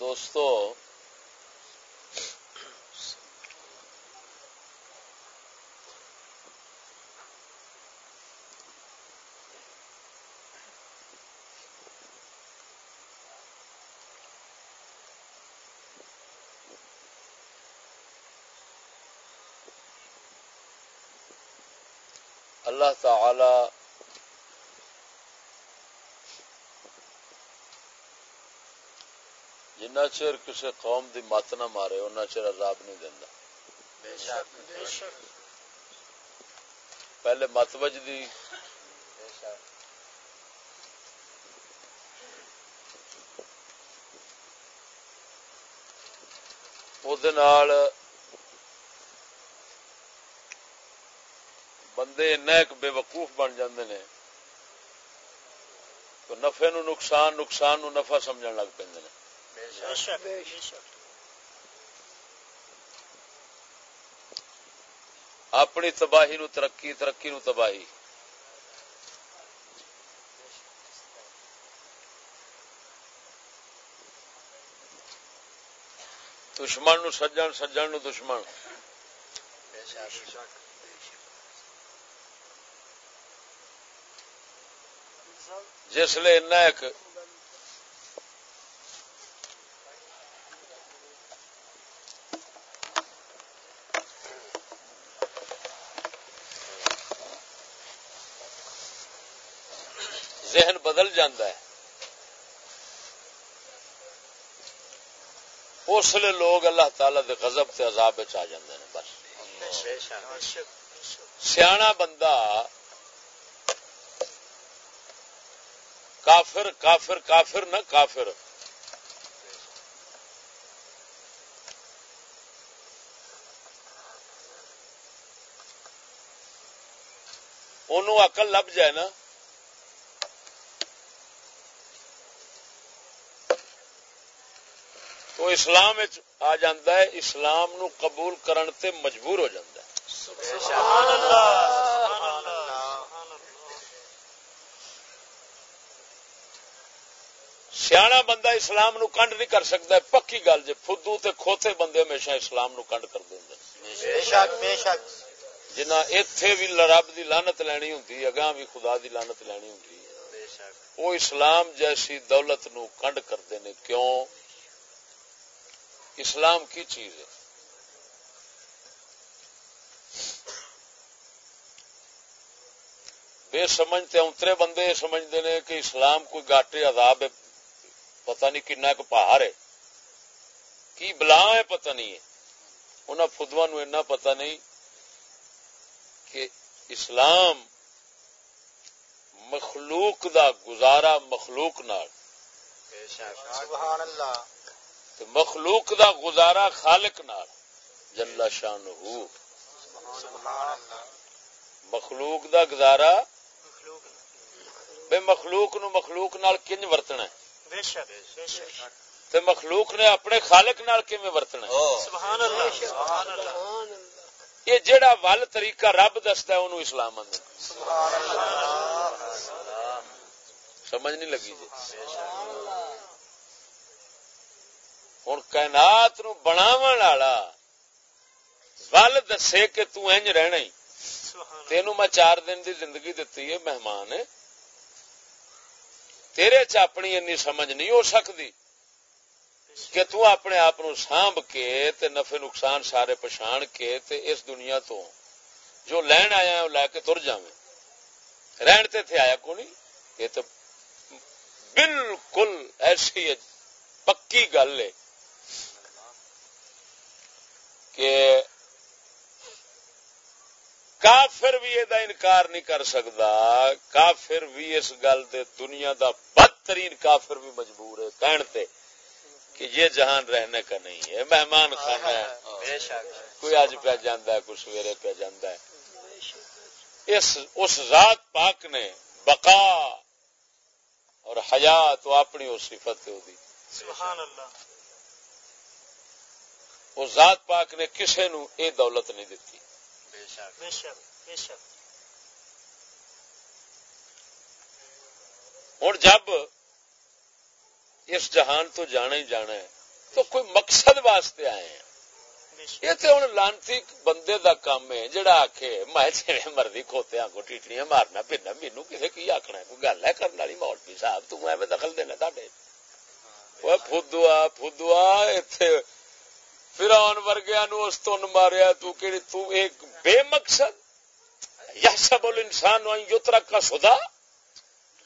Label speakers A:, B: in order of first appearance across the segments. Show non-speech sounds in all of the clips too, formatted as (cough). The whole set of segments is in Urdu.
A: دوستو اللہ تعالی جنا چر کسی قوم دی مت نہ مارے ان چر عذاب نہیں دینا پہلے مت بجتی بندے ایک بے وقوف بن جاندے نے تو نفے نو نقصان نقصان نو نفع سمجھن لگ اپنی تباہی نو ترقی ترقی نو تباہی۔ دشمن نو سجن سجن نو دشمن۔ جس لیے ایک ذہن بدل جاندہ ہے اس لیے لوگ اللہ تعالی دے غضب تے عذاب آ جاندے ہیں بس۔ سیاح بندہ کافر کافر کافر نہ کافر۔ انہوں اقل لب جائے نا۔ اسلام آ ہے اسلام نو قبول کرن تے مجبور ہو ہے۔ سیاح بندہ اسلام نو کنڈ نہیں کر سکتا پکی گل جی فدو تے کھوتے بندے ہمیشہ اسلام نو کنڈ کر دیں جنا اتے بھی رب دی لانت لینی ہوں اگاں بھی خدا دی لانت لینی ہوں وہ اسلام جیسی دولت نو کنڈ کرتے ہیں کیوں؟ اسلام کی چیز ہے۔ بے سمجھتے اترے بندے یہ سمجھتے ہیں کہ اسلام کوئی گاٹے عذاب ہے، پتہ نہیں کن ایک پہاڑ ہے۔ کی بلا ہے پتہ نہیں ہے۔ انہوں فدوا نو ایسا پتہ نہیں کہ اسلام مخلوق دا گزارا مخلوق نال۔ سبحان اللہ۔ مخلوق دا گزارا خالق نال جلا شان ہو مخلوق دا گزارا؟ بے مخلوق نو مخلوق نال کنج ورتنا ہے۔ تے مخلوق نے اپنے خالق نال کیویں ورتنا سبحان اللہ یہ جڑا ول طریقہ رب دستا ہے انہوں اسلام آدھے سمجھ نہیں لگی جی۔ ہوں کائنات نو بناو والا ول دسے کہ تج رہنا ہی۔ تینوں میں چار دن دی زندگی دتی ہے مہمان تیرے چ اپنی این سمجھ نہیں ہو سکتی کہ تو اپنے آپ سانب کے تے نفع نقصان سارے پچھان کے تے اس دنیا تو جو لین آیا لے کے تر جا رہن تے تھے آیا کو نہیں یہ تو بالکل ایسی پکی گل ہے۔ کہ کافر بھی یہ انکار نہیں کر سکتا کافر بھی اس گل دے دنیا دا بدترین کافر بھی مجبور ہے کہنے کہ یہ جہان رہنے کا نہیں ہے مہمان خانہ ہے۔ کوئی آج پہ جانا ہے کوئی سویرے پہ جانا ہے۔ اس اس ذات پاک نے بقا اور حیات وہ اپنی وہ صفت ہوگی وہ ذات پاک نے کسے نو اے دولت نہیں دیتی ہوں جب اس جہان تو جانا ہی جانا ہے تو کوئی مقصد واسطے آئے ہیں۔ یہ تو ہوں لانتی بندے دا کام ہے جڑا آخ میں جی مرضی کھوتیا کو ٹیٹنیاں مارنا پھرنا مینو کسی کی آخنا کوئی گل ہے کرنے والی؟ مولوی صاحب تم ایویں دخل دینا تھے فدوا فدوا اتنے فرون ورگیا نو اس تو ماریا تو کہڑی تو ایک بے مقصد یا سب انسان یوترا کا سدا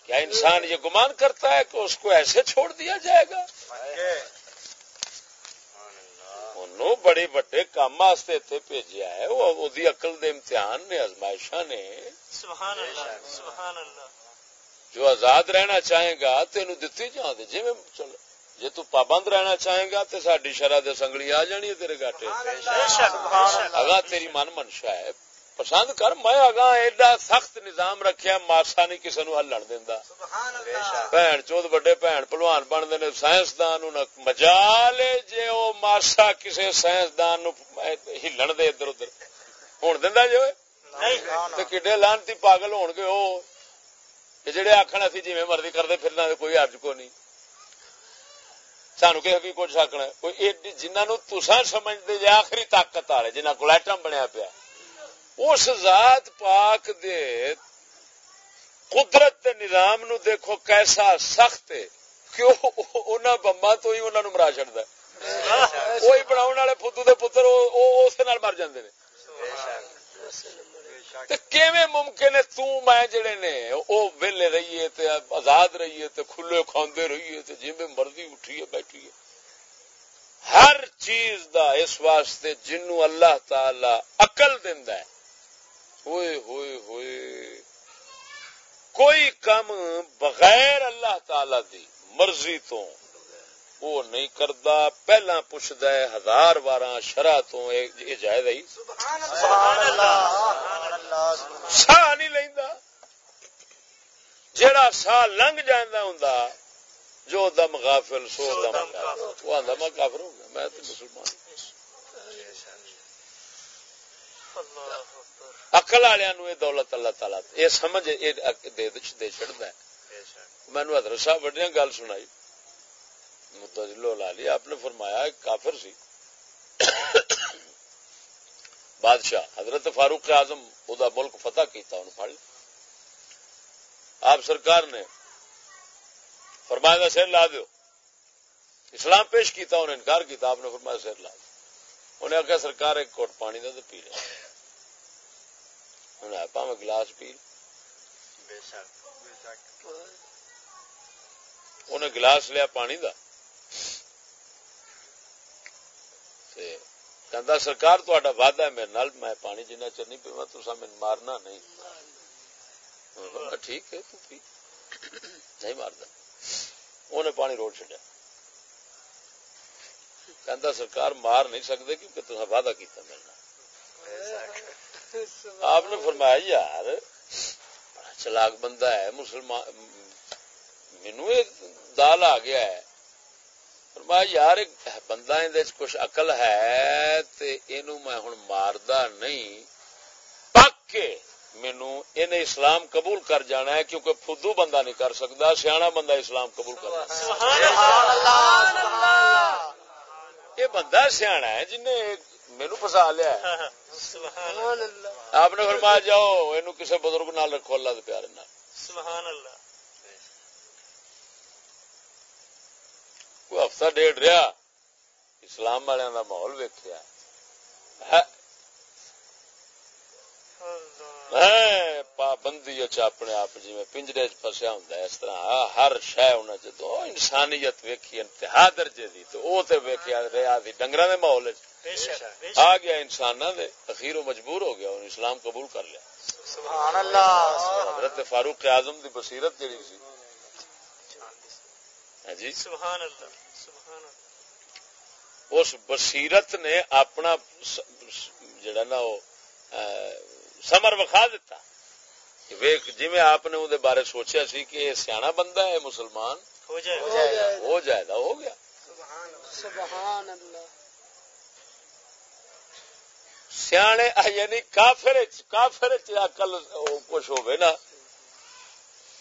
A: کیا انسان یہ گمان کرتا ہے کہ اس کو ایسے چھوڑ دیا جائے گا؟ بڑے بڑے کام واسطے اتنے بھیجا ہے وہ اقل دے امتحان نے ازمائشا نے۔ سبحان اللہ سبحان اللہ جو آزاد رہنا چاہے گا تین دتی جان دے جی میں چلو۔ جی تو پابند رہنا چاہے گا تو ساری شرح دے سنگلی آ جانی ہے تیرے گاٹے۔ اگا تیری من منشا ہے۔ پسند کر، میں اگا ایڈا سخت نظام رکھیا ماسا نہیں کسی نو ہلن دینا بھن چوت بڑے بھن پلوان بنتے نے، سائنسدان مجال جی وہ ماسا کسی سائنسدان ہلن دے ادھر ادھر۔ ہوں دینا جی کڈے لانتی پاگل ہو گے وہ جڑے آخر اسی جی مرضی کرتے پھرنا کوئی ارج کو نہیں۔ سانو کسی بھی کچھ آخنا جنہوں تسا سمجھتے جی آخری طاقت والے جنہ کو ایٹم بنیا پیا۔ اس ذات پاک دے قدرت دے نظام نو دیکھو کیسا سخت ہے۔ کہ بمبا تو ہی انہوں مرا چڑتا وہی بنا والے فدو دے پتر اس مر جاندے نے۔ کیویں ممکن ہے تو میں جڑے نے او ویلے رہیے تے آزاد رہیے تے کھلے کھاندے رہیے تے جی میں مرضی اٹھیے بیٹھیے ہر چیز دا اس واسطے جنو اللہ تعالی عقل دیندا ہے۔ ہوئے ہوئے ہوئے۔ کوئی کم بغیر اللہ تعالی دی مرضی تو وہ نہیں کرتا پہلا پوچھتا ہے ہزار بارہ شرح تو یہ جائز آئی سا نہیں لینا جڑا سا لنگ جانا ہوں جو دم غافل، سو دم وہ آدھا میں کافر ہوں گا میں تو مسلمان اکل والوں یہ دولت اللہ تعالی یہ سمجھ دے چڑھتا ہے۔ مینو حضرت صاحب وڈیا گل سنائی۔ متجلو لا لیا۔ آپ نے فرمایا ایک کافر سی۔ بادشاہ حضرت فاروق اعظم دا ملک فتح کیتا انہوں پڑھ آپ سرکار نے فرمایا سر لا دیو۔ اسلام پیش کیتا انہیں انکار کیتا آپ نے فرمایا سر لا دیو۔ انہیں آخیا سرکار ایک کوٹ پانی دا تو پی لیا انہیں پا میں گلاس پی انہیں گلاس لیا پانی دا۔ سرکار تا وعدہ ہے میرے نال میں پانی جنہ چر نہیں پیوا تو میں مارنا نہیں۔ ٹھیک ہے تو پی نہیں مارتا انہیں پانی روڈ چڈیا کہ سرکار مار نہیں سکتے کیونکہ تصا وعدہ کیتا میرے آپ نے فرمایا، یار چلاک بندہ ہے، مسلمان مینو دال آ گیا ہے۔ فرمایا یار بندہ کچھ اقل ہے میں ہوں ماردا نہیں پک مینو ان اسلام قبول کر جانا ہے کیونکہ فدو بندہ نہیں کر سکتا سیاح بندہ اسلام قبول کر یہ بندہ سیاح ہے جن مینو پسا لیا آپ نے فرمایا جاؤ یہ کسی بزرگ نال رکھو اللہ پیارے سبحان اللہ! کوئی ہفتہ ڈیڑھ رہا اسلام والوں کا ماحول ویکیا پابندی اپنے آپ جی پنجرے فسیا ہوں اس طرح ہر شہ جدو انسانیت ویکھی انتہا درجے کی تو وہ تو ویکیا رہا ڈنگر کے ماحول آ گیا انسان اخیر مجبور ہو گیا انہیں اسلام قبول کر لیا سبحان اللہ حضرت فاروق اعظم دی بصیرت جڑی سی جی سبحان اللہ اس بصیرت نے اپنا جڑا نا وہ سمر وکھا دیتا جی آپ نے وہ بارے سوچیا سی کہ یہ سیاح بندہ ہے مسلمان۔ ہو جائے ہو جائے ہو گیا۔ سیانے یعنی کافر کافر اکل کچھ ہوئے نا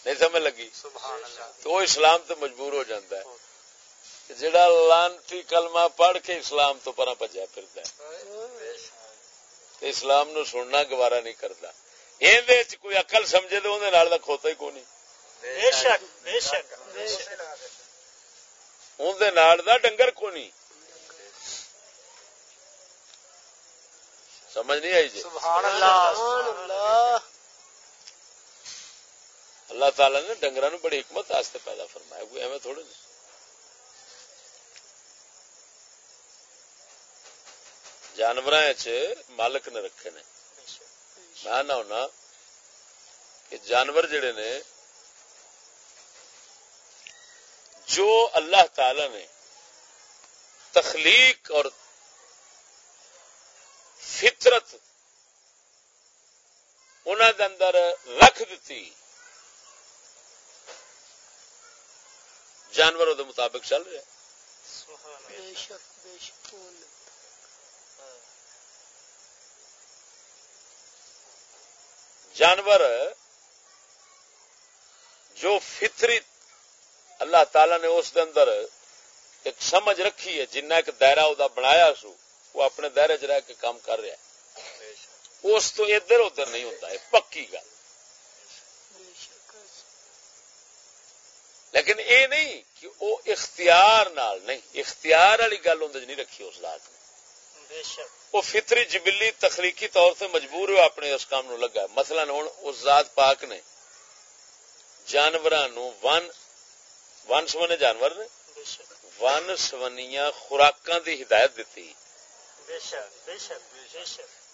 A: نہیں سمجھ لگی؟ تو وہ اسلام تو مجبور ہو جاتا ہے۔ جڑا لانتی کلمہ پڑھ کے اسلام تو پرا پجا پھرتا اسلام نو سننا گوارا نہیں کرتا یہ کوئی اقل سمجھے تو اندر کھوتا ہی کون اندر ڈنگر کو نہیں سمجھ نہیں آئی جی؟ اللہ۔ اللہ تعالی نے ڈنگر نو بڑی حکمت آستے پیدا فرمایا، کوئی ایویں تھوڑے نہیں۔ جانور مالک نے رکھے نے۔ میں نہ ہونا کہ جانور جڑے نے، جو اللہ تعالی نے تخلیق اور فطرت انہوں دے اندر رکھ دیتی جانور دے مطابق چل رہا جانور جو فطری اللہ تعالی نے اس دے اندر ایک سمجھ رکھی ہے جنہ ایک دائرہ دا بنایا سو وہ اپنے دائرے چ رہ کے کام کر رہا ہے۔ اس تو ادھر ادھر نہیں ہوتا ہے پکی گل۔ لیکن اے نہیں کہ وہ اختیار نال نہیں اختیار والی گل اندر نہیں رکھی اس ذات نے۔ وہ فطری جبلی تخلیقی طور سے مجبور ہو اپنے اس کام نو لگا۔ مثلا ہوں اس ذات پاک نے جانور ون ون سونے جانور نے؟ ون سونیا خوراک دی ہدایت دیتی۔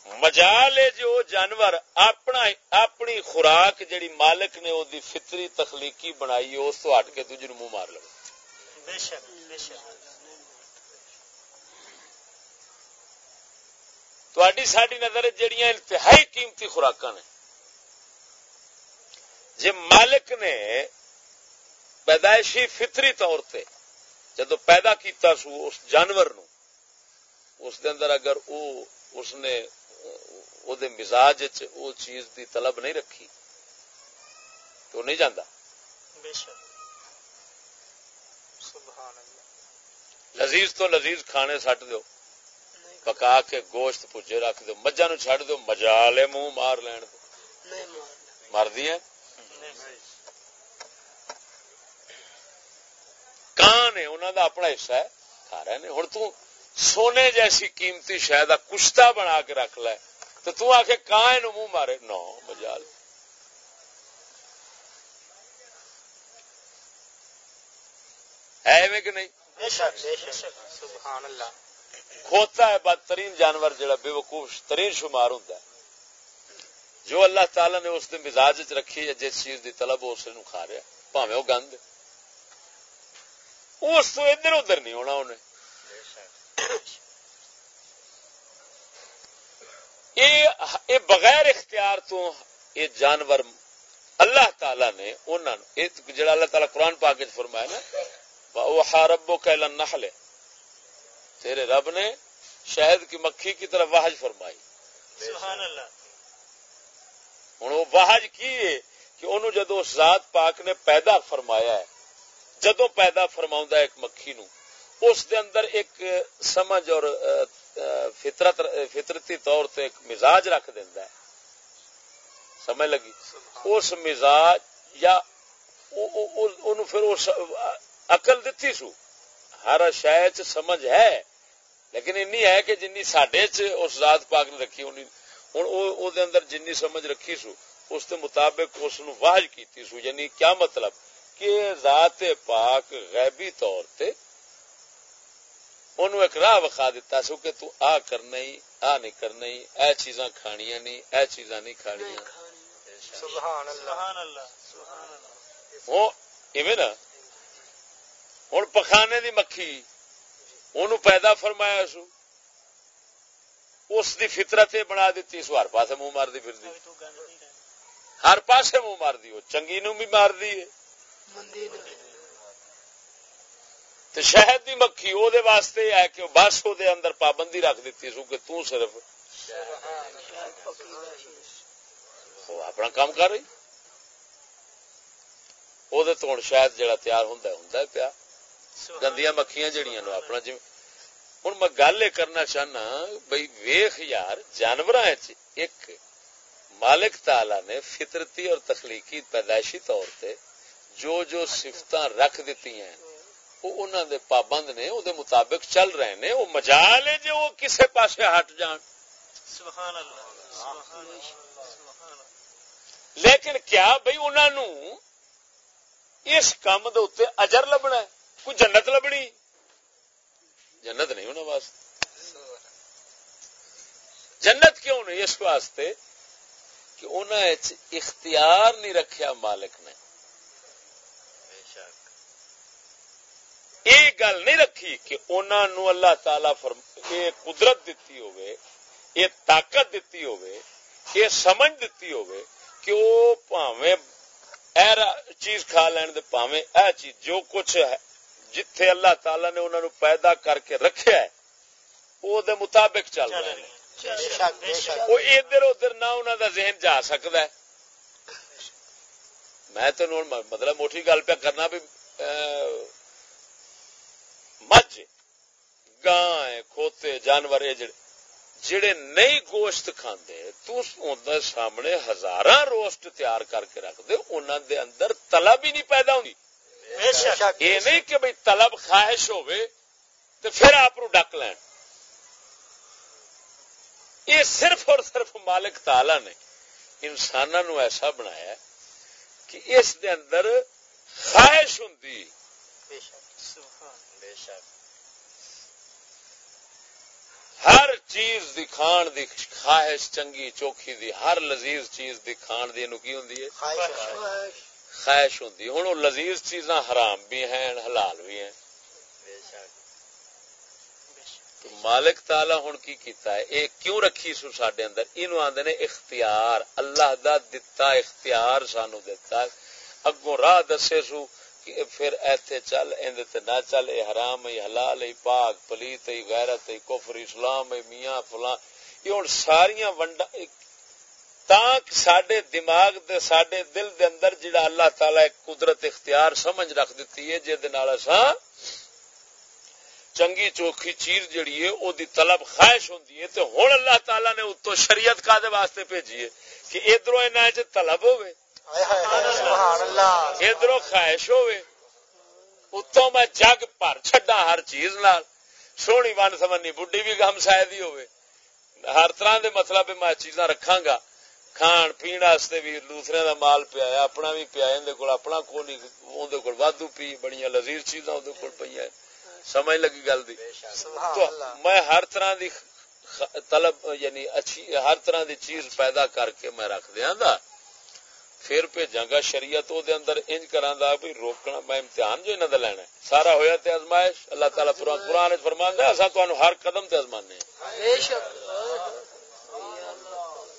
A: مجال جو جانور اپنا اپنی خوراک جڑی مالک نے وہ فطری تخلیقی بنائی اس تو ہٹ کے دوجے منہ مار لو۔ ساری نظر جہیا انتہائی قیمتی خوراک نے۔ جی مالک نے پیدائشی فطری طور سے جدو پیدا کیتا سو اس جانور نو اس دے اندر اگر او اس نے او دے مزاج او چیز دی طلب نہیں رکھی تو نہیں جانا لذیذ تو لذیذ کھانے سٹ دو پکا کے گوشت پوجے رکھ دو مجھا نو چڈ دو مجا لے منہ مار لین دو مار کان ہے انہوں دا اپنا حصہ ہے کھا رہے ہیں ہوں تو سونے جیسی قیمتی شاید کشتا بنا کے رکھ لے تو تو آ کے کان منہ مارے۔ نو مجال۔ ہے کہ نہیں؟ سبحان اللہ۔ کھوتا ہے بدترین جانور جڑا بے وقوف ترین شمار ہوتا ہے۔ جو اللہ تعالی نے اس دن مزاج چ رکھی ہے جس چیز دی طلب اس نو کھا رہا پاوے وہ گند اس تو ادھر ادھر نہیں ہونا انہیں۔ یہ بغیر اختیار تو یہ جانور اللہ تعالی نے جڑا اللہ تعالی قرآن پاک فرمایا نا وہ ہاربو کا نحل تیرے رب نے شہد کی مکھی کی طرف واہج فرمائی۔ سبحان اللہ ہوں وہ واہج کی ہے کہ انہوں جدو اس ذات پاک نے پیدا فرمایا ہے جدو پیدا فرما ایک مکھی نو اس دے اندر ایک سمجھ اور فطرت فطرتی طور سے ایک مزاج رکھ دینا ہے۔ سمجھ لگی؟ اس مزاج یا پھر اس اقل دتی سو۔ ہر شہ سمجھ ہے، لیکن اینی ہے کہ جن سڈے اس ذات پاک نے رکھی ہوں ہوں اندر جن سمجھ رکھی سو، اس کے مطابق اس واہج کی سو یعنی کیا مطلب؟ کہ ذات پاک غیبی طور تے انہوں ایک راہ وکھا دیتا سو کہ تو آ کرنا ہی آ نہیں کرنا ہی اے چیزاں کھانیاں نہیں اے چیزاں نہیں کھانیاں۔ سبحان اللہ۔ ہوں ایویں نا۔ ہوں پخانے دی مکھی اونوں پیدا فرمایا سو۔ اس دی فطرت بنا دیتی سو ہر پاسے منہ مار دی پھر دی۔ ہر پاسے منہ مار دی وہ چنگی نو بھی مار دی ہے۔ تو شہد دی مکھی او دے واسطے ہے کہ بس او دے اندر پابندی رکھ دیتی سو کہ تو صرف اپنا کام کر رہی۔ او دے تو شہد جڑا تیار ہوندا ہے ہوندا ہے پیا۔ گندیاں مکھیاں جڑیاں نو اپنا جی۔ ہوں میں گل یہ کرنا چاہنا بھائی ویخ یار جانور ایک مالک تالا نے فطرتی اور تخلیقی پیدائشی طور سے جو جو سفت رکھ دیتی ہیں وہ انہوں دے پابند نے وہ مطابق چل رہے ہیں وہ مجال ہے جو وہ کسے پاسے ہٹ جان۔ سبحان اللہ لیکن کیا بھائی انہوں اس کام دے اجر لبنا ہے؟ کوئی جنت لبنی؟ جنت نہیں ہونا واسطے۔ جنت کیوں نہیں؟ اس واسطے کہ انہیں اختیار نہیں رکھیا مالک نے۔ یہ گل نہیں رکھی کہ انہوں اللہ تعالی یہ قدرت دیتی ہوئے یہ طاقت دیتی ہوئے یہ سمجھ دیتی ہوئے کہ وہ پاوے چیز کھا لین دے پاوے اے چیز جو کچھ ہے جتھے اللہ تعالی نے انہوں نے پیدا کر کے رکھا ہے وہ دے مطابق چل رہے ہیں وہ ادھر ادھر نہ انہوں دا ذہن جا سکتا ہے۔ میں تو مطلب موٹی گل پہ کرنا بھی مجھ گاں کھوتے جانور جڑے جڑے نئی گوشت کھاندے تو سامنے ہزار روسٹ تیار کر کے رکھ دے انہوں دے اندر طلب ہی نہیں پیدا ہوگی یہ نہیں کہ بھائی طلب خواہش ہوئے تو پھر آپ ڈک لین۔ یہ صرف اور صرف مالک تالا نے انسانوں ایسا بنایا کہ اس دے اندر خواہش ہوں ہر چیز دی کھان دی خواہش چنگی چوکھی دی، ہر لذیذ چیز دی کھان دی کی ہوندی ہے؟ خواہش ہوندی۔ ہن او لذیذ چیزاں حرام بھی ہیں، حلال بھی ہیں۔ مالک تعالی ہن کی کیتا ہے؟ اے کیوں رکھی سو ساڈے اندر؟ اینو آندے نے اختیار، اللہ دا دتا اختیار سانو دتا۔ اگوں راہ دسے سو پھر ایتھے چل اندے نہ چل، اے حرام، اے حلال، اے پاک، پلیت، اے غیرت، اے کفر اسلام، اے میاں، فلاں۔ یہ ہن ساریاں ونڈا تاک ساڈے دماغ دے، ساڈے دل دے اندر جڑا اللہ تعالی قدرت اختیار سمجھ رکھ دتی ہے جے دے نال اساں چنگی چوکھی چیز جڑی ہے، او دی طلب خواہش ہوندی ہے۔ تے ہن اللہ تعالی نے اتو شریعت کا دے واسطے بھیجی ہے کہ ادھروں انہاں وچ طلب ہوے ادھر خواہش ہوئے اتوں میں جگ پر چڈا ہر چیز نال۔ سونی ون سمنی بڈی بھی گم شاید ہی ہوئے ہر طرح دے مطلب میں چیزاں رکھا گا کھان پینے بھی دوسرے دا مال پیا اپنا بھی پیا اندر کول اپنا کو نہیں کول وادو پی بڑی لذیذ چیزاں اندر کول پی سمجھ لگی گل دی؟ تو میں ہر طرح دی طلب یعنی اچھی ہر طرح دی چیز پیدا کر کے میں رکھ دیا دا۔ پھر بھیجا گا شریعت دے اندر انج کرا بھی روکنا میں امتحان جو انہوں لینا سارا ہویا تے ازمائش اللہ تعالیٰ قرآن فرمان دے اصا تمہیں ہر قدم تے ازمانے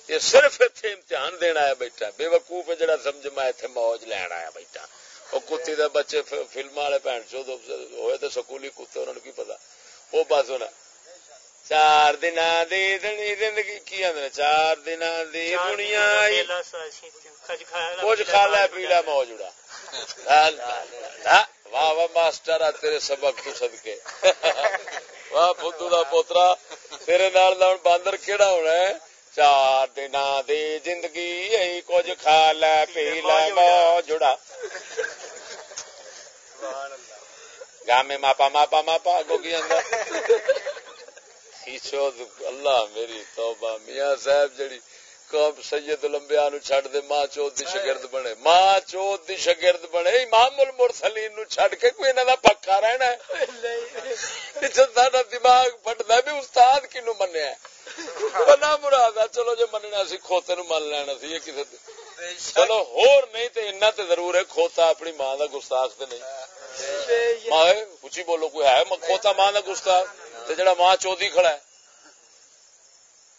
A: یہ صرف اتنے امتحان دینا ہے بیٹھا بے وقوف جڑا سمجھ میں اتنے موج لین آیا بیٹھا وہ کتی دے بچے فلم والے بھن چو ہوئے تو سکولی کتے انہوں نے کی پتا؟ وہ بس ہونا۔ چار دن دی زندگی کی آدھے چار دن دی دنیا کچھ پیلا موجوڑا واہ واہ ماسٹر آ تیرے سبق تو سدکے واہ بدھو دا پوترا تیرے نال دا باندر کیڑا ہونا ہے چار دن دی زندگی کچھ کھا لے پی لے موجوڑا گامے ماپا ماپا ماپا گو کی اندر اللہ میری توبہ میاں صاحب جڑی قوم سید لمبیا نو چڈ دے ماں چوت دی شگرد بنے۔ ماں چوت دی شگرد بنے۔ امام المرسلین نو چھڈ کے کوئی انہاں دا پکا رہنا ہے؟ جد ساڈا دماغ پھٹدا بھی استاد کینو منیا ہے؟ بنا مراد چلو جو مننا سی کھوتے نو من لینا سی یہ کسے چلو ہور نہیں تے اتنا تے ضرور ہے کھوتا اپنی ماں دا گستاخ تے نہیں۔ ماں اچھی بولو کوئی ہے کھوتا ماں دا گستاخ؟ تے جڑا ماں چودی کھڑا ہے۔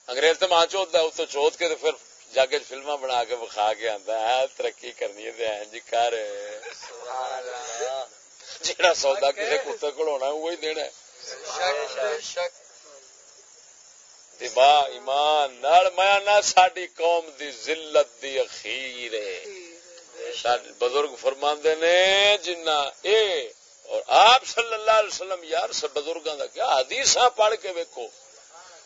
A: انگریز تو ماں چوت ہے اس تو چوت کے تو پھر جاگ فلم بنا کے بخا کے آتا ہے۔ ہاں، ترقی کرنی ہے جی کر۔ جا سودا کسی کتے کو ہونا وہی دینا ایمان نال، میں ساری قوم دی ذلت دی اخیر بزرگ فرما نے جنا اے اور آپ صلی اللہ علیہ وسلم یار سب بزرگوں کا کیا حدیث پڑھ کے ویکو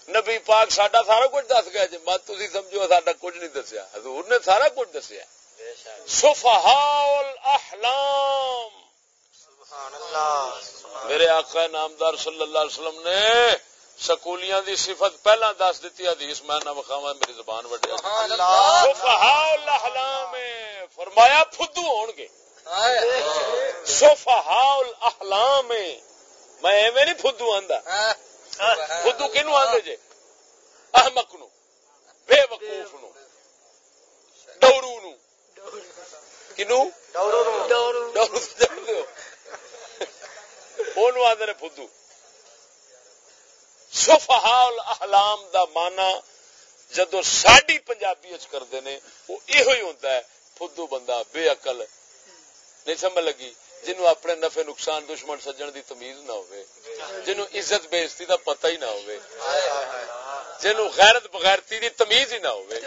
A: نبی پاک ساڈا سارا کچھ دس گیا جی مت تھی سمجھو ساڈا کچھ نہیں دسیا۔ حضور نے سارا کچھ دسیا۔ احلام۔ میرے آقا نامدار صلی اللہ علیہ وسلم نے سکولیاں دی صفت پہلا دس دیتی حدیث میں نہ وکھاوا میری زبان وڈیا۔ الاحلام فرمایا فدو ہون گے سفہاء الاحلام میں ایویں نہیں فدو آندا۔ فدو کنو آندے جے؟ احمق نو بے وقوف نو ڈورو نو۔ کنو؟ ڈورو ڈورو ڈورو آدھے فدو۔ سفحال احلام دا مانا جدو ساڈی پنجابی کرتے ہیں وہ یہ ہوتا ہے فدو بندہ بے اقل نہیں سمجھ لگی جنو اپنے نفے نقصان دشمن سجن دی تمیز نہ ہوئے جنو عزت بےزتی دا پتہ ہی نہ ہوئے جنو غیرت بغیرتی دی تمیز ہی نہ ہوئے۔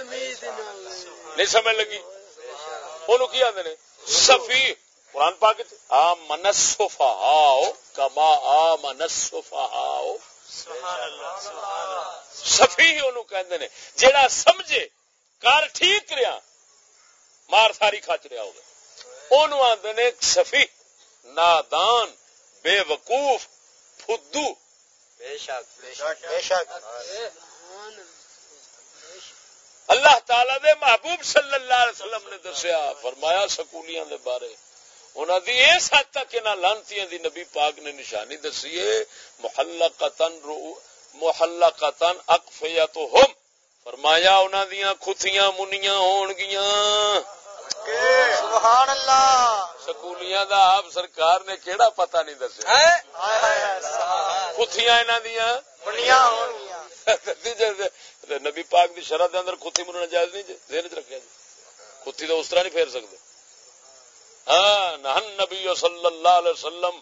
A: نہیں سمجھ لگی؟ انہوں کی آدھے نے؟ صفی، قرآن پاک آ منسفا آؤ کما آ منسفا آؤ سفی ہی انہوں کہندے نے، جیڑا سمجھے، کار ٹھیک رہا مار ساری کھچ رہا ہوگا آدھے نے سفی نادان بے وقوف فدو۔ بے شک بے شک اللہ تعالی دے محبوب صلی اللہ علیہ وسلم نے دسیا فرمایا سکولیاں دے بارے۔ انہوں دی اس حد تک انہاں لانتیاں دی نبی پاک نے نشانی دسی ہے محلقتن رو محلقتن اقفیتہم۔ فرمایا انہاں دیاں کھتیاں منیاں ہون گیاں سبحان اللہ سکولیاں دا آپ سرکار نے کیڑا پتہ نہیں دسیا کھتیاں انہاں دیاں منیاں ہون گیاں نبی پاک دی شرح دے اندر کھتی مننا جائز نہیں ذہن وچ رکھیا جی کھتی تو اس طرح نہیں پھیر سکدے ہاں نہن نبی صلی اللہ علیہ وسلم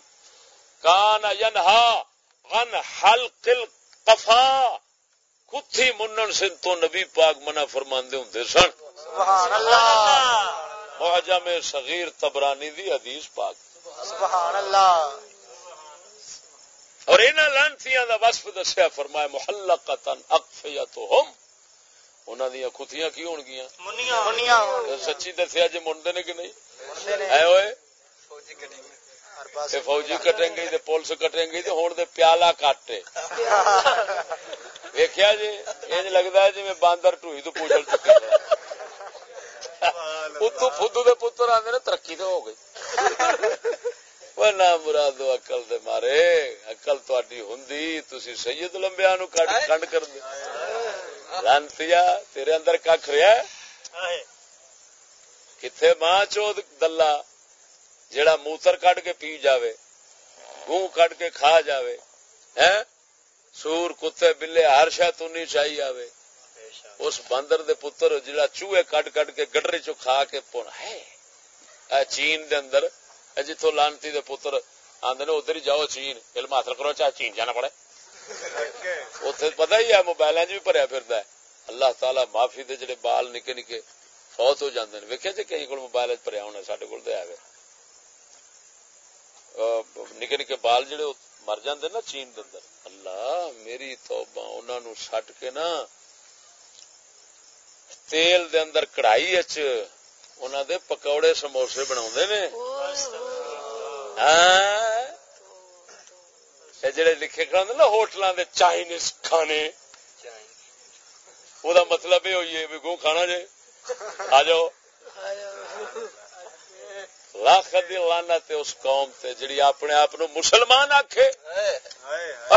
A: کان ینہا عن حلق القفا کھتی منن سے تو نبی پاک منع فرماندے ہوندے سن سبحان اللہ معجم صغیر تبرانی دی حدیث پاک سبحان اللہ اور انہاں لانتیاں دا وصف دسیا فرمایا انہاں دی کھتیاں کی ہون گیاں؟ منیاں منیاں سچی دسیا جے مندے نے کہ نہیں؟ اے اوئے۔ فوجی کٹیں گئی تے پولیس کٹیں تے ہن دے پیالہ ویکھیا جی انج لگدا ہے جی میں باندر ٹوئی تو پوچھل چکے۔ اتو فدو دے پتر آندے نے ترقی تے ہو گئی نہ مرادو اکل دے مارے اکل تھی ہوں تھی سید لمبیا نو کنڈ کر دے لانتی تیرے اندر کھ رہا کتنے ماں چوت دلہ جیڑا موتر کٹ کے پی جاوے گوں کٹ کے کھا جاوے سور کتے بلے ہر شہ تنی چاہیے آوے اس باندر دے پتر جڑا چوہے کٹ کٹ کے گڈری چو کھا کے پون ہے۔ چین دے اندر جتوں لانتی دے پتر آدھے نے، ادھر ہی جاؤ چین۔ علم حاصل کرو، چاہے چین جانا پڑے۔ اتنے پتا ہی ہے موبائل بھی بھریا پھر اللہ تعالی معافی دے جڑے بال نکے نکے فوت ہو جاندے ویکھے جی کہیں کو موبائل بھریا ہونا سڈے کول آئے نکے نکے بال جڑے، مر جاندے نا چین دے اندر۔ اللہ، میری توبہ، انہاں نو سٹ کے نا تیل دے اندر کڑائی اچ انہاں دے پکوڑے سموسے بناوندے نے۔ ہاں؟ جڑے لکھے کھانے نا ہوٹل دے چائنیز کھانے۔ وہ مطلب یہ ہوئی ہے گو کھانا جی آ جاؤ۔ لاکھ لانا اس قوم تے جڑی اپنے آپ مسلمان آکھے۔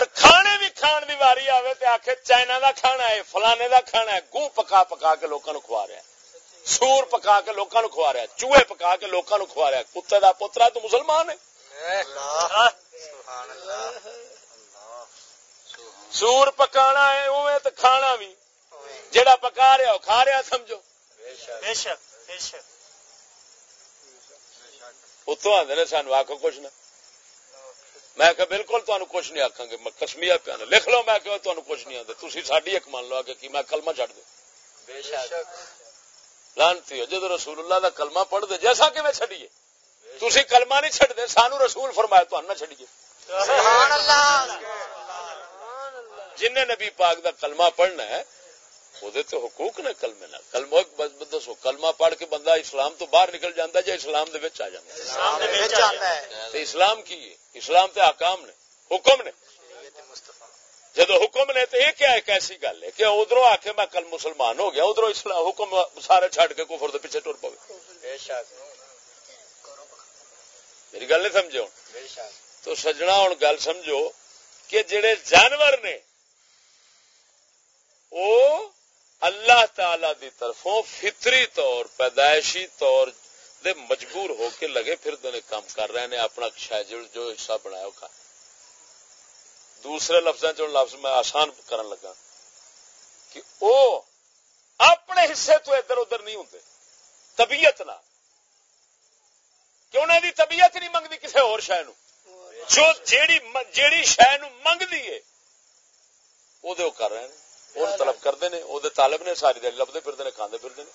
A: اور کھانے بھی کھان دی واری آوے تے آکھے چائنا دا کھانا ہے فلانے دا کھانا ہے گو پکا پکا کے لوکاں نو کھوا رہا ہے سور پکا کے لوکاں نو کھوا رہا ہے چوہے پکا کے لوکاں نو کھوا رہا ہے کتے دا پترا تو مسلمان ہے۔ سور پکانا ہے اوے تو کھانا بھی۔ جڑا پکا رہا کھا رہا سمجھو۔ اتوں آدھے سانو آخو کچھ نہ۔ میں کہ بالکل تمہیں کچھ نہیں آخا گے میں کسمیا پیا لکھ لو میں کہ تمہیں کچھ نہیں آتا تھی ساری ایک مان لو کہ میں کلمہ چڑھ دوں۔ لانتی ہو جدو رسول اللہ دا کلمہ پڑھ دے جیسا کہ میں چڑیے تھی کلمہ نہیں چڈتے سانو رسول فرمایا تو نہ چڈیے جن نبی پاک دا کلمہ پڑھنا ہے وہ حقوق نے کلمے نہ کلمہ دسو کلمہ پڑھ کے بندہ اسلام تو باہر نکل جاتا ہے یا اسلام دے آ جاتا ہے؟ اسلام کی اسلام تے حکام نے۔ حکم نے۔ جدو حکم نے تو یہ کیا ایک ایسی گل ہے کہ ادھر آ کے میں کل مسلمان ہو گیا ادھر اسلام حکم سارے چڈ کے کفر پیچھے ٹر پو میری گل نہیں سمجھو تو سجنا ہوں گل سمجھو کہ جڑے جانور نے وہ اللہ تعالی دی طرفوں فطری طور پیدائشی طور دے مجبور ہو کے لگے پھر دنے کام کر رہے ہیں اپنا شاید جو حصہ بنایا کھا دوسرے لفظ لفظ میں آسان کرن لگا کہ او اپنے حصے تو ادھر ادھر نہیں ہوں طبیعت نہ۔ کہ انہیں دی طبیعت نہیں منگتی کسی اور شہ جو جیڑی جیڑی شہ منگ دیے وہ کر رہے ہیں۔ وہ طلب کرتے ہیں وہ طالب نے ساری دہلی لبتے پھرتے ہیں کھانے پھرتے ہیں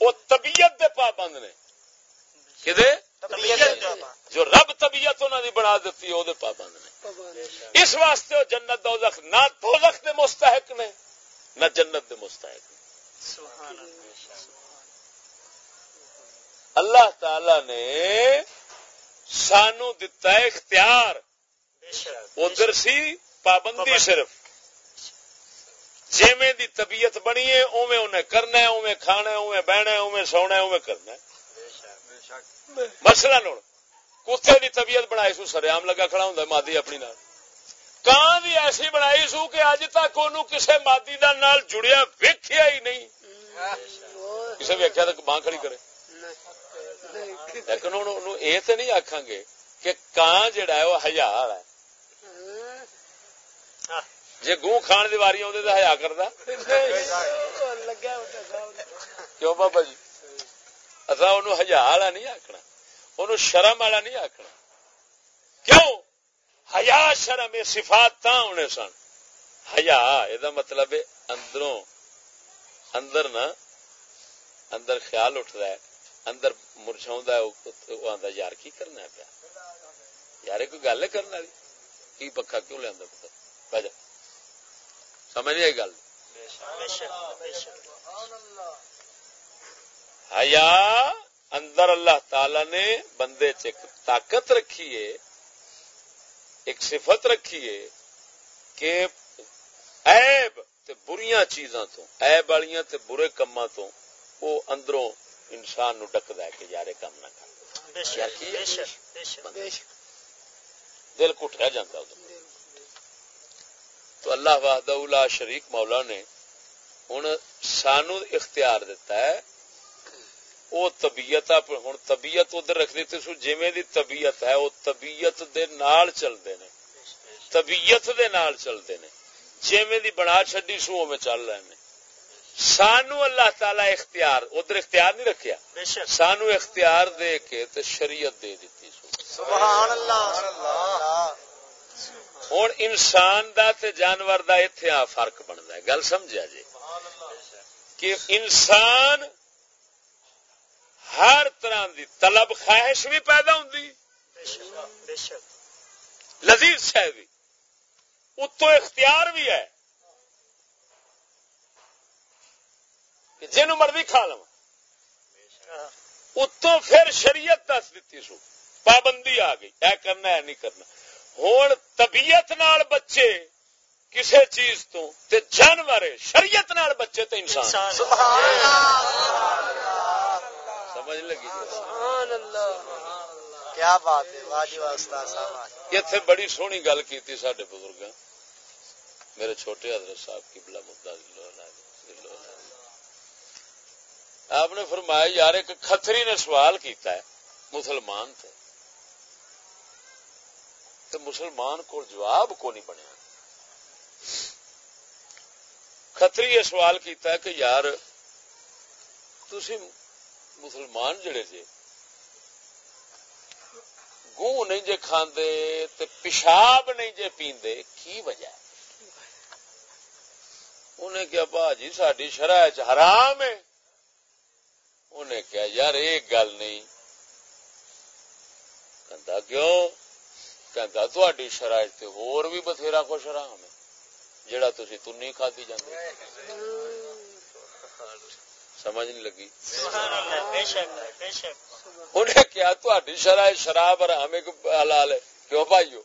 A: وہ طبیعت دے پابند نے۔ جو رب طبیعت نے بنا دیتی ہے وہ پابند نے۔ اس واسطے وہ جنت دوزخ نہ دوزخ دے مستحق نے نہ جنت دے مستحق نے۔ اللہ۔ تعالی نے سانو دتا اختیار۔ ادھر سی پابندی۔ صرف۔ جیویں دی طبیعت بنی ہے اوے انہیں کرنا ہے اوے کھانا ہے اوے بہنا ہے اوے سونا ہے اوے کرنا ہے۔ مسئلہ نوڑ کتے دی طبیعت بنائی سو، سریام لگا کھڑا ہوں مادی اپنی نال۔ کان بھی ایسی بنائی سو کہ اج تک انہوں کسے مادی دا نال جڑیا ویکھیا ہی نہیں۔ کسے ویکھیا تو باں کھڑی کرے۔ لیکن انہوں یہ تو نہیں آکھاں گے کہ کان جڑا ہے، وہ ہزار ہے۔ جی گو کھان دی واری آدھے تو ہیا کرتا کیوں بابا جی؟ اصا ان ہزار والا نہیں آخنا ان شرم والا نہیں آخنا کیوں؟ ہیا شرم یہ صفات تا ہونے سن۔ ہیا یہ مطلب اندروں، اندر نا، اندر خیال اٹھ رہا ہے اندر مرچاؤں یار کی کرنا پیا؟ یار کوئی گل کرنا کی پکا کیوں لیا پتا بجا سمجھ نہیں گل۔ حیا اندر اللہ تعالی نے بندے چ طاقت رکھی ہے ایک صفت رکھی ہے کہ ایب تے بریاں چیزاں تو ایب والیاں تے برے کما تو وہ اندروں انسان نو ڈکدا ہے کہ یار کام نہ کر۔ دل کٹ رہ جاتا تو اللہ واہد شریک مولا نے ہوں سانو اختیار دیتا ہے۔ وہ طبیعت ہوں طبیعت ادھر رکھ دیتی سو جی دی طبیعت ہے وہ طبیعت دے نال چلتے نے۔ طبیعت دے نال چلتے نے۔ جیویں دی بنا چڈی سو میں چل رہے ہیں سانو اللہ تعالی اختیار ادھر اختیار نہیں رکھیا۔ سانو اختیار دے کے تو شریعت دے دیتی سو۔ سبحان اللہ۔ ہوں انسان دا تے جانور دا اتے آ فرق بنتا ہے۔ گل سمجھا جی؟ کہ انسان ہر طرح دی طلب خواہش بھی پیدا ہوں لذیذ شہ بھی۔ اتو اختیار بھی ہے۔ جن مرضی کھا لو۔ اتو پھر شریعت دس دیتی سو۔ پابندی آ گئی۔ اے کرنا ہے نہیں کرنا۔ ہوں طبیعت نال بچے کسی چیز تو تے جانور شریعت نال بچے تے انسان۔ سمجھ لگی
B: کیا بات ہے
A: اتنے بڑی سونی گل کی سڈے بزرگ میرے چھوٹے حضرت صاحب کی بلا آپ نے فرمایا یار ایک کتری نے سوال کیتا ہے مسلمان تھے۔ تو مسلمان کو جواب کو نہیں بنیا خطری یہ سوال کیتا ہے کہ یار تھی مسلمان جڑے جے گو نہیں جے کھاندے تے پیشاب نہیں جے پیندے، کی وجہ ہے؟ انہیں کیا با جی ساری شرح حرام ہے۔ انہیں کیا یار، ایک گل نہیں۔ کہندا، کیوں؟ کہندا تہاڈی شرائط تے ہور بھی بتھیرا کچھ حرام ہے جڑا تسی تنی کھادی جاندے سمجھ نہیں لگی انہیں کیا تہاڈی شرائط شراب حرام ہے کہ حلال ہے کیوں بھائیو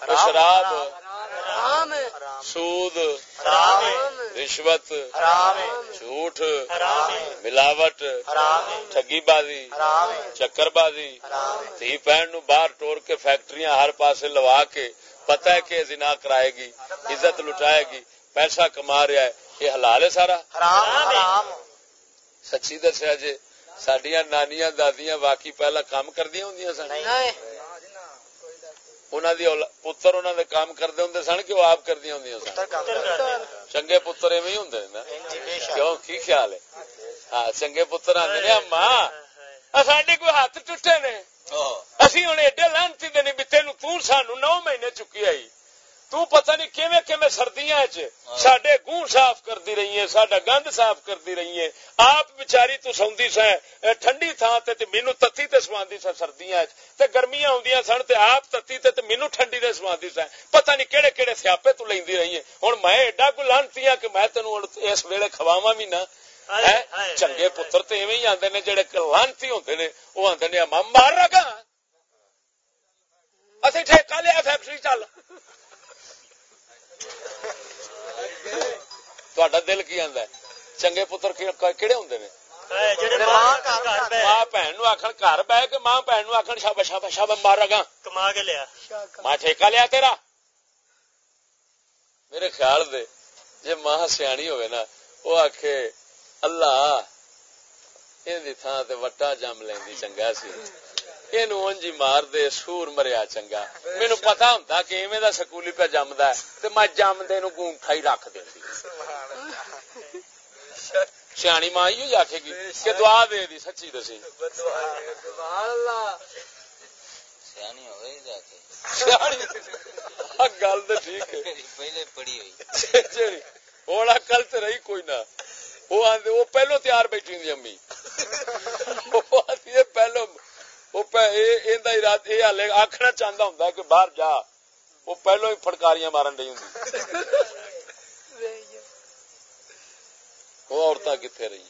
A: شراب سود رشوت جھوٹ ملاوٹ ٹگی بازی چکر بازی تھی پہن نو باہر ٹور کے فیکٹریاں ہر پاسے لوا کے پتا ہے کہ زنا کرائے گی عزت لٹائے گی پیسہ کما رہا ہے یہ حلال ہے سارا؟ سچی دسیا جی سڈیا نانیاں دادیاں واقعی پہلا کام کردیا ہوں سن؟ پتر انہوں نے کام کرتے ہوں سن کہ وہ آپ کردیا ہوں چنگے پتر ایویں ہوں نا کیوں کی خیال ہے ہاں چنگے پتر آدھے اما ساڈے کوئی ہاتھ ٹوٹے نے اسی ہوں ایڈے لانتی دن بھی تین تانو نو مہینے چکی آئی تو پتہ نہیں کیویں کیویں سردیاں وچ ساڈے گوں صاف کردی رہی ہیں ساڈا گند صاف کردی رہی ہیں۔ آپ بیچاری تو سوندی سا ٹھنڈی تھان تے تے مینوں تتی تے سواندی سا سردیاں وچ تے گرمیاں ہوندیاں سن تے آپ تتی تے تے مینوں ٹھنڈی تے سواندی سا پتہ نہیں کیڑے کیڑے سیاپے تو لیندی رہی ہیں۔ ہن میں ایڈا کو لانتی ہاں کہ میں تینوں اس ویلے کھواواں وی نہ۔ چنگے پتر تے ایویں ہی آندے نے جڑے لانتی ہوندے نے او آندے نے مار رگا اسی ٹھیکہ لیا فیکٹری چل۔ دل کی آدھا چنگے پتر کہڑے ہوں ماں بھن نو آخر گھر بہ کے ماں بھن نو آخر شاب شاب شاب مارا گا کما کے لیا ماں ٹھیکہ لیا تیرا میرے خیال دے جی ماں سیانی ہوئے نا وہ آخ اللہ یہ تھان تے وٹا جم لینی چنگا سی یہ مار دے سور مریا چنگا مینو پتا ہوں کہ ایویں دا سکولی پہ جمدا ہے تے میں جمدے نو کھائی رکھ دیندی سیانی ماں ہی آکھے گی کہ دعا دے دی سچی دسی گل تو ٹھیک ہے پہلے پڑھی ہوئی ہوں اکل تو رہی کوئی نہ وہ پہلو تیار بیٹھی ہوئی امی آخنا چاہتا ہوں کہ باہر جا وہ پہلو ہی فٹکاریاں مارن رہی ہوں وہ عورت کتنے رہی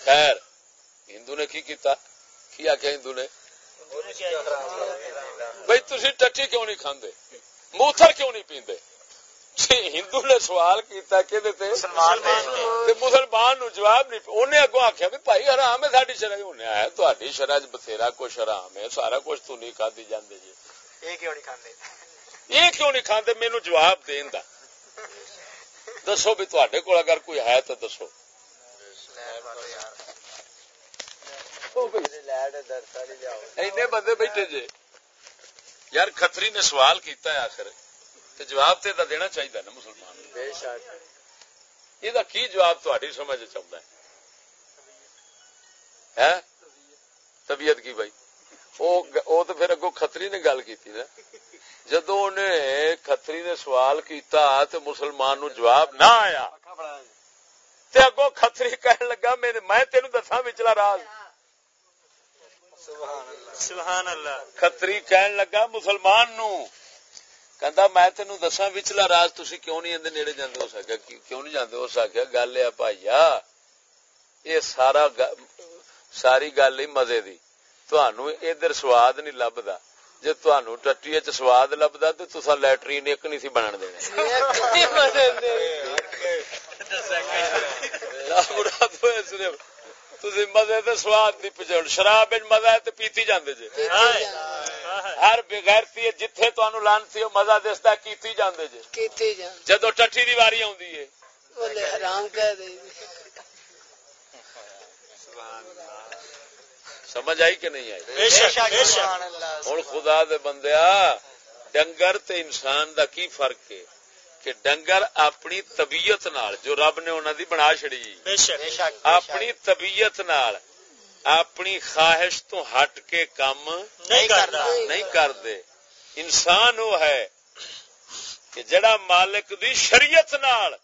A: خیر ہندو نے کی کیتا کی آخیا ہندو نے بھائی تھی ٹٹی کیوں نہیں کھانے موتر کیوں نہیں پیندے ہندو نے سوال کیتا کہ مسلمان نو جواب نہیں انہیں اگو آخیا بھی بھائی حرام ہے ساری شرح انہیں آیا تاری شرح بتھیرا کچھ حرام ہے سارا کچھ تو نہیں کھادی جاندے جی یہ کیوں نہیں کھاندے یہ کیوں نہیں کھاندے مینو جواب دین دا دسو بھی تے کول اگر کوئی ہے تو دسو بندے بیٹھے جی یار کتری نے سوال کیتا ہے آخر تو جواب تے دا دینا چاہیے نا مسلمان۔ بے شک۔ یہ کی جواب تاری سمجھ چاہتا ہے؟ طبیعت کی بھائی۔ وہ تو پھر اگو کتری نے گل کی نا۔ جدو کتری نے سوال کیتا تو مسلمان نو جواب نہ آیا۔ تے اگو کتری کہن لگا میں تینوں دسا بچلا راز۔ سبحان اللہ۔ کتری کہن لگا مسلمان نو کہندا میں تینوں دساں وچلا راز تسی کیوں نہیں اندے نیڑے جاندے ہو سکیا کیوں نہیں جاندے ہو سکیا گل ہے بھائیا یہ سارا ساری گل ہی مزے دی تانوں ادھر سواد نہیں لبدا جے تانوں ٹٹی وچ سواد لبدا تے تساں لیٹرین ایک نہیں سی بنن دینے مراد ہوئے تسی مزے تے سواد دی پچھڑ شراب وچ مزہ تے پیتی جاندے جے ہر بغیرتی جتھے تانوں لانتی ہو مزہ دستا کیتی جاندے جے۔ کیتی جان جدوں ٹٹھی دی واری اوندی ہے۔ بولے حرام کہہ دے۔ سمجھ آئی کہ نہیں آئی؟ ہوں خدا دے بندیا ڈنگر تے انسان دا کی فرق ہے؟ کہ ڈنگر اپنی طبیعت نال جو رب نے انہوں دی بنا چڑی اپنی طبیعت نال اپنی خواہش تو ہٹ کے کام نہیں کرتے۔ انسان وہ ہے کہ جڑا مالک دی شریعت نال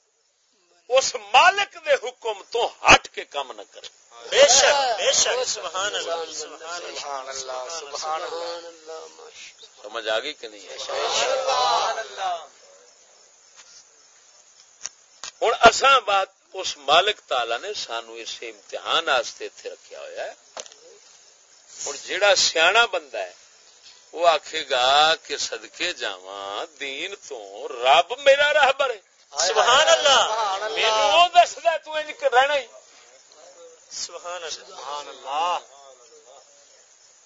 A: اس مالک دے حکم تو ہٹ کے کام نہ کرے۔
C: بے شک بے شک۔ سبحان اللہ
A: سبحان اللہ سمجھ آ گئی کہ نہیں؟ ہوں اصا بات اس مالک تالا نے سانو اس امتحان اتنے رکھا ہوا ہے۔ ہوں جہا سیاح بندہ ہے وہ آخے گا کہ سدکے جا دین تو رب میرا رہبر ہے۔
C: سبحان اللہ۔
A: مینو وہ دستا رہنا ہی۔
C: سبحان اللہ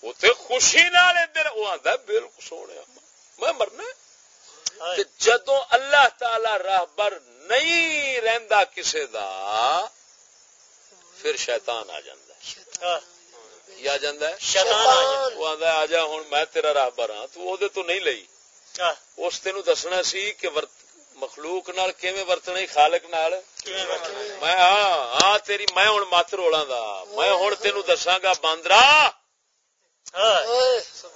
A: وہ خوشی نال ادھر وہ آتا بالکل سونے میں مرنا جدو اللہ تعالی راہبر نہیں رہندا کسے دا پھر شیطان آ جاندہ ہے۔ آ جاندہ ہے؟ شیطان وہ آندا ہے آجا ہن میں تیرا راہبر ہاں تو او دے تو نہیں لئی۔ اس تینو دسنا سی کہ ورت مخلوق نال کیویں ورتنا ہی خالق نال؟ میں ہاں ہاں تیری میں ہن مت رولاں دا۔ میں ہن تینو دساں گا باندرا!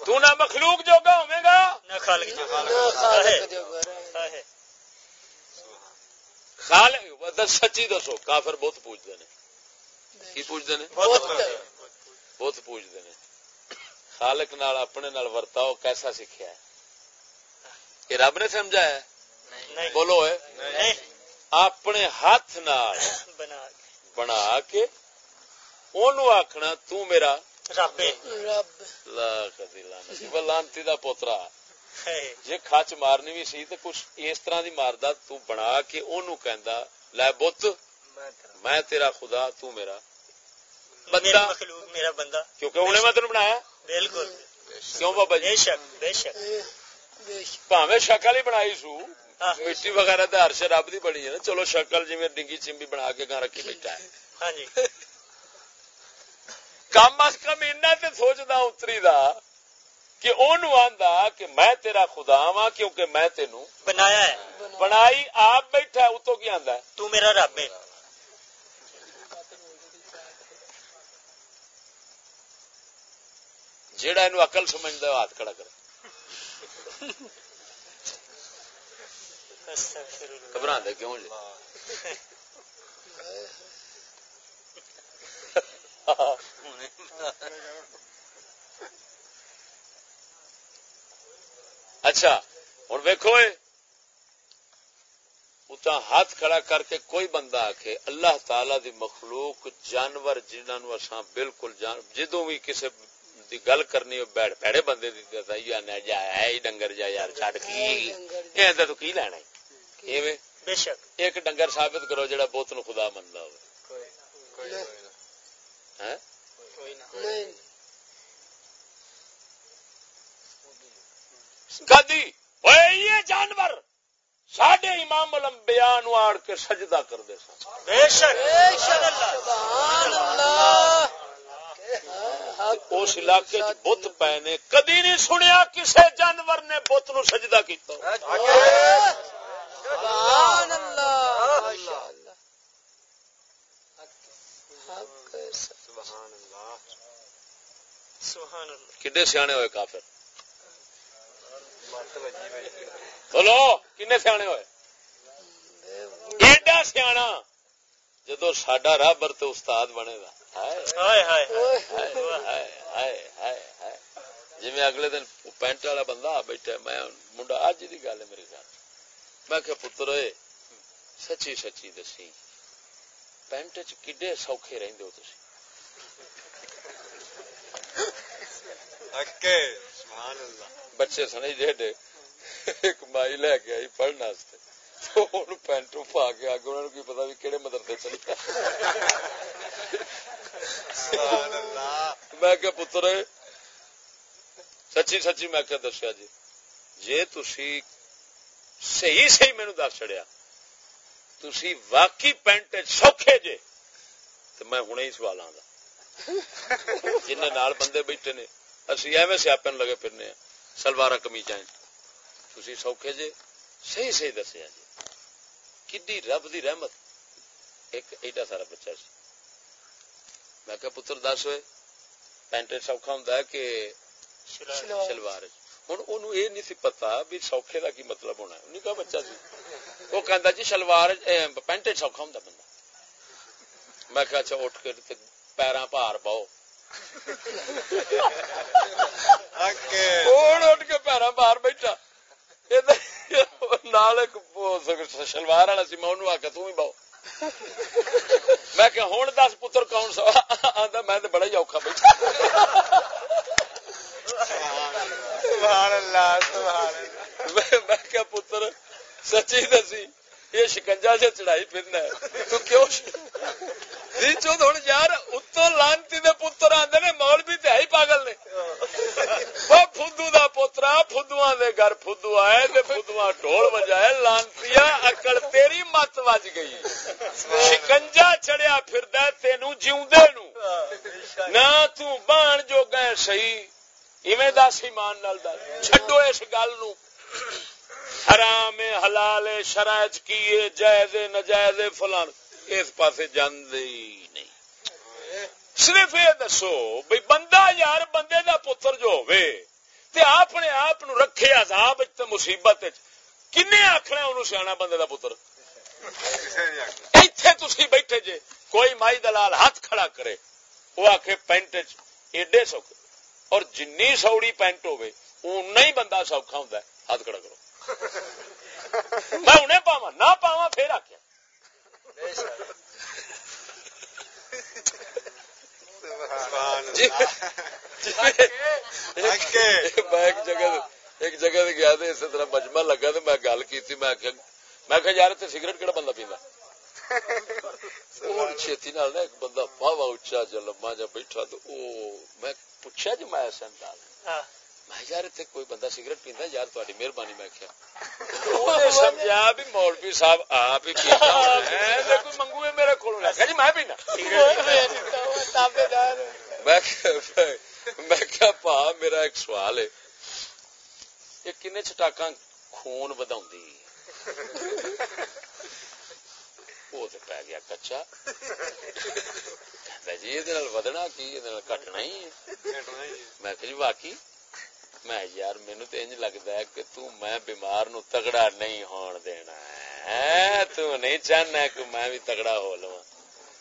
A: تو نہ مخلوق جوگا ہوے گا۔
C: نہ خالق جوگا۔
A: خالق سچی دسو کافر بہت پوچھتے ہیں۔ کی پوچھتے ہیں؟ بہت پوچھتے ہیں۔ خالق نال اپنے نال ورتاؤ کیسا سیکھا ہے؟ یہ رب نے سمجھا ہے؟ بولو ہے۔ اپنے ہاتھ نال بنا کے۔ اونوں آخنا تو میرا
C: رب
A: لانتی دا پوترا۔ جی کچ مارنی بھی سی تو کچھ اس طرح دی ماردا تو بنا کے اونوں کہندا لے بت میں تیرا خدا تو میرا
C: بندہ میرا بندہ
A: کیونکہ انہیں میں تینوں بنایا
C: بالکل
A: کیوں بابا جی
C: بے شک بے شک
A: شکل ہی بنائی سو مٹی وغیرہ تو ہر شراب دی بنی ہے نا چلو شکل جی ڈنگی چمبی بنا کے گاں رکھی بیٹھا ہے
C: ہاں جی
A: کم از کم اینا تے سوچدا اتری دا کہ اونوں آندا کہ میں تیرا خدا ہاں کیونکہ میں تینوں
C: بنایا ہے۔
A: بنائی آپ بیٹھا ہے اتو کی آندا ہے؟
C: تو میرا رب ہے۔
A: جیڑا اینو عقل سمجھدا ہے ہاتھ کھڑا کرے گھبرا دے کیوں جی؟ اچھا ہوں ویکو اتنا ہاتھ کھڑا کر کے کوئی بندہ آ کے اللہ تعالی دی مخلوق جانور جنہوں اساں بالکل جان جدو بھی کسی دی گل کرنی بیڑ پیڑے بندے دی جا ہے ڈنگر جا یار چڈ کی؟ تو کی لینا
C: بے شک۔
A: ایک ڈنگر ثابت کرو جڑا بوت نو خدا منتا ہو کدی؟ یہ جانور سڈے امام الانبیاء نو آڑ کے سجدہ کر دے سن۔
C: بے شک۔
A: اس علاقے بت پے نے۔ کدی نہیں سنیا کسے جانور نے بت نو سجدہ کیتا۔
B: سبحان اللہ۔
A: کڈے سیانے ہوئے کافر؟ بولو کنے سیانے ہوئے ایڈا سیاح جدو سڈا رابر تو استاد بنے گا جی اگلے دن پینٹ والا بندہ بیٹھا میں منڈا اج کی گل ہے میرے گھر میں کہ پتر سچی سچی دسی پینٹ چڈے سوکھے رہتے ہو تھی بچے سنے ڈیڈے ایک مائی لے کے آئی پڑھنے پینٹ پا کے آگے انہوں کی پتا بھی کہڑے مدرسے چلے۔ میں کہ پتر سچی سچی میں کیا دسیا جی جی تھی صحیح صحیح مینو دس چڑیا تھی واقعی پینٹ سوکھے جے تو میں ہوں ہی سوال آ جن بندے بیٹھے نے اسی ایویں سیاپن لگے پھرنے سلوار کمیجا تھی سوکھے جے صحیح صحیح دسیا جی کی رب دی رحمت ایک ایڈا سارا بچہ سی میں کہ پتر دس ہوئے پینٹ سوکھا ہوں کہ شلوار ہوں یہ نہیں سی پتا بھی سوکھے کا کی مطلب ہونا ہے انہیں کا بچہ سی وہ کہندا جی شلوار پینٹ سوکھا ہوں بندہ میں کہا اچھا اٹھ کے پیراں پار پاؤ اٹھ کے پیراں پار بیٹھا؟ شلوار والا سی میں انہوں آخیا تھی باؤ میں کہ ہوں دس پتر کون سا؟ آتا میں بڑا ہی اوکھا بیٹھا۔ میں کیا پتر سچی دسی؟ یہ شکنجا سے چڑھائی پھرنا ہے۔ تو کیوں ہوں یار اتو لانتی دے پتر آدھے نے مول بھی تو ہے پاگل نے۔ وہ فدو دا پوترا فدو دے گھر فدو آئے تے فدو ڈول بجائے لانتی اکڑ، تیری مت وج گئی۔ شکنجا چڑیا پھر تینو جیوندے نو۔ نہ تو بان جو گئے، صحیح، ایویں دس ایمان نال دس۔ چھڈو اس گل نو۔ حرام حلال شرائط کیے جائز نجائز فلان۔ اس پاسے جاندے ہی نہیں۔ صرف یہ دسو بھائی بندہ یار بندے دا پتر جو ہوئے تے اپنے آپ نو رکھے عذاب تے مصیبت کنے آخنا انہوں سیاح بندے دا پتر؟ ایتھے تسی بیٹھے جے، کوئی مائی دلال ہاتھ کھڑا کرے وہ آخ پینٹ ایڈے سوکھے، اور جنی سوڑی پینٹ ہوئے اُنہ ہی بندہ سوکھا ہوں ہاتھ کھڑا کرو۔ میں انہیں پاوا نہ پاوا پھر آ ایک جگہ گیا اسی طرح مجمع لگا تو میں گل کی میں میں یار سگریٹ کہڑا بندہ پیندا چھتی نال ایک بندہ واہ اچا جا لما جا بیٹھا تو میں پوچھا جی میں ایسا انداز؟ میں یار اتنے کوئی بندہ سگریٹ پیندا یار تاری مہربانی میں کیا سمجھا بھی مولوی صاحب آپ ہی کوئی منگو میرے کو جی میں پینا میں کیا پا میرا ایک سوال ہے یہ خون وہ تو پی گیا کچا جی یہ ودنا کی کٹنا ہی میں جی واقعی میں یار مینو تو انج لگتا ہے کہ تو میں بیمار نو تگڑا نہیں ہون دینا ہے تو نہیں چاہنا کہ میں بھی تگڑا ہو لوا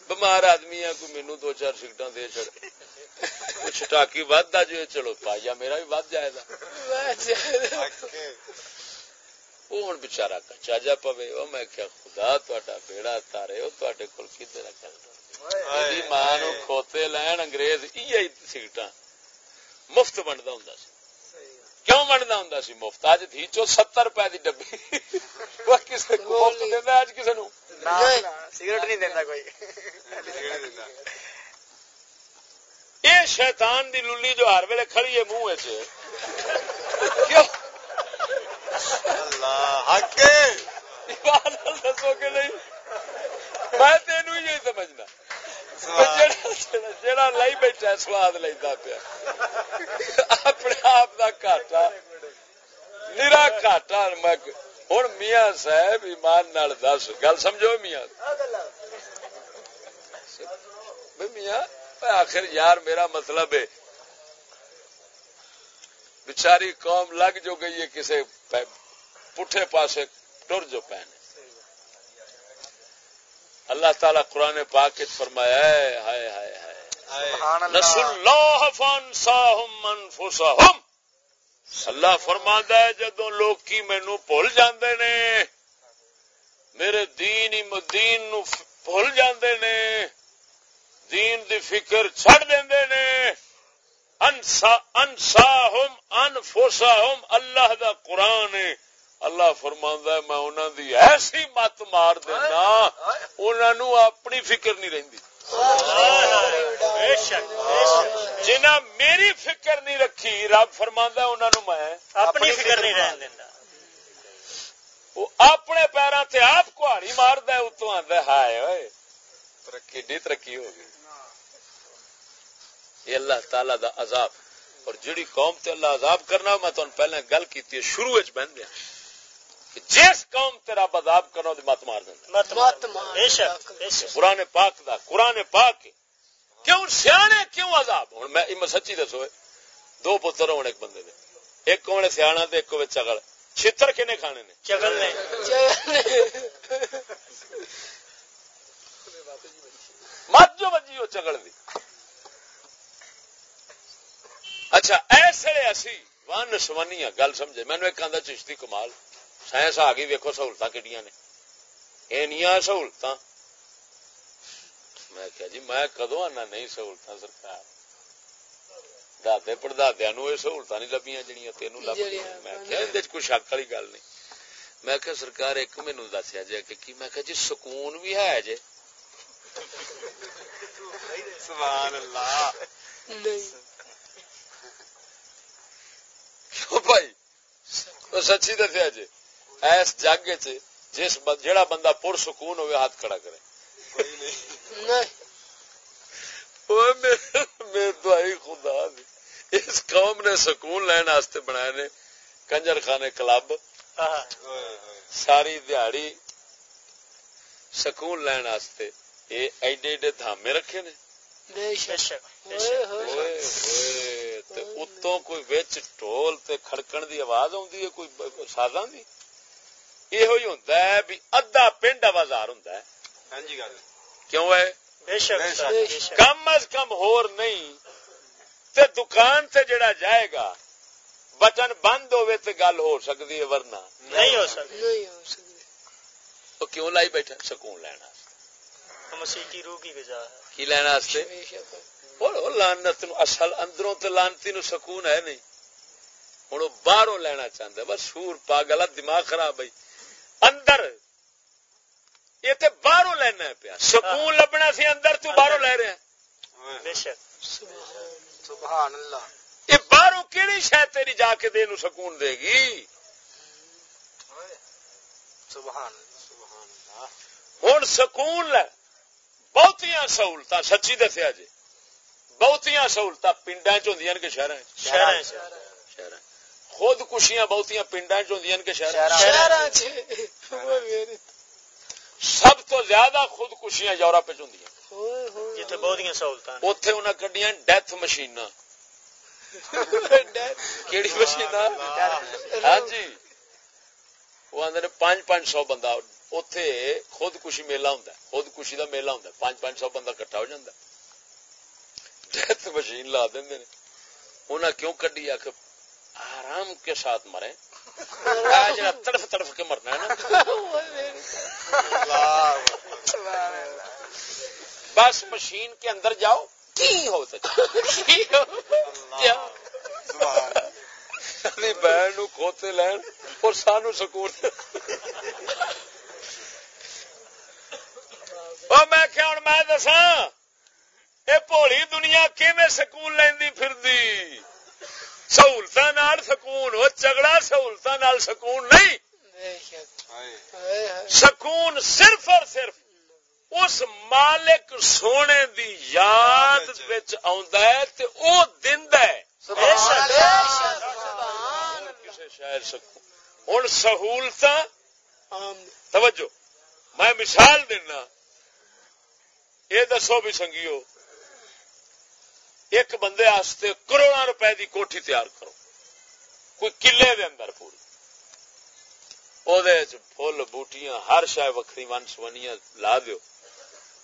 A: بیمار آدمی ہے کوئی مینو دو چار سگٹا دے چڑ کچھ ٹاکی ود جو چلو پایا میرا بھی ود جائے گا وہ ہوں بچارا کچا جا پوے وہ میں کیا خدا تا بیڑا تارے وہ تے کول کدھر ماں کھوتے لین انگریز سگٹا مفت بنتا ہوں کیوں بنتا ہوں سی مفت اج تھی چو ستر روپے کی ڈبی۔ کسی مفت دینا اج کسی نو؟ سگریٹ نہیں دینا کوئی۔ یہ شیطان دی للی جو ہر ویلے کھڑی ہے منہ دسو کہ نہیں؟ میں تینوں یہی سمجھنا۔ جڑا لائی بیٹھا سواد لینا پیا اپنے آپ کا کاٹا نیرا کاٹا ہوں میاں صاحب ایمان نال دس گل سمجھو میاں میاں آخر یار میرا مطلب ہے بچاری قوم لگ جو گئی ہے کسی پٹھے پاسے ٹر جو پہنے اللہ تعالی قرآن پاک فرمایا ہے ہائے ہائے ہائے۔ رسول اللہ۔ فانساہم انفسہم۔ اللہ فرما ہے جدو لوگ کی مینو بھول جاندے نے میرے دین دین نو بھول جاندے نے دین دی فکر چھڑ دیندے نے۔ انسا انساہم انفسہم اللہ دا قرآن ہے۔ اللہ فرماندا ہے میں انہاں دی ایسی مت مار دینا انہاں نو اپنی فکر نہیں رہندی۔ جنا میری فکر نہیں رکھی رب فرماندا ہے انہاں نو میں
C: اپنی فکر نہیں رہن دیندا
A: وہ اپنے پیراں تے آپ کوہاڑی ماردا ہے اتوں آندا ہے ہائے اوئے۔ ترقی دی ترقی ہو گئی۔ یہ اللہ تعالی دا عذاب۔ اور جڑی قوم تے اللہ عذاب کرنا میں تہن پہلے گل کیتی ہے شروع وچ بہن دیا۔ جس قوم تیرا بذاب کرو تو مت مار قرآن پاک دا قرآن پاک کیوں سیانے کیوں عذاب؟ ہوں میں سچی دسو دو پتر ہونے ایک بندے دے ایک ہونے سیاح ایک چگل چھتر کنے کھانے نے؟
C: چگل نے۔
A: مت جو بجی وہ چگڑ دی۔ اچھا ایسے اسی ون سمانی گل سمجھے۔ مینو ایک آدھا چشتی کمال۔ سائنس آ گئی ویکو سہولت کہڑی نے اینیا سہولت میں کیا جی میں کدو آنا نہیں سہولت سرکار دے پڑدادیا نو یہ سہولت نہیں لبیاں جہیا تین لب میں کیا کوئی شک والی گل نہیں میں کہ سرکار ایک مینو دسیا جی کہ میں کہ جی سکون بھی ہے جی
B: سبحان اللہ
A: بھائی سچی دسیا جی ایس جگ جس جڑا بندہ پور سکون ہوئے ہاتھ کھڑا کرے۔ میرے دعائی خدا اس قوم نے سکون لین واسطے بنائے نے کنجر خانے کلب۔ ساری دیہڑی سکون لین واسطے۔ یہ ایڈے ایڈے دھامے رکھے نے۔ اتوں کوئی بچ ٹول تے کھڑکن دی آواز آتی ہے کوئی سازاں دی؟ یہ ہے بھی ادھا پنڈ آوازار ہوں کیوں ہے کم از کم ہور نہیں تے دکان تے جڑا جائے گا بٹن بند ہوئے تے گل ہو سکتی ہے ورنہ
C: نہیں ہو سکتی
A: تو کیوں لائی بیٹھا سکون لینا
C: روح کی وجہ ہے
A: کی لینا لانت اصل اندروں تے لانتی نو سکون ہے نہیں ہوں باہروں لینا چاہتا بس سور پاگل دماغ خراب بھائی اندر۔ یہ تے باہروں لینا پیا سکون لبنا سی اندر تو باہروں لے رہے ہیں۔
C: بے شک۔
B: سبحان اللہ۔
A: یہ باہروں کہڑی شاید تیری جا کے دے نو سکون دے گی؟
B: سبحان
A: ہوں سکون لے۔ بہت سہولت سچی دسیا جی۔ بہت سہولت پنڈا چ کہ شہر شہر خود کشیاں بہت پنڈا کہ شہر سب تو زیادہ خود کشیاں یورپ
C: بہت سہولت
A: اتے انہیں کڈیاں ڈیتھ مشین کہڑی مشین ہاں جی۔ وہ آدھے پانچ پانچ سو بندہ اتے خود کشی میلہ ہوں خود کشی کا میلہ ہوں پانچ پانچ سو بندہ کٹھا ہو جاتا ڈیتھ مشین لا دیں انہیں کیوں کڈی؟ آخ آرام کے ساتھ مرے۔ تڑف تڑف کے مرنا ہے نا۔ بس مشین کے اندر جاؤ کی ہو بہن کھوتے لین اور سانو سکون۔ میں کیا ہوں؟ میں دسا یہ پولی دنیا کیون سکون لینی پھر سہولت سکون، وہ چگڑا سہولت سکون نہیں۔ سکون صرف اور صرف اس مالک سونے دی یاد او ہے۔ سکون۔ ہوں سہولت توجہ، میں مثال دینا۔ یہ دسو بھی سنگیو۔ ایک بندے آستے کروڑا روپے دی کوٹھی تیار کرو۔ کوئی کلے دے اندر پوری۔ فل بوٹیاں ہر شاید وکری ون سونیاں لا دیو۔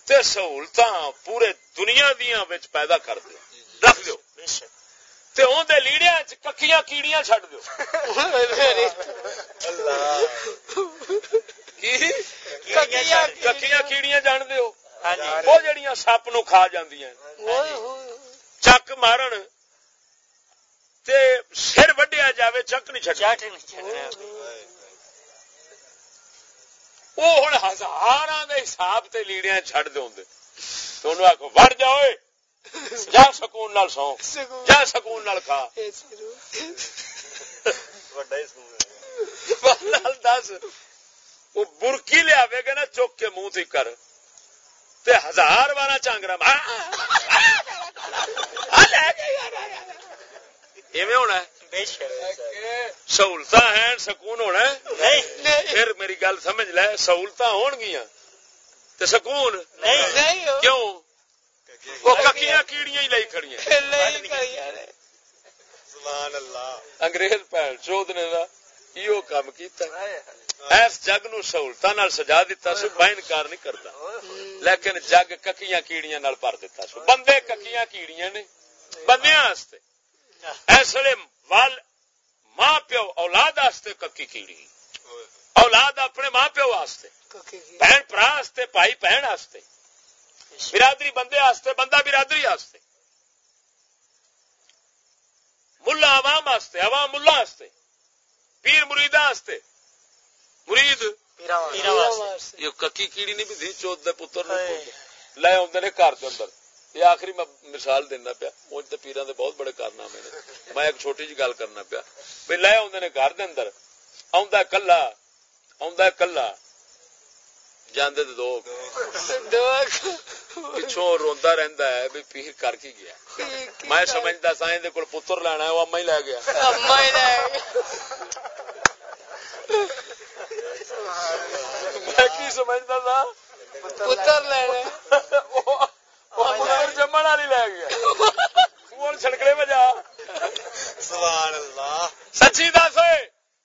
A: تے سہولت پورے دنیا دیا پیدا کر دو رکھ دو تے اون دے لیڑیاں ککیاں کیڑیاں چھڈ دیو۔ ککیاں کیڑیاں جان دیو۔ ہاں جی۔ جڑیاں سپ نو کھا جاندیاں۔ چک مارن تے سر وڈیا جاوے چک نہیں چک وہ ہوں ہزار حساب سے لیڑیا چڈ دے تو آخو وڑ جاؤ جا سکون نال سو جا سکون نال کھا دس وہ برکی لیا گا نا چک کے منہ تھی کر تے ہزار بارہ چانگرا ہونا سہولت ہے سکون ہونا پھر میری گل سمجھ لے سہولت ہون گیا تو سکون؟ کیوں؟ وہ ککیاں کیڑیاں ہی لئی کھڑیاں۔ انگریز بھن نے ایو کام کیتا ایس جگ نو سہولتاں سجا دیتا سو انکار نہیں کرتا لیکن جگ ککیاں کیڑیاں نال بھر دیتا سو۔ بندے ککیاں کیڑیاں نے بندیاں واسطے۔ اس وال ماں پیو اولاد واسطے ککی کیڑی؟ اولاد اپنے ماں پیو واسطے بہن برا واسطے بھائی بہن واسطے برادری بندے واسطے بندہ برادری واسطے ملا عوام واسطے عوام ملا واسطے پیر مرید واسطے مرید یہ ککی کیڑی نہیں بھی چوت دے پتر لے آدھے نے گھر کے اندر۔ یہ آخری میں مثال دینا پیا۔ تو پیران دے بہت بڑے کارنامے نے۔ میں ایک چھوٹی جی گل کرنا پیا۔ بھائی لے آدھے نے گھر دے اندر۔ آ کلا۔ جاندے دو۔ پچھوں روندا رہندا ہے۔ بھی پیر کر کے گیا۔ میں سمجھدا سا دے کول پتر لینا ہے وہ اما ہی لے گیا۔ اما ہی لے میں کی سمجھدا تھا پتر لینا (laughs) جمن والی لے گیا ہوں چھڑکڑے میں جا سبحان اللہ سچی دس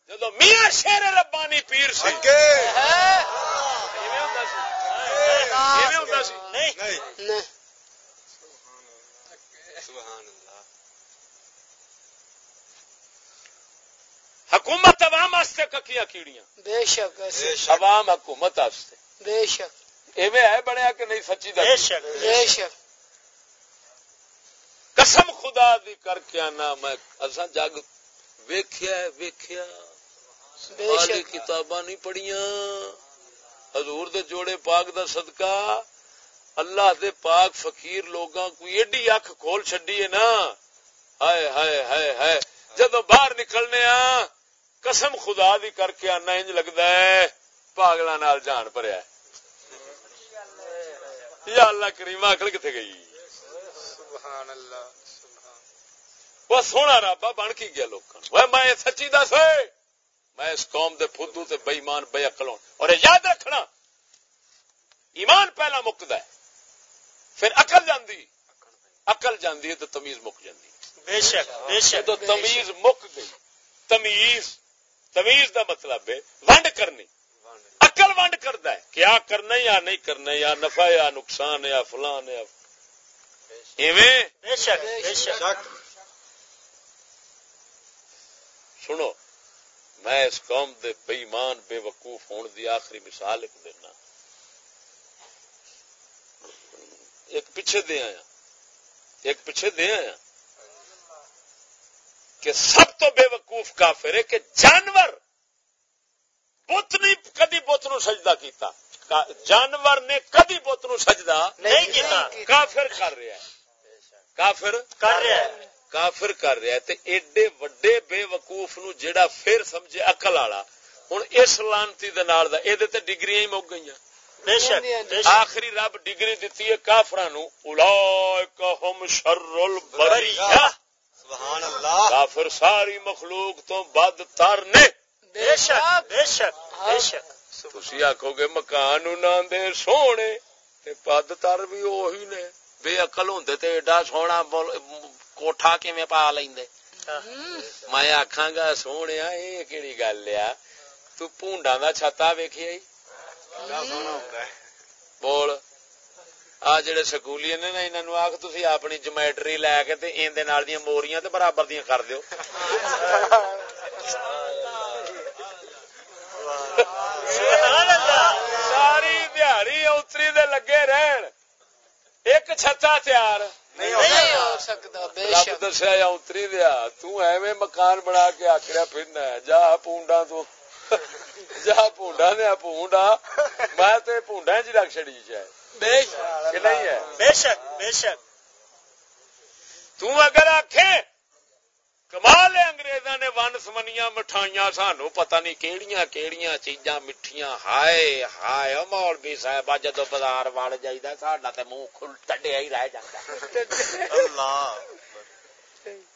A: جدو میاں شیر ربانی پیر سی حکومت عوام ککیاں کیڑیاں بے شک عوام حکومت واسطے بے شک ایویں ہے بنیا کہ نہیں سچی بے شک بے شک۔ قسم خدا دی کر کے آنا میں۔ اساں جگ ویکھیا ویکھیا۔ کتاباں نہیں پڑھیاں۔ حضور دے جوڑے پاک دا صدقہ۔ اللہ دے پاک فقیر لوگاں کوئی ایڈی اکھ کھول چڈی ہے نا۔ ہائے ہائے ہائے ہائے۔ جدو باہر نکلنے آ قسم خدا دی کر کے آنا انج لگتا ہے۔ پاگل نال جان پریا یا اللہ کریم اکل کتنے گئی؟ سبحان اللہ وہ سونا رابا بن کی گیا لوگ میں سچی دس میں اس قوم دے فدو تے بےمان بے اکل اور یاد رکھنا ایمان پہلا مکد ہے پھر اقل جاندی اقل جاندی ہے تو تمیز مک جاندی بے شک بے شک تو تمیز مک گئی۔ تمیز تمیز دا مطلب ہے ونڈ کرنی۔ اقل ونڈ کرتا ہے کیا کرنا یا نہیں کرنا یا نفع یا نقصان یا فلان یا بے شک بے شک سنو میں اس قوم دے بےمان بے وقوف ہون دی آخری مثال ایک دینا ایک پیچھے دے آیا۔ ایک پیچھے دے آیا۔ کہ سب تو بے وقوف کافر ہے کہ جانور بت نہیں کدی بت نو سجدہ کیتا۔ جانور نے کدی بت نو سجدہ نہیں کیتا۔ کافر کر رہا ہے۔ کافر کر رہا ہے۔ کافر کر رہا ہے۔ تے ایڈے وڈے بے وقوف نو جیڑا پھر سمجھے اقل والا۔ ہوں اس لانتی تے ڈگری ہی مک گئی آخری رب ڈگری دیتی ہے کافر کافر ساری مخلوق تو بد تر نے۔ تھی آخو گے مکان دے سونے بد تر بھی وہی نے۔ بے اقل ہوں ایڈا سونا کوٹھا کیویں پا لیندے میں آکھاں گا سونے یہ کیڑی گل آ؟ تو پونڈا دا چھتا ویکھیا بول آ جڑے سکولی نے نا انہاں نو آکھ تسی اپنی جمیٹری لے کے تے این دے نال دیاں موریاں تے برابر دیاں کر دیو۔ ساری دیہڑی اتری دے لگے رہن. ایک چھتا تیار. رب دسیا یا اتری دیا تیویں مکان بنا کے آخر پھرنا جا پونڈا تو. (laughs) جا پونڈا دیا پونڈا میں پونڈا چ رکھ چڑی شاید نہیں ہے؟ بے شک بے شک. تگر آخ کمال انگریزاں نے ون سمنیاں مٹھائیاں سانو پتہ نہیں کیڑیاں کیڑیاں چیزاں مٹھیاں ہائے ہائے مولوی صاحب جدو بازار وڑ جائیدا ساڈا تے منہ کھل ٹڈیا ہی رہ جاندا اللہ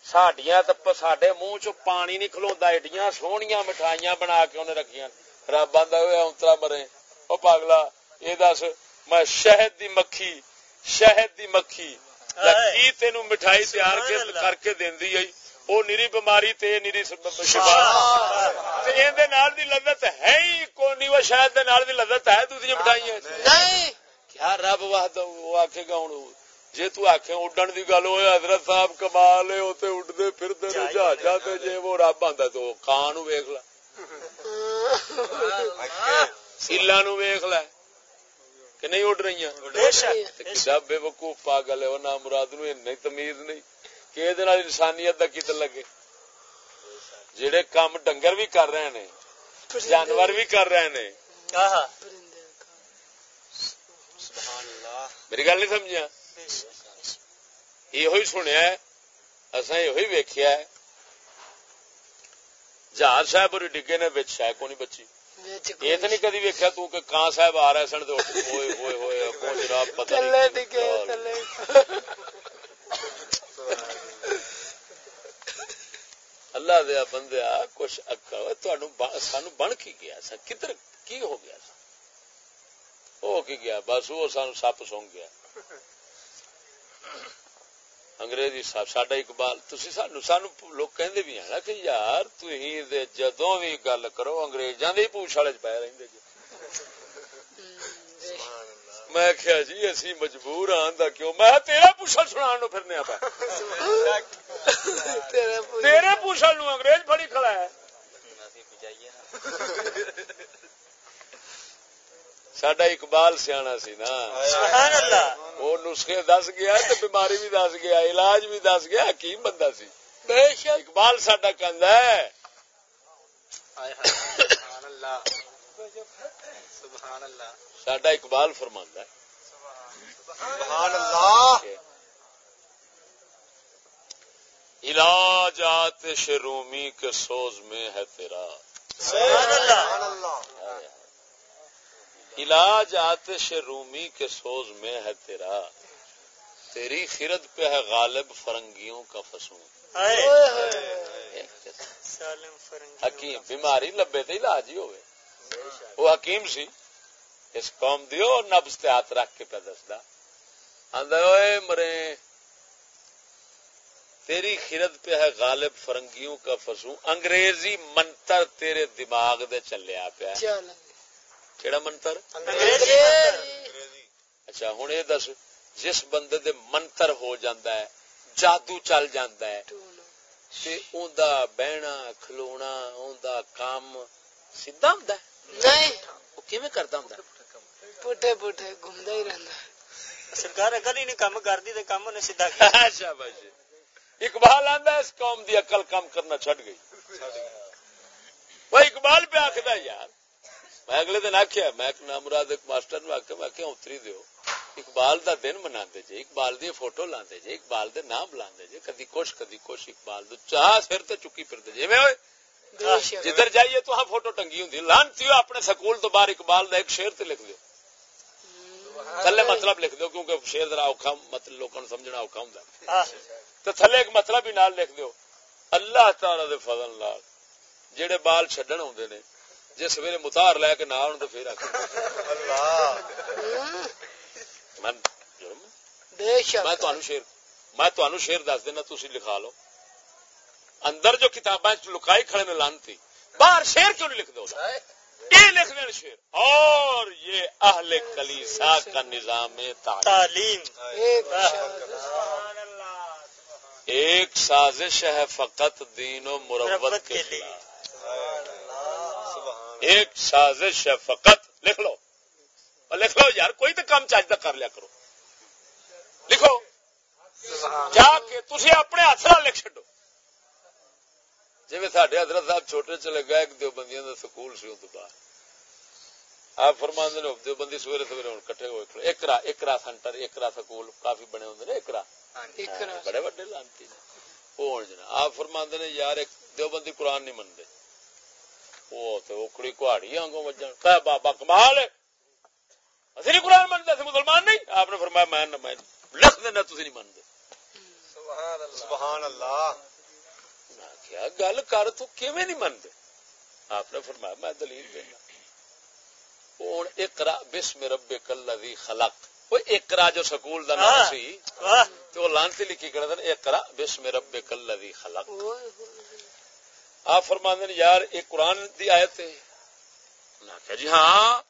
A: ساڈیاں تے ساڈے منہ چ پانی نہیں کھلوندا ایڈیاں سونیاں مٹھائیاں بنا کے انہیں رکھیاں رب آندا اونترا مرے او پاگلا اے دس میں شہد دی مکھی شہد دی مکھی کی تینوں مٹھائی تیار کر کے دیندی ہے وہ نیری بیماری تے نیری شفا تے اندے نال دی لذت ہے ہی کوئی نہیں وہ شاید دے نال دی لذت ہے دوسری مٹھائیاں
C: نہیں
A: کیا رب وہ آکھے گا ہن جے تو آکھے اڈن دی گل ہوئے حضرت صاحب کمال ہے اوتے اڈدے پھردے نے جہاجاں تے جے وہ رب آندا تو کان نو ویکھ سیلا نو ویکھ لے کہ نہیں اڈ رہی
C: بے شک
A: کیا بے وقوف پاگل ہے وہ مراد نو نہیں تمیز نہیں کہ یہ انسانیت کا کت لگے؟ جڑے کام ڈنگر بھی کر رہے ہیں جانور بھی کر رہے ہیں
C: آہا۔
B: سبحان اللہ۔
A: میری گل نہیں سمجھا یہ سنیا ہے اصا یہ ویکیا ہے۔ جہاز صاحب اور ڈگے نے بچ شاید کو نہیں بچی یہ تو نہیں کدی ویکیا تو کہ کان صاحب آ رہے سن تو ہوئے ہوئے ہوئے اگوں جناب پتہ نہیں کی حال۔ اللہ دیا بندیا کچھ اکل سانو بن کی گیا سا کدھر کی ہو گیا سا ہو کی گیا بس وہ سانو سپ سونگ گیا انگریزی صاحب ساڈا اقبال تسی سانو سانو لوگ کہندے بھی ہیں نا کہ یار تھی جدوں بھی گل کرو انگریزاں دے پوچھ والے چ پے رہندے جی میں کیا جی اسی مجبور ہاں دا کیوں؟ میں تیرا پوچھل سنان نو پھرنے پا تیرے پوچھل نو انگریز پھڑی کھڑا ہے۔ ساڈا اقبال سیاح سی نا۔
C: سبحان اللہ۔
A: وہ نسخے دس گیا تے بیماری بھی دس گیا علاج بھی دس گیا حکیم بندہ سی۔
C: بے شک۔
A: اقبال ساڈا کہندا ساڈا اقبال فرماندا ہے۔
B: سبحان اللہ
A: کہ علاج آتش رومی کے سوز میں ہے تیرا۔
C: سبحان اللہ
B: سبحان اللہ
A: علاج آتش رومی کے سوز میں ہے تیرا۔ تیری خرد پہ ہے غالب فرنگیوں کا فسون۔
C: ہائے۔ سالم فرنگی
A: حکیم بیماری لبے تے علاج ہی ہوئے۔ وہ حکیم سی۔ اس قوم دیو نبز تے ہاتھ رکھ کے پہ دسدا۔ آندا اوئے مرے تیری خرد پہ ہے غالب فرنگیوں کا فسوں۔ انگریزی منتر تیرے دماغ دے چلیا پیا۔ کیڑا منتر؟
C: انگریزی
A: اچھا یہ دس جس بندے دے منتر ہو جاندہ ہے جادو چل جاندہ ہے تے اوندا بہنا کھلونا اوندا کام سیدھا ہوندا ہے؟
D: نہیں۔
A: وہ کیویں کردا ہوندا
D: پٹھے پٹھے گھومتا ہی رہتا
C: سرکار اگر ہی نہیں کام کردی تے کام نے سیدھا کیا۔
A: اچھا بھائی اقبال آندا اس قوم دی عقل کام کرنا چھڈ گئی۔ وہ اقبال پہ آکھدا یار میں اگلے دن آخیا میں ایک نامراد ایک ماسٹر نو آخیا میں کہ اتری دیو۔ اقبال دا دن منا جے اقبال دی فوٹو لاندے جے اقبال دے نام بلاندے جے کدی کچھ کدی کچھ۔ اقبال دو چاہ سر تے چکی میں
D: بے شک
A: جدھر جائیے تو ہاں فوٹو ٹنگی ہوندی لانتی ہو اپنے سکول تو باہر اقبال دا ایک شعر تے لکھ دیو۔ تھلے مطلب لکھ دیو کیونکہ شعر ذرا اوکھا مطلب لوکاں سمجھنا اوکھا ہوندا تے تھلے ایک مطلب ہی نال لکھ دیو۔ اللہ تعالی دے فضل نال۔ جڑے بال چھڈن ہوندے نے جے سویرے متار لے کے نہ آن تے پھر
B: اللہ
A: میں جرم؟
D: بے شک۔
A: میں تہن شیر میں تہن شیر دس دینا تھی لکھا لو۔ اندر جو کتاباں لکائی کھڑے نے لانتی باہر شیر کیوں نہیں لکھ دو یہ لکھ دین شیر اور یہ اہل کلیسا کا نظام تعلیم۔
D: ایک
A: سازش ہے فقط دین و مروت
C: مربت
A: کے
C: لیے۔
A: ایک سازش ہے فقط۔ لکھ لو۔ اور لکھ لو یار کوئی تو کام چاہتا کر لیا کرو۔ لکھو۔
B: سبحان
A: جا کے تھی اپنے ہاتھ لکھ چڈو جی سڈے حضرت صاحب چھوٹے چلے گئے ایک دیوبندیاں دا سکول سی ادو باہر۔ آپ فرماندے نے دیوبندی سویرے سویرے ہوں کٹھے ہوئے اکرا اکرا سینٹر اکرا سکول کافی بنے ہوندے نے اکرا
D: اقرا
A: بڑے بڑے لانتی نے۔ آپ فرماندے نے یار ایک دیوبندی قرآن نہیں تو اوکڑی آنگوں وجن کہ بابا کمال ہے۔ اسی نہیں قرآن مسلمان نہیں۔ آپ نے فرمایا میں نہ میں لکھ دینا تسی نہیں منتے
B: اللہ۔ سبحان اللہ۔
A: کیا گل کر تو کیویں نہیں منتے آپ نے فرمایا میں دلیل دینا۔ ہوں اقرا بسم ربک الذی خلق۔ وہ اقرا جو سکول دا نام۔ سی تو لانتی لکھی ہیں اقرا بسم ربک الذی خلق۔ آپ فرماندے نے یار یہ قرآن دی آیت ہے۔ انہاں کہا جی ہاں۔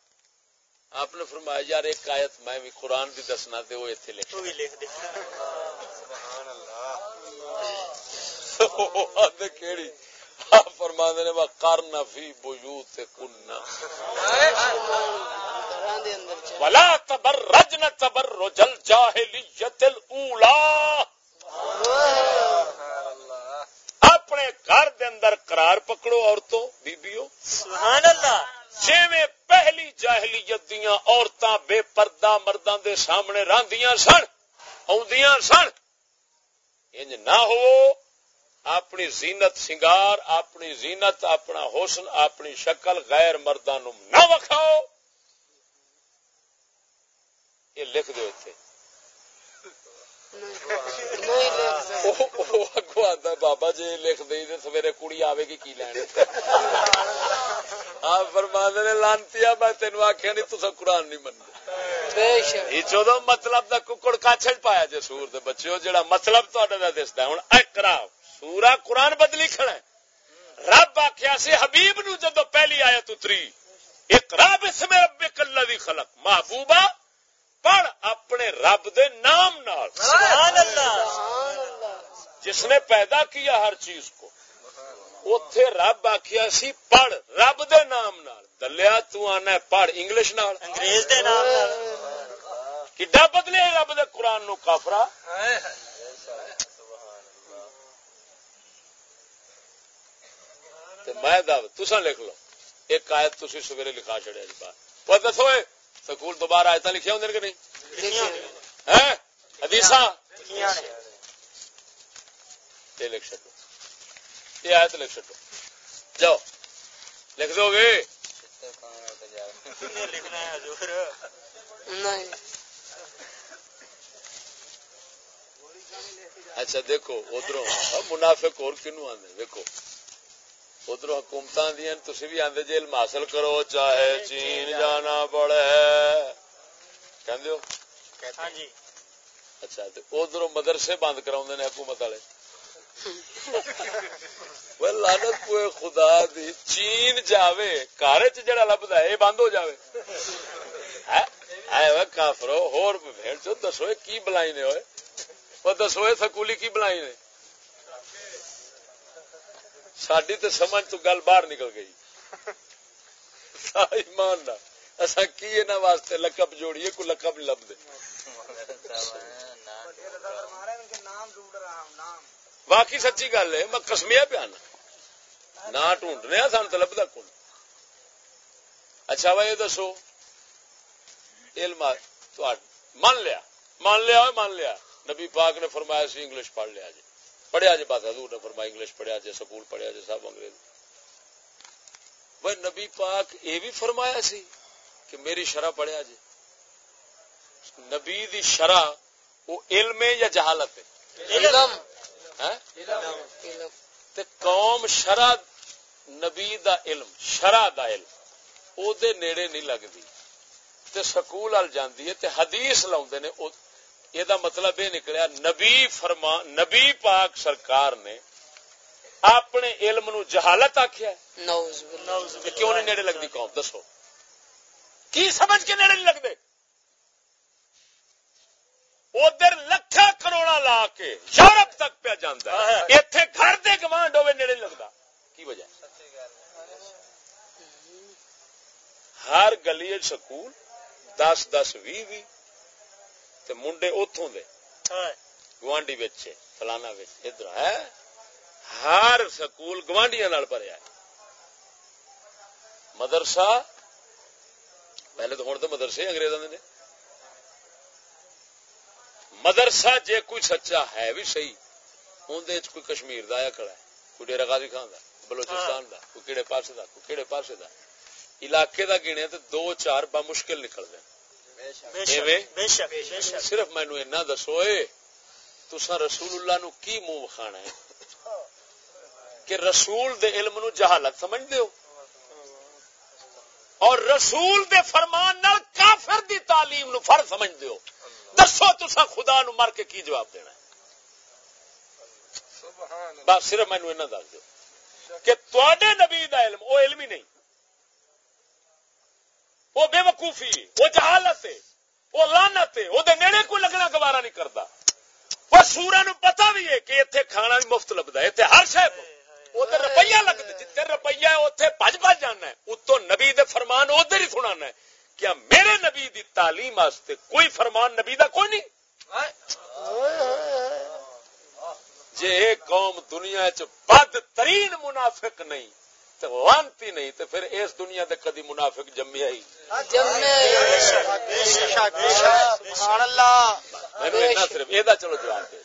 A: آپ نے فرمایا یار ایک آیت میں بھی قرآن دی دسنا تے وہ ایتھے لکھ۔
C: لکھ دے
B: سبحان اللہ
A: آدھے کیڑی۔ فرماندے نے وہ کرنا فی بیوت کننا ولا تبرجن تبرج الجاہلیت
B: اللہ
A: اپنے گھر دے اندر قرار پکڑو عورتوں بیبیوں۔
C: سبحان اللہ
A: جویں پہلی جاہلیت دیاں عورتاں بے پردہ مرداں دے سامنے راندیاں سن اوندیاں سن۔ انج نہ ہو اپنی زینت سنگار اپنی زینت اپنا حسن اپنی شکل غیر مرداں نو نہ وکھاؤ۔ یہ لکھ دو اتنے اگو آتا بابا جی لکھ تو سویرے کڑی آئے گی کی لین؟ آپ فرما نے لانتی میں تینو آخیا نہیں تو قرآن نہیں مننا یہ چودہ مطلب دا ککڑ کاچڑ پایا جے سور دے بچے جڑا مطلب تا دستا ہوں اکرا سورا قرآن بدلی کھڑا ہے۔ رب آخیا سی حبیب نو جدو پہلی آیت اتری۔ اقرا بسم ربک الذی خلق۔ محبوبہ پڑھ اپنے رب دے نام نال۔
D: سبحان اللہ
A: جس نے پیدا کیا ہر چیز کو۔ اتے رب آخیا سی پڑھ رب دے نام نال۔ دلیا تو آنا ہے پڑھ انگلش نال۔
C: انگریز دے نام نال۔
A: کڈا بدلے رب دے قرآن نو کافرا تے میں تسا لکھ لو۔ ایک آیت تسی سویرے لکھا چڑیا جی بات وہ دسو سکول دوبارہ آیت لکھیا ہوں کہ نہیں؟ یہ لکھ چڈو یہ آیت لکھ چڈو جاؤ۔ لکھ دو گے۔
C: انہیں لکھنا ہے حضور؟
D: نہیں۔
A: اچھا دیکھو ادھر منافق اور کنو آدھے دیکھو۔ ادھر حکومت آدی تھی بھی آدھے جی علم حاصل کرو چاہے چین جانا پڑے۔ ہو
C: ہاں جی۔
A: اچھا ادھر مدرسے بند کرا نے حکومت والے۔ (laughs) لانت پوئے خدا دی۔ چین جاوے کار چ جڑا لبدا ہے یہ بند ہو جاوے۔ وہ کافرو ہور بھیڑ چو دسو کی بلائی نے ہوئے؟ وہ دسو سکولی کی بلائی نے ساڈی تے سمجھ تو گل باہر نکل گئی۔ ایمان نہ کی انہاں واسطے لقب جوڑیے، کوئی لقب نہیں لبدے باقی سچی گل ہے، میں کسمیا پیا نا نہ ڈھونڈنے سان تو لبدا کون؟ اچھا بھائی، یہ دسو۔ علم آ- تہاڈ- مان لیا۔ مان لیا ہوئے مان لیا۔ نبی پاک نے فرمایا سی، انگلش پڑھ لیا جی۔ پڑھیا جی بات حضور نے فرمایا انگلش پڑھیا جی سکول پڑھیا جی سب انگریز۔ وہ نبی پاک یہ بھی فرمایا سی کہ میری شرح پڑھیا جی نبی دی شرح وہ علم ہے یا جہالت ہے؟
D: علم۔
A: تے قوم شرع نبی دا علم شرع دا علم او دے نیڑے نہیں لگدی۔ تے سکول ال جاندی ہے تے حدیث لاوندے نے یہ مطلب یہ نکلیا نبی فرما نبی پاک سرکار نے اپنے علم نو جہالت
D: باللہ۔
A: کیوں نہیں نیڑے لگدی قوم؟ دسو۔ کی سمجھ کے نیڑے نہیں لگدے؟ ادھر لکھا کروڑا لا کے یورپ تک پہ جانا اتے گھر دے گوانڈ ہوے نیڑے لگتا کی وجہ؟ ہر گلی سکول دس دس بھی تے منڈے اتوں دے۔
C: ہاں
A: گوانڈی بچ فلانا بچ ادھر ہے۔ ہر سکول گوانڈیاں نال بھریا ہے مدرسہ پہلے تو ہوں تو مدرسے انگریزوں نے۔ مدرسہ جے کوئی سچا ہے بھی صحیح اندر کوئی کشمیر دا آیا کھڑا ہے کوئی ڈیرا غازی خان دا بلوچستان دا کوئی کہڑے پاسے دا کوئی کہڑے پاسے دا۔ علاقے دا گنے تو دو چار با مشکل نکل دے۔
C: بے
A: ایویں؟
C: شک بے شک بے شک۔
A: صرف مینو اینا دسو تسا رسول اللہ نو کی منہ وکھانا ہے؟ کہ رسول دے علم نو جہالت سمجھ دیو اور رسول دے فرمان نال کافر دی تعلیم نو فرض سمجھ دیو دسو تسا خدا نو مر کے کی جواب دینا ہے؟
B: سبحان اللہ۔
A: بس صرف مینو ایسا دس دو کہ تے نبی دا علم وہ علم ہی نہیں۔ وہ بے وقوفی وہ جہالت ہے وہ لانت ہے وہ نیڑے کوئی لگنا گوارا نہیں کرتا۔ وہ سورا نو پتا بھی ہے کہ اتنے کھانا بھی مفت لگتا ہے اتنے ہر شہ ادھر روپیہ لگتا جتنے روپیہ ہے اتنے بج بج جانا ہے۔ اتو نبی دے فرمان ادھر ہی سنانا ہے کیا میرے نبی دی تعلیم واسطے کوئی فرمان نبی دا کوئی نہیں۔ جے قوم دنیا چ بد ترین منافق نہیں لانتی نہیں تو پھر اس دنیا دے کدی منافق جمیا ہی۔ صرف یہ چلو جواب دے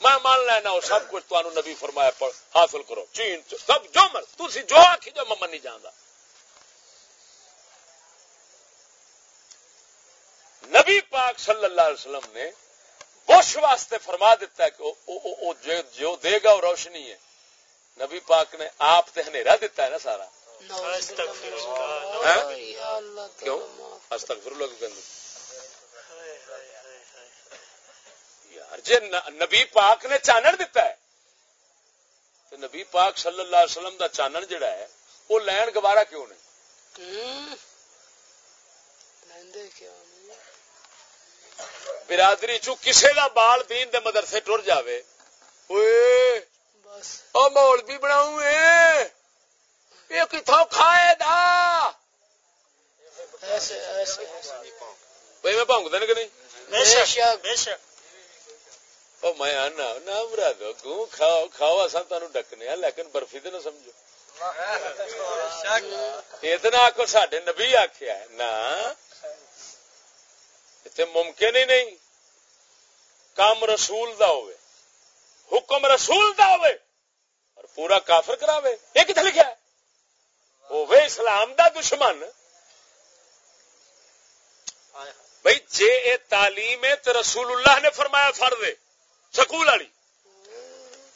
A: میں مان لینا وہ سب کچھ تمہوں نبی فرمایا پڑھ حاصل کرو۔ چین سب جو مر تھی جو آخی جو میں نہیں جانا نبی پاک صلی اللہ علیہ وسلم نے بش واسطے فرما دیتا ہے کہ او- او- او- او جو- جو دے گا وہ روشنی ہے۔ نبی پاک نے آپ تے ہنیرا دیتا ہے نا سارا۔ ہاں؟ کیوں؟ استغفر اللہ کہندے یار جے نبی پاک نے چانن دیتا ہے تو نبی پاک صلی اللہ علیہ وسلم دا چانن جڑا ہے وہ لین گوارا کیوں نہیں برادری چو کسے دا بال دین دے مدرسے ٹر جاوے؟ اوئے! او مولوی بناؤں اے؟ یہ کتھوں کھائے دا؟ میں پاؤں کہ نہیں؟ میں آنا گوں کھاؤ کھاؤ ڈکنے ہیں لیکن برفی تے نہ سمجھو۔ آخو سڈے نبی آخیا اتنے ممکن ہی نہیں۔ کام رسول دا ہوئے۔ حکم رسول دا ہوئے۔ پورا کافر کراوے۔ یہ کتنے لکھا ہے؟ ہوئے اسلام دا دشمن۔ بھائی جے اے تعلیم ہے تو رسول اللہ نے فرمایا فرد سکول والی۔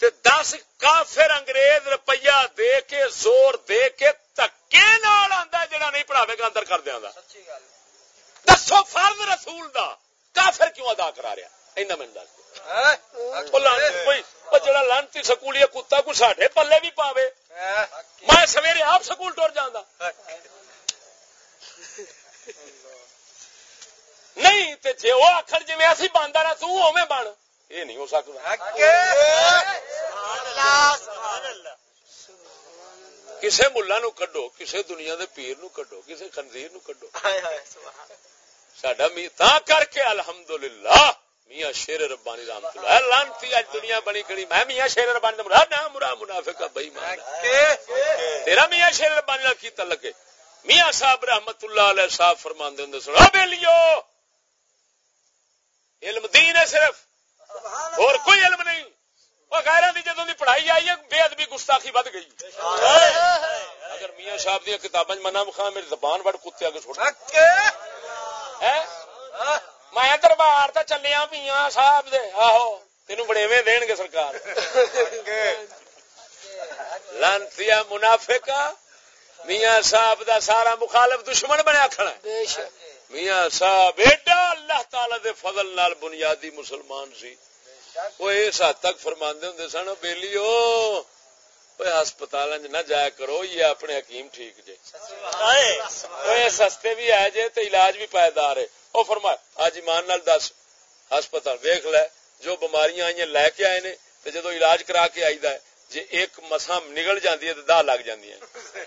A: تے دس کافر انگریز روپیہ دے کے زور دے کے تکے نال آندا جڑا نہیں پڑھاوے گا اندر کر دیاں دا دسو فرض رسول دا کافر کیوں ادا کرا رہا اینا میں دس جڑا لانتی سکولی کتا کو ساڈے پلے بھی پاوے میں سویرے آپ سکول ٹر جاندا نہیں تے جے او آکھن جویں اسی باندا نا تو اوویں بن یہ نہیں ہو سکدا
C: سبحان اللہ سبحان اللہ
A: کسے ملا نو کڈو کسے دنیا دے پیر نو کڈو کسے خنزیر نو کڈو
C: ہائے ہائے سبحان
A: ساڈا می تا کر کے الحمدللہ میاں شیر ربانی رحمت اللہ لانتی اج دنیا بنی کھڑی میں میاں شیر ربانی دا مراد نہ مرا منافق بے ایمان تیرا میاں شیر ربانی نال کی تعلق ہے میاں صاحب رحمت اللہ علیہ صاحب فرماندے ہوندے سن او بیلیو علم دین ہے صرف۔ اور کوئی علم نہیں۔ وہ غیران دی جدوں دی پڑھائی آئی ہے بے ادبی گستاخی ود گئی۔ اگر میاں صاحب دی کتاباں میں نام خان میری زبان بڑ کتے اگے چھوڑ میں دربار تے چلیا میاں صاحب دے آہو تینو بڑےویں دین گے سرکار لانتیا منافقا میاں صاحب دا سارا مخالف دشمن بنیا کھڑا ہے میاں صاحب ایڈا اللہ تعالی دے فضل نال بنیادی مسلمان سی وہ اس حد تک فرماندے ہوں سن بیلیو ہسپتال نہ جایا کرو یہ اپنے حکیم ٹھیک جے سستے بھی ہے جے تو علاج بھی پائیدار ہے وہ فرما آج ایمان نال دس، ہسپتال ویخ لے، جو بیماریاں آئی لے کے آئے نے تو جدو علاج کرا کے آئی ہے جی ایک مسا نکل جاتی ہے تو دہ لگ جاتی ہے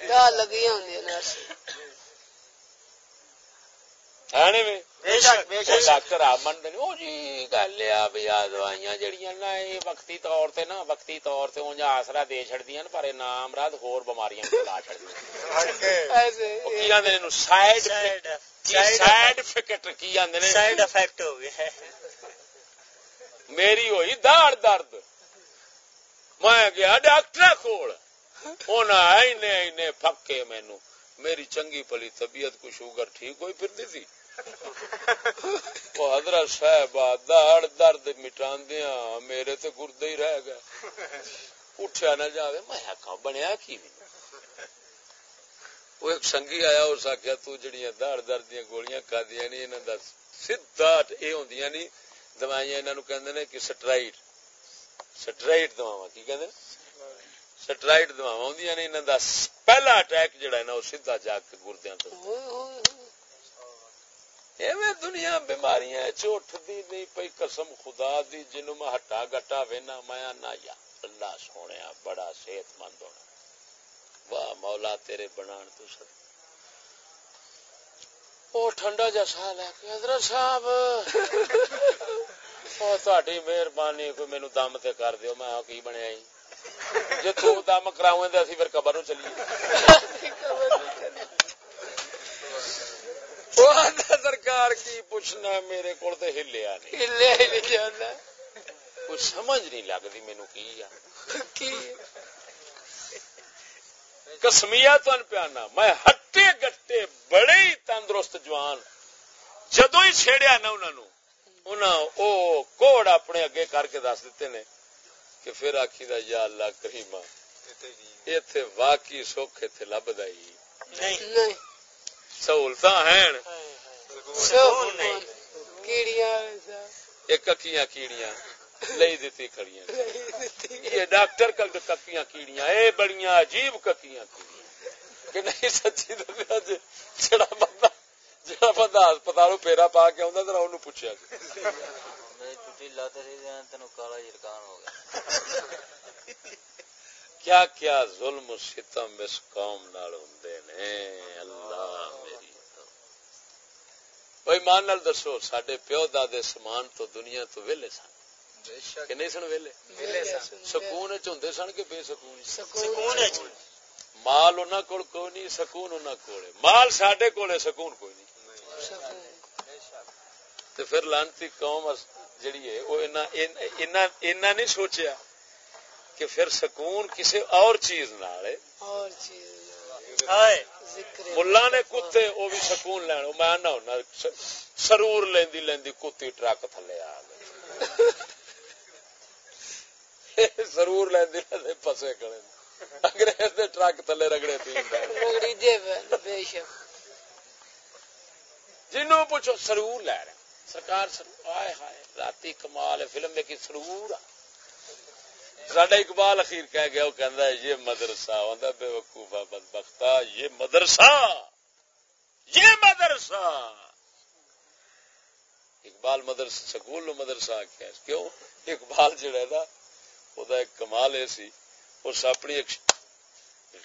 D: دا لگی ہوندی نرس
C: بے شک بے شک
A: ڈاکٹر آپ منڈ او جی گل آ بھی آ دوائیاں جڑیاں نا یہ وقتی طور تے نا وقتی طور تے اونجا آسرا دے چھڑدیاں نا پر یہ نام رات ہور بیماریاں کو لا چھڑدیاں
D: ایسے
A: او کی آندے نے سائیڈ
C: سائڈ
A: سائیڈ افیکٹ کی آندے نے
C: سائڈ افیکٹ ہو گیا
A: میری ہوئی داڑ درد میں گیا ڈاکٹر کول پکے مینو میری چنگی پلی طبیعت کو شوگر ٹھیک ہوئی پھر تھی وہ حضرت صاحب داڑ درد مٹان دیا میرے تے گردے ہی رہ گئے۔ اٹھیا نہ جاوے، میں آخا بنیا کی وہ ایک سنگی آیا، اس آخیا تو جڑیاں داڑ درد دیا گولیاں کھادیاں نہیں، انہاں دا سیدھا اے ہوندیاں نہیں، دوائیاں انہوں کہ کہ سٹرائٹ سٹرائٹ دوا کی کہ سٹرائٹ دوا آدی نے انہوں کا پہلا اٹیک جڑا ہے نا وہ سیدا جا کے گردیا تو ایویں دنیا بیماریاں چوٹ دی نہیں پئی، قسم خدا دی جنوں میں ہٹا گٹا وینا مایا نہ یا۔ اللہ سونے بڑا صحت مند ہونا۔ واہ، مولا تیرے بنان تو سر وہ ٹھنڈا جا سا لے کے حضرت صاحب۔ (laughs) وہ تاری مہربانی، کوئی مینو دم تے کر دیو۔ میں کی بنیا جی؟ تم کراؤں تو اسی پھر قبر نو چلیے۔ (laughs) سرکار کی پوچھنا میرے کو ہلیا نہیں۔ کچھ سمجھ نہیں لگتی مینو کی کسمیا تن پیانا میں ہٹے گٹے بڑے ہی تندرست جوان جدو ہی چھیڑیا نا انہوں کوڑ اپنے اگے کر کے دس دیتے نے کہ پھر آخی دا یا اللہ کریما اتے واقعی سوکھ اتنے لبد سہولت ہیں ککیاں کیڑیاں لئی دیتی کھڑیاں یہ ڈاکٹر ککیاں کیڑیاں اے بڑیاں عجیب ککیاں کیڑیاں کہ نہیں سچی جڑا بندہ جڑا بندہ ہسپتالوں پیرا پا کے آؤں ذرا انہوں پوچھا جی کیا کیا ظلم ستم اس قوم نال ہوندے نے؟ اللہ میری بھائی مان نال دسو سڈے پیو دادے سمان تو دنیا تو ویلے سن۔ کہ نہیں سن ویلے؟ سکون ہوں سن کہ بے سکون مال کوئی نہیں سکون مال سڈے کو سکون کوئی نہیں۔ تو پھر لانتی قوم جڑی ہے نہیں سوچیا۔ کہ پھر سکون کسی اور چیز نال ملا نے کتے وہ بھی سکون لین۔ میں ہونا سرور لیندی لیندی کتی ٹرک تھلے آ گئی ضرور (laughs) لیندی لیندی پسے کڑے انگریز دے ٹرک تھلے رگڑے تھی (laughs) جنوں پوچھو سرور لے رہے سرکار آئے ہائے راتی کمال فلم میں کی سرور سڈا اقبال اخیر کہہ گیا وہ کہہ یہ مدرسہ آدھا بے وقوفا بدبختہ یہ مدرسہ یہ مدرسہ۔ اقبال مدرسہ سکول نو مدرسہ آخیا کیوں؟ اقبال جڑا ہے نا وہ ایک کمال یہ سی اس اپنی ایک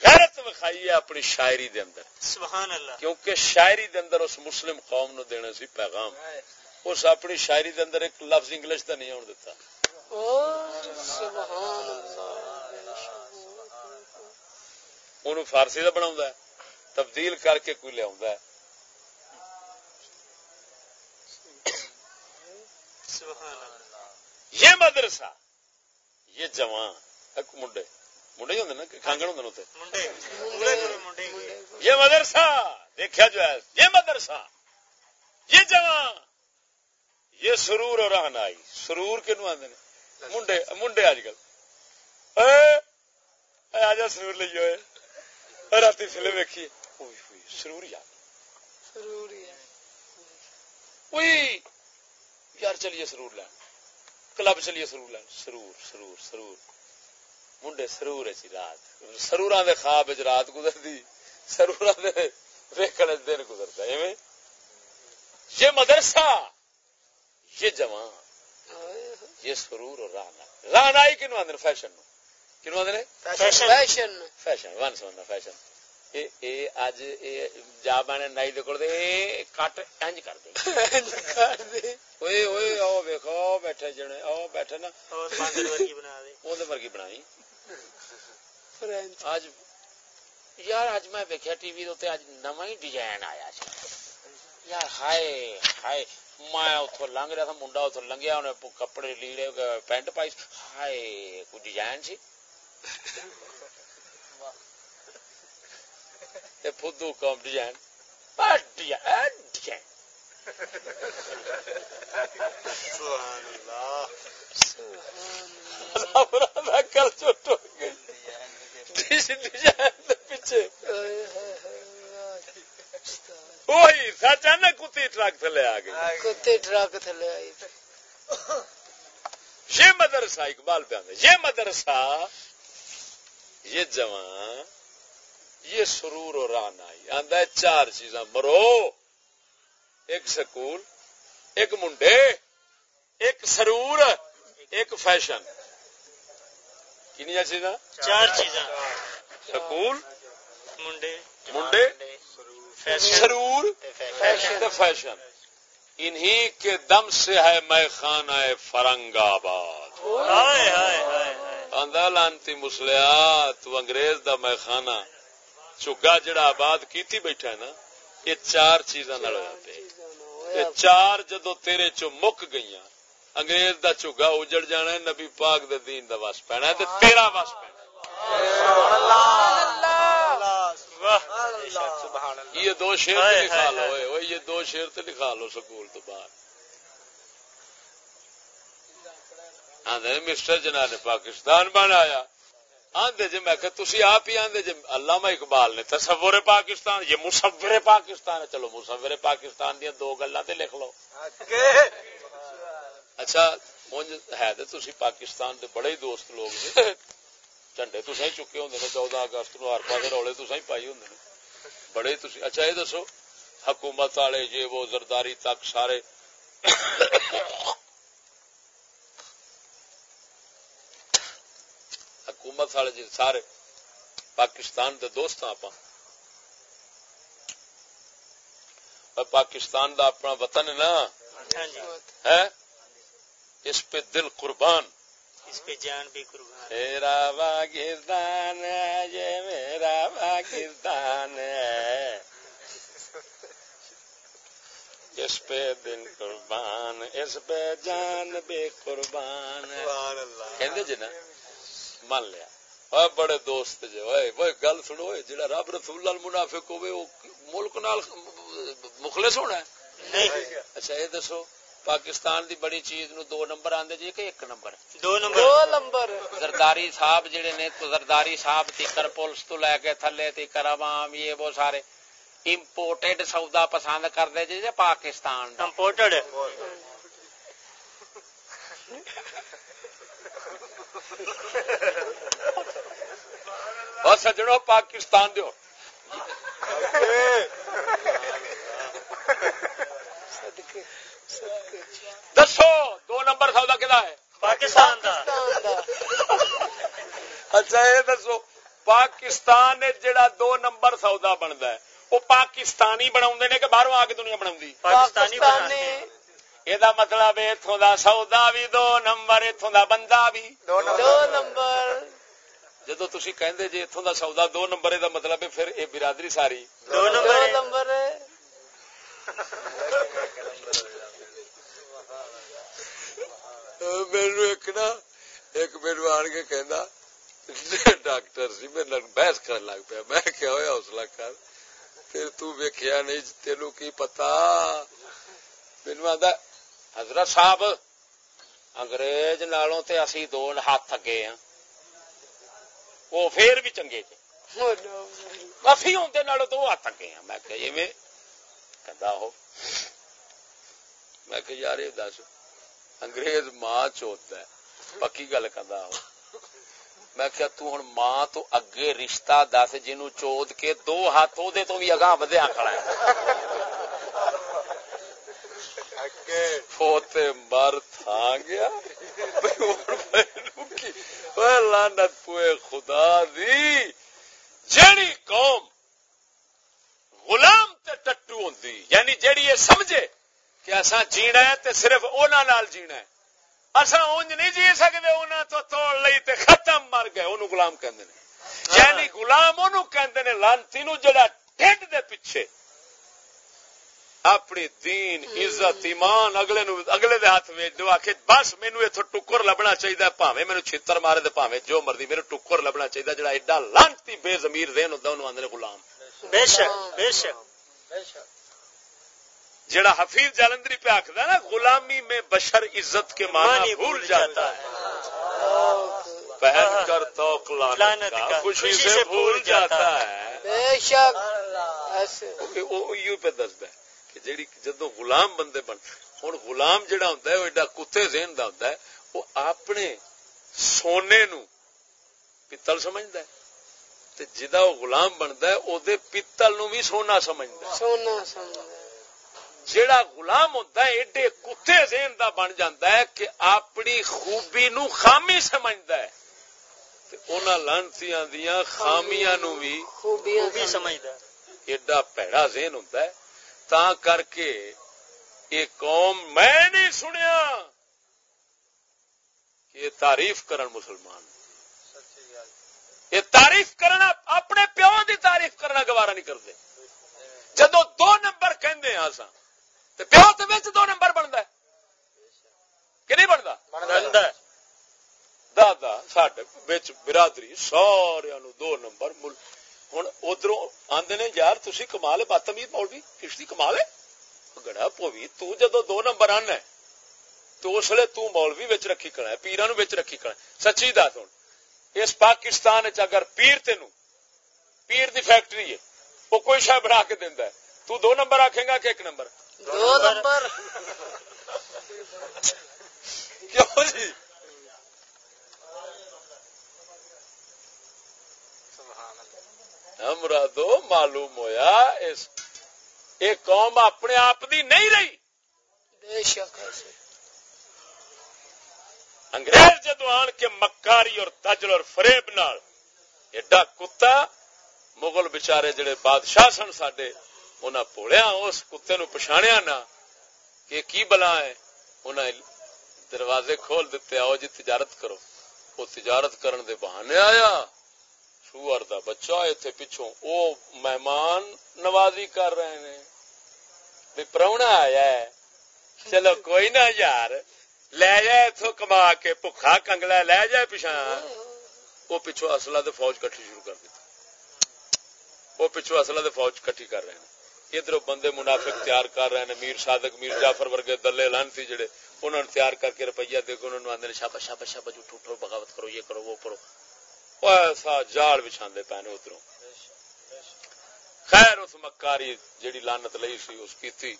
A: غیرت وکھائی ہے اپنی شاعری دے اندر۔
C: سبحان اللہ کیونکہ
A: شاعری دے اندر اس مسلم قوم نو دینا سی پیغام۔ اس اپنی شاعری دے اندر ایک لفظ انگلش دا نہیں آن دیتا۔ فارسی کا بنا تبدیل کر کے کوئی لیا یہ مدرسہ یہ جوان منڈے منڈے ہی ہوں نا کانگڑ ہوں یہ مدرسہ دیکھا جو ہے یہ مدرسہ یہ جوان یہ سرور اور رہنائی سرور کنو آدھے منڈے منڈے اج کل آ جا سرور لے ہوئے رات فلم ویکھی سرور یار یار چلیے سرور لین کلب چلیے سرور لین سرور سرور سرور منڈے سرور چی رات سرور دے خواب رات گزرتی سرور دے دن گزرتا ایویں یہ مدرسہ یہ جوان یہ سرور اور رانا رانا ہی کنو آدھے فیشن کنو آدھے فیشن. فیشن. ون سمجھنا فیشن. اج جا بنے نائی دے کول دے کٹ انج کر دے. اوئے اوئے او ویکھو بیٹھے جنے او بیٹھے نا. او باندر ورگی بنا دے. او دے ورگی بنائی. اج یار اج میں ویکھیا ٹی وی تے اج نواں ہی ڈیزائن آیا یار ہائے ہائے. میں اتو لنگ رہا تھا منڈا اتو لنگیا انہیں کپڑے لیڑے پینٹ پائی ہائے کوئی ڈیزائن سی فدو کام ڈیزائن کل چوٹ ہو گئی پیچھے وہی سچ ہے نا کتی ٹرک تھلے آ گئی
D: کتے ٹرک تھلے آئی
A: یہ مدرسہ اقبال پہ یہ مدرسہ یہ جوان یہ سرور اور رانائی آدھا ہے چار چیزاں مرو ایک سکول ایک منڈے ایک سرور ایک فیشن کنیا چیزاں
C: چار چیزاں
A: سکول
C: منڈے
A: منڈے سرور
C: فیشن
A: انہی کے دم سے ہے میں خانہ فرنگ آباد. لانتی مسلیا تو انگریز دا میں خانہ. چگا جڑا آباد کیتی بیٹھا ہے نا یہ چار چیزاں یہ چار جدو تیرے چو مک گئیاں انگریز دا چگا اجڑ جانا ہے نبی پاک دے دین دا وس پینا ہے تیرا وس پینا
C: اللہ۔
A: یہ دو شیر لکھا لو یہ دو شیر تے لکھا لو سکول تو باہر آندے مسٹر جناب نے پاکستان بنایا. آندے جی میں کہ تسی آپ ہی آندے جی علامہ اقبال نے تصور پاکستان یہ مصور پاکستان ہے. چلو مصور پاکستان دیا دو گلاں تے لکھ لو. اچھا ہے تے تسی پاکستان دے بڑے ہی دوست لوگ جھنڈے تو سہی چکے نے 14 اگست نو ہر پاسے رولے تو سہی پائی نے بڑے تسی اچھا یہ دسو حکومت والے یہ وہ زرداری تک سارے حکومت والے جی سارے پاکستان دے دوست ہاں اور پاکستان دا اپنا وطن ہے نا
C: جی
A: ہے اس پہ دل قربان
C: اس پہ جان بھی قربان
A: میرا پاکستان ہے یہ میرا پاکستان ہے۔ اس پہ دل قربان اس پہ جان بھی قربان کہندے جی نا مان لیا۔ بڑے دوست جے اوئے گل سنو جڑا رب رسول اللہ المنافق ہوے او ملک نال مخلص ہونا ہے؟
C: نہیں۔
A: اچھا یہ دسو۔ پاکستان دی بڑی چیز نو دو نمبر آندے جی کہ ایک نمبر؟
C: دو
D: دو
C: نمبر.
D: نمبر
A: زرداری صاحب جڑے نے تو زرداری صاحب تیکر پولیس تو لے کے تھلے تیکر عوام یہ وہ سارے امپورٹڈ سودا پسند کرتے جی جی پاکستان دا؟
C: امپورٹڈ
A: بس سجڑو پاکستان دیو۔
D: صدقے۔
A: دسو دو نمبر سودا کدا ہے؟
C: پاکستان دا۔
A: اچھا یہ دسو پاکستان جڑا دو نمبر سودا بنتا ہے۔ وہ پاکستانی بنا نے کہ باہروں آ کے دنیا بنا یہ مطلب اتوں دا سودا بھی دو نمبر اتوں دا بندہ بھی
D: دو نمبر۔
A: جدو تھی کہندے جی اتوں دا سودا دو نمبر دا مطلب ہے پھر یہ برادری ساری۔
C: دو
D: دو
C: نمبر
D: نمبر ہے
A: میرے ایک نا ایک میرے آن کے کہنا ڈاکٹر سی میرے بحث کرن لگ پیا۔ میں کیا ہویا حوصلہ کر۔ پھر تو ویکھیا نہیں تینوں کی پتا؟ مینوں آندا، حضرت صاحب، انگریز نالوں تے اسی دو ہاتھ اگے ہاں۔ وہ پھر بھی چنگے جے کافی ہوندے نالوں تو ہاتھ اگے ہاں۔ میں کہ ایویں کہندا ہو میں کہ یار یہ دس۔ انگریز ماں چوتا ہے۔ پکی گل کردا ہو میں کیا تو ہن ماں تو اگے رشتہ دس جنوں چود کے دو ہاتھ دے تو بھی اگاں ودیا کھڑا ہے۔ مر تھا گیا۔ لعنت پوئے خدا دی۔ جیڑی قوم غلام تے ٹٹو ہوندی یعنی جیڑی یہ سمجھے۔ کہ اساں جینا ہے تے صرف انہاں نال جینا ہے۔ اساں اونج نہیں جی سکدے انہاں تو توڑ لئی تے ختم مر گئے اونوں غلام کہندے نے۔ یعنی غلام اونوں کہندے نے لعنتی نو جڑا ٹھڈ دے پیچھے۔ اپنی دین عزت ایمان اگلے نو اگلے دے ہاتھ وچ دو آکھے بس مینوں ایتھوں ٹکر لبنا چاہیدا بھاویں مینوں چھتر مارے تے بھاویں جو مرضی میرے ٹکر لبنا چاہیدا جڑا ایڈا لعنتی بے ضمیر ذہن ہوندا اونوں آندے غلام۔
C: بے شک بے شک۔
A: جڑا حفیظ جالندری پہ آخر نا غلامی میں بشر عزت کے معنی بھول جاتا ہے۔ پہن کر توق لعنت
C: لعنت
A: کا
C: کا
A: خوشی سے بھول جاتا ہے۔
D: بے شک۔
A: یوں پہ دستا ہے کہ جیڑی جدو غلام بندے بن ہوں غلام جڑا ہوں وہ ایڈا کتے ذہن کا ہوں وہ اپنے سونے نو پتل سمجھتا ہے۔ تے جدا وہ غلام بنتا ہے وہ پتل نو بھی سونا سمجھتا ہے۔
D: سونا سمجھا
A: جیڑا غلام ہوتا ہے ایڈے کتے ذہن دا بن جاتا ہے کہ اپنی خوبی نو خامی سمجھتا ہے۔ انہاں لانتیاں دیاں خامیاں نو بھی
C: سمجھدا ہے۔
A: ایڈا پیڑا ذہن ہوتا ہے۔ تا کر کے یہ قوم میں نہیں سنیا کہ یہ تعریف کرن مسلمان۔ یہ تعریف کرنا اپنے پیو دی تعریف کرنا گوارا نہیں کرتے۔ جدو دو نمبر کہندے تے پیو تے وچ دو نمبر بندا ہے۔ کہ نہیں
C: ہے۔
A: دادا ساڈے وچ برادری سارے دو نمبر مل۔ ہن ادھروں آندے نے یار تسی کمال ہے بدتمیز مولوی کس دی کمال ہے؟ گڑا پوی تو جدو دو نمبر آنا ہے تو اس لیے تو مولوی وچ رکھی کھڑا ہے پیراں نو وچ رکھی ہے۔ سچی دس ہن اس پاکستان اگر پیر تینو پیر دی فیکٹری ہے وہ کوئی شے بنا کے دیندا ہے۔ تو دو نمبر آکھے گا کہ ایک نمبر۔
D: دو نمبر
A: کیوں جی؟ مرادو معلوم ہویا اس یہ قوم اپنے آپ دی نہیں رہی۔
D: بے شک۔ ایسے
A: انگریز جدو آن کے مکاری اور تجل اور فریب نال ایڈا کتا مغل بچارے جڑے بادشاہ سن سڈے انہاں پوڑیا اس کتے نو پچھاڑیا نہ کہ کی بلا ہے؟ انہاں دروازے کھول دیتے آؤ جی تجارت کرو۔ وہ تجارت کرن دے بہانے آیا۔ سور دا بچہ اتنے پچھوں او مہمان نوازی کر رہے ہیں۔ بھی پرونا آیا ہے۔ چلو کوئی نہ یار، لے جائے اتو کما کے بکھا کنگلا لے جائے پچھا وہ پچھو اصلہ دے فوج کٹھی شروع کر دیتی وہ پچھو اصلہ دے فوج کٹھی کر رہے ہیں۔ ادھر بندے منافق تیار کر رہے ہیں، میر صادق، میر جعفر ورگے دلے لانتی جڑے انہوں نے تیار کر کے روپیہ دے کے انہوں نے آدھے شابا شابا شابا جو ٹوٹو بغاوت کرو، یہ کرو، وہ کرو۔ ایسا جال بچھاندے پینے ادھروں۔ خیر، اس مکاری جیڑی لانت لئی سی، اس کی تھی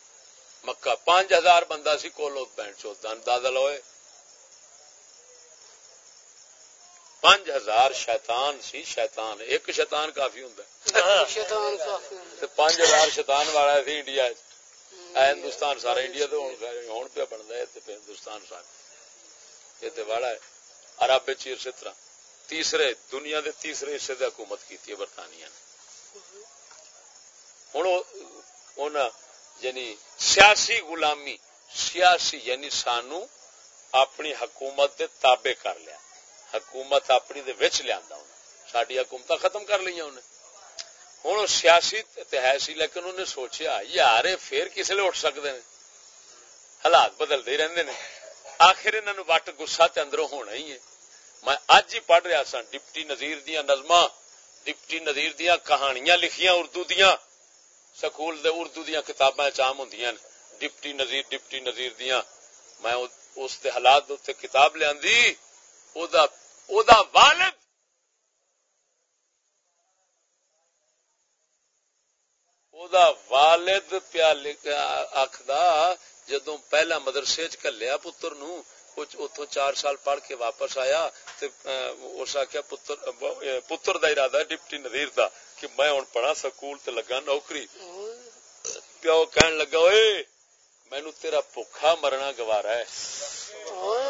A: مکہ۔ پانچ ہزار بندہ سی کولو بینٹ چوتا اندازہ لوئے پانچ ہزار شیطان سی شیطان ایک شیطان کافی ہوں پانچ ہزار شیطان والا سی انڈیا ہندوستان سارا انڈیا تو ہوں پہ بنتا ہے ہندوستان سارا۔ یہ تو واڑا ہے۔ عرب اسی طرح۔ تیسرے دنیا دے تیسرے حصے دی حکومت کی برطانیہ نے۔ ہوں یعنی سیاسی غلامی سیاسی یعنی سانو اپنی حکومت دے تابع کر لیا۔ حکومت اپنی دے وچ لیا ساری حکومت ختم کر لیا انہیں ہوں سیاسی تے ہے سی، لیکن انہیں سوچیا، یار پھر کس لیے اٹھ سکتے ہیں حالات بدلتے ہی رہتے ہیں آخر انہوں وٹ گسا تے اندروں ہونا ہی ہے۔ میں اج ہی پڑھ رہا سا ڈپٹی نظیر دیا نظم ڈپٹی نظیر دیا کہانیاں لکھیاں اردو دیا سکول دے اردو دیا کتاباں چام ہوں ڈپٹی نظیر ڈپٹی نظیر دیا میں اس حالات کتاب لیا والد او دا والد پیا آخدا جدو پہلا مدرسے چ کلیا پتر نو اتو چار سال پڑھ کے واپس آیا اس آخیا پتر دا ارادہ ڈپٹی نظیر دا کہ میں ہوں پڑھا سکول تے لگا نوکری پیو کہن لگا اوے مینو تیرا بھوکھا مرنا گوارا ہے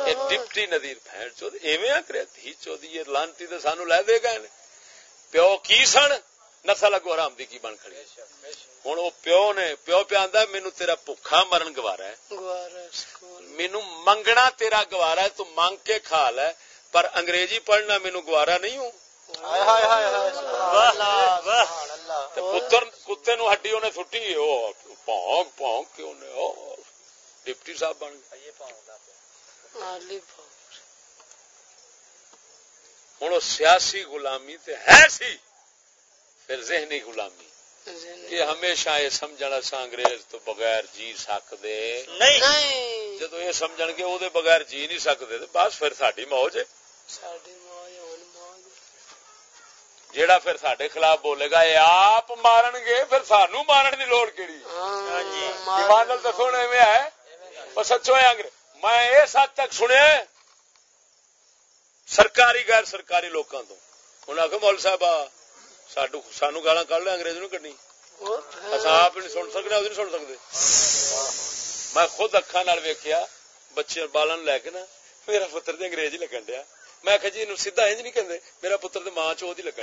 A: یہ ڈپٹی نظیر بہن چو ایویں آ کرے دھی چو یہ لانتی تو سانو لے دے گئے پیو کی سن نسل اگو حرام دی کی بن کھڑی ہوں وہ پیو نے پیو پہ مینو تیرا بھوکھا مرن گوارا ہے
D: گوارا سکول
A: مینو منگنا تیرا گوارا ہے تو منگ کے کھا لے پر انگریزی پڑھنا مینو گوارا نہیں ہوں
B: ہائے ہائے ہائے ہائے سبحان اللہ
C: واہ
B: سبحان اللہ
A: تے پتر کتے نو ہڈی انہیں سٹی او پونک پونک انہیں او ڈپٹی صاحب بن گئے ہوں سیاسی غلامی تے ہے سی پھر ذہنی غلامی کہ ہمیشہ یہ سمجھنا سا انگریز تو بغیر جی سکدے
C: نہیں
A: جدو یہ سمجھ گے وہ بغیر جی نہیں سکتے بس پھر ساری موج ہے
D: ساڈی موج ہن موج
A: جیڑا پھر سڈے خلاف بولے گا یہ آپ مارن گے پھر سانو مارن دی لوڑ کیڑی ایمان نال دسو نا ایویں ہے اور سچو ہے انگریز میں اس حد تک سنیا سرکاری غیر سرکاری لوگوں تو انہیں آخو مول صاحب سانو سانو گالا کھ لیا انگریز نو کڈنی آپ نہیں سن سکتے نہیں سن سکتے میں خود اکھا نال ویکیا بچے بالن لے کے نا میرا پتر تو انگریز ہی لگن دیا میں کہ جی سیدا انج نہیں کہندے، میرا پتر تو ماں چوت ہی لگن۔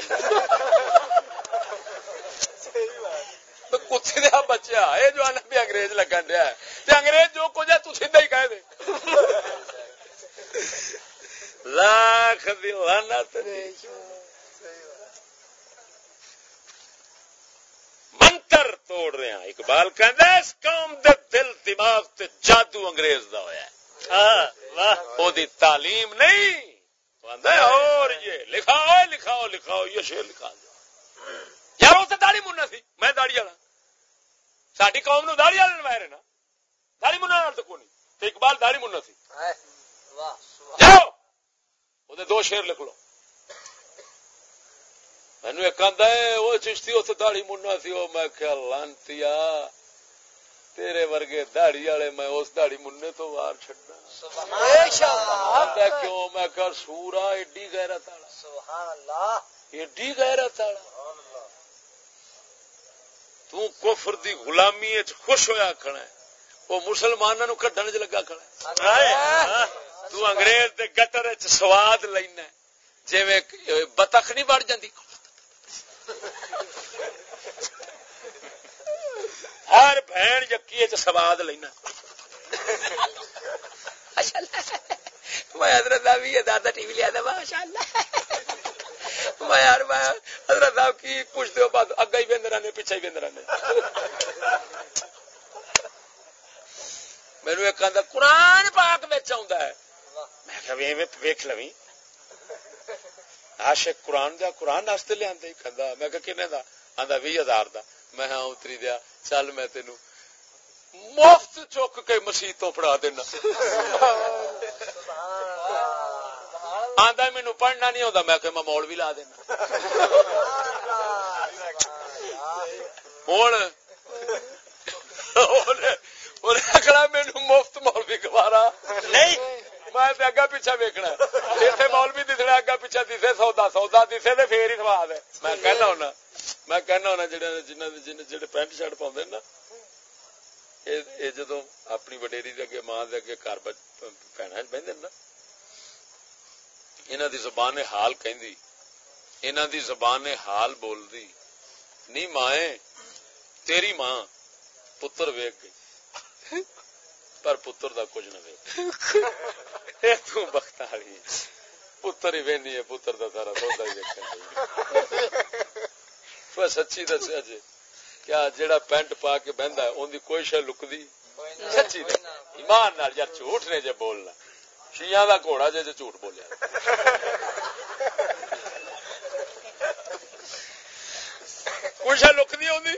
A: دیا کتے دیا بچہ یہ جو آنا بھی انگریز لگن دیا ہے۔ انگریز جو کچھ ہے تو سیدا ہی کہہ دے۔ لاکھ دی لعنت۔ منتر توڑ رہے ہیں۔ اقبال کہندا ہے اس قوم دے دل، دماغ تے جادو انگریز دا ہویا ہے۔
C: ہاں واہ۔
A: او دی تعلیم نہیں۔ اور یہ لکھاؤ لکھاؤ لکھاؤ یہ شعر لکھا یار تے داڑھی مننا سی میں داڑھی والا ساڈی قوم نو داڑھی والے نوائے نا۔ داڑھی مننا نال تے کوئی نہیں اقبال داڑھی مننا سی۔ جاؤ! وہ دو شیر لکھ لو۔ مینو ایک آدھا ہے وہ چشتی اتنے دہڑی منا سی وہ میں لانتی تیرے ورگے دہڑی والے میں اس دہڑی مننے تو چڈنا آدھا کیوں میں کر سورا ایڈی
B: سبحان اللہ۔
A: ایڈی تو کفر دی غلامی وچ خوش ہویا کھڑا ہے۔ وہ مسلمانوں نو کڈن چ لگا کھڑا ہے۔
C: ہائے
A: تو انگریز دے گٹر وچ سواد لینا جویں بطخ نہیں بڑھ جاندی۔ ہر بہن یکی سواد لینا۔ میں حضرت صاحب یہ دادا ٹی وی لیا تھا ماشاء اللہ۔ میں یار، میں حضرت صاحب کی بات اگا ہی بندر پیچھے ہی بندر میرے ایک آدھا قرآن پاک بچ آ میں کہ لوی عاشق قرآن قرآن واسطے لیا میں کہ کنے دا؟ بھی ہزار دا۔ میں ہاں اتری دیا چل میں تینو مفت چک کے مسیح تو پڑھا دینا آندا مینو پڑھنا نہیں ہوتا میں کہ میں مول بھی لا دینا ہوں آخنا مینو مفت مول بھی گوارا
C: نہیں
A: میں اگا پیچھا ویکنا جیسے مول بھی دسنا اگا پیچھا دسے سودا سودا دسے تے پھر ہی سواد ہے میں کہنا ہونا میں کہنا ہونا جڑے جنہاں دے جن جڑے پینٹ شرٹ پاوندے نا اے اے جدوں اپنی وڈیری اگے ماں دے اگے گھر بہنا بہندے نا انہاں دی زبان حال کہندی انہاں دی زبان حال بولدی نہیں ماں تیری ماں پتر ویک گئی پر پتر دا کچھ نہ ویک اے تو بخت پتر ہی وینی ہے پتر دا سارا سودا ہی ویکھن سچی دسیا جی کیا جیڑا پینٹ پا کے بہندا ہے، اون دی کوئی شے لکدی سچی دے۔ ایمان نال یار جھوٹ نے جے بولنا۔ شیعہ دا گھوڑا جے جھوٹ بولیا۔ کوئی شے لکدی ہوندی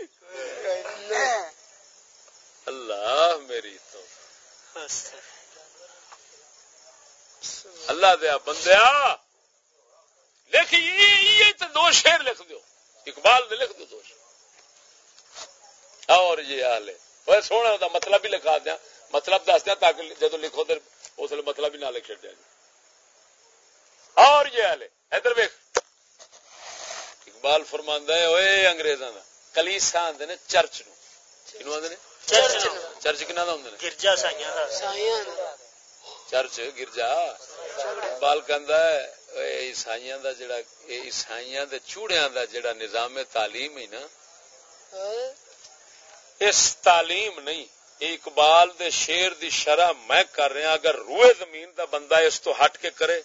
A: اللہ میری تو اللہ دیا بندیا لکھ یہ تو دو شیر لکھ دو اقبال نے لکھ دو اور یہ حال ہے۔ وہ سونا ہوتا مطلب بھی لکھا دیا۔ مطلب دس دیا تاکہ جب لکھو تو اس لیے مطلب بھی نہ لکھ چڑیا جی اور یہ حال ہے۔ ادھر ویک اقبال فرماندہ ہے اوے انگریزاں دا۔ کلیسا آندے نے چرچ نو کنو آندے نے؟
C: چرچ
A: چرچ کنا دا ہوندے نے؟
C: گرجا سائیاں دا۔
D: سائیاں
A: چرچ گرجا۔ اقبال کہندا ہے عیسائیاں دا جڑا اے عیسائیاں دے چوڑیاں دا جڑا نظام تعلیم ہے نا۔ اس تعلیم نہیں اے اقبال دے شیر دی شرح میں کر رہا اگر روئے زمین دا بندہ اس تو ہٹ کے کرے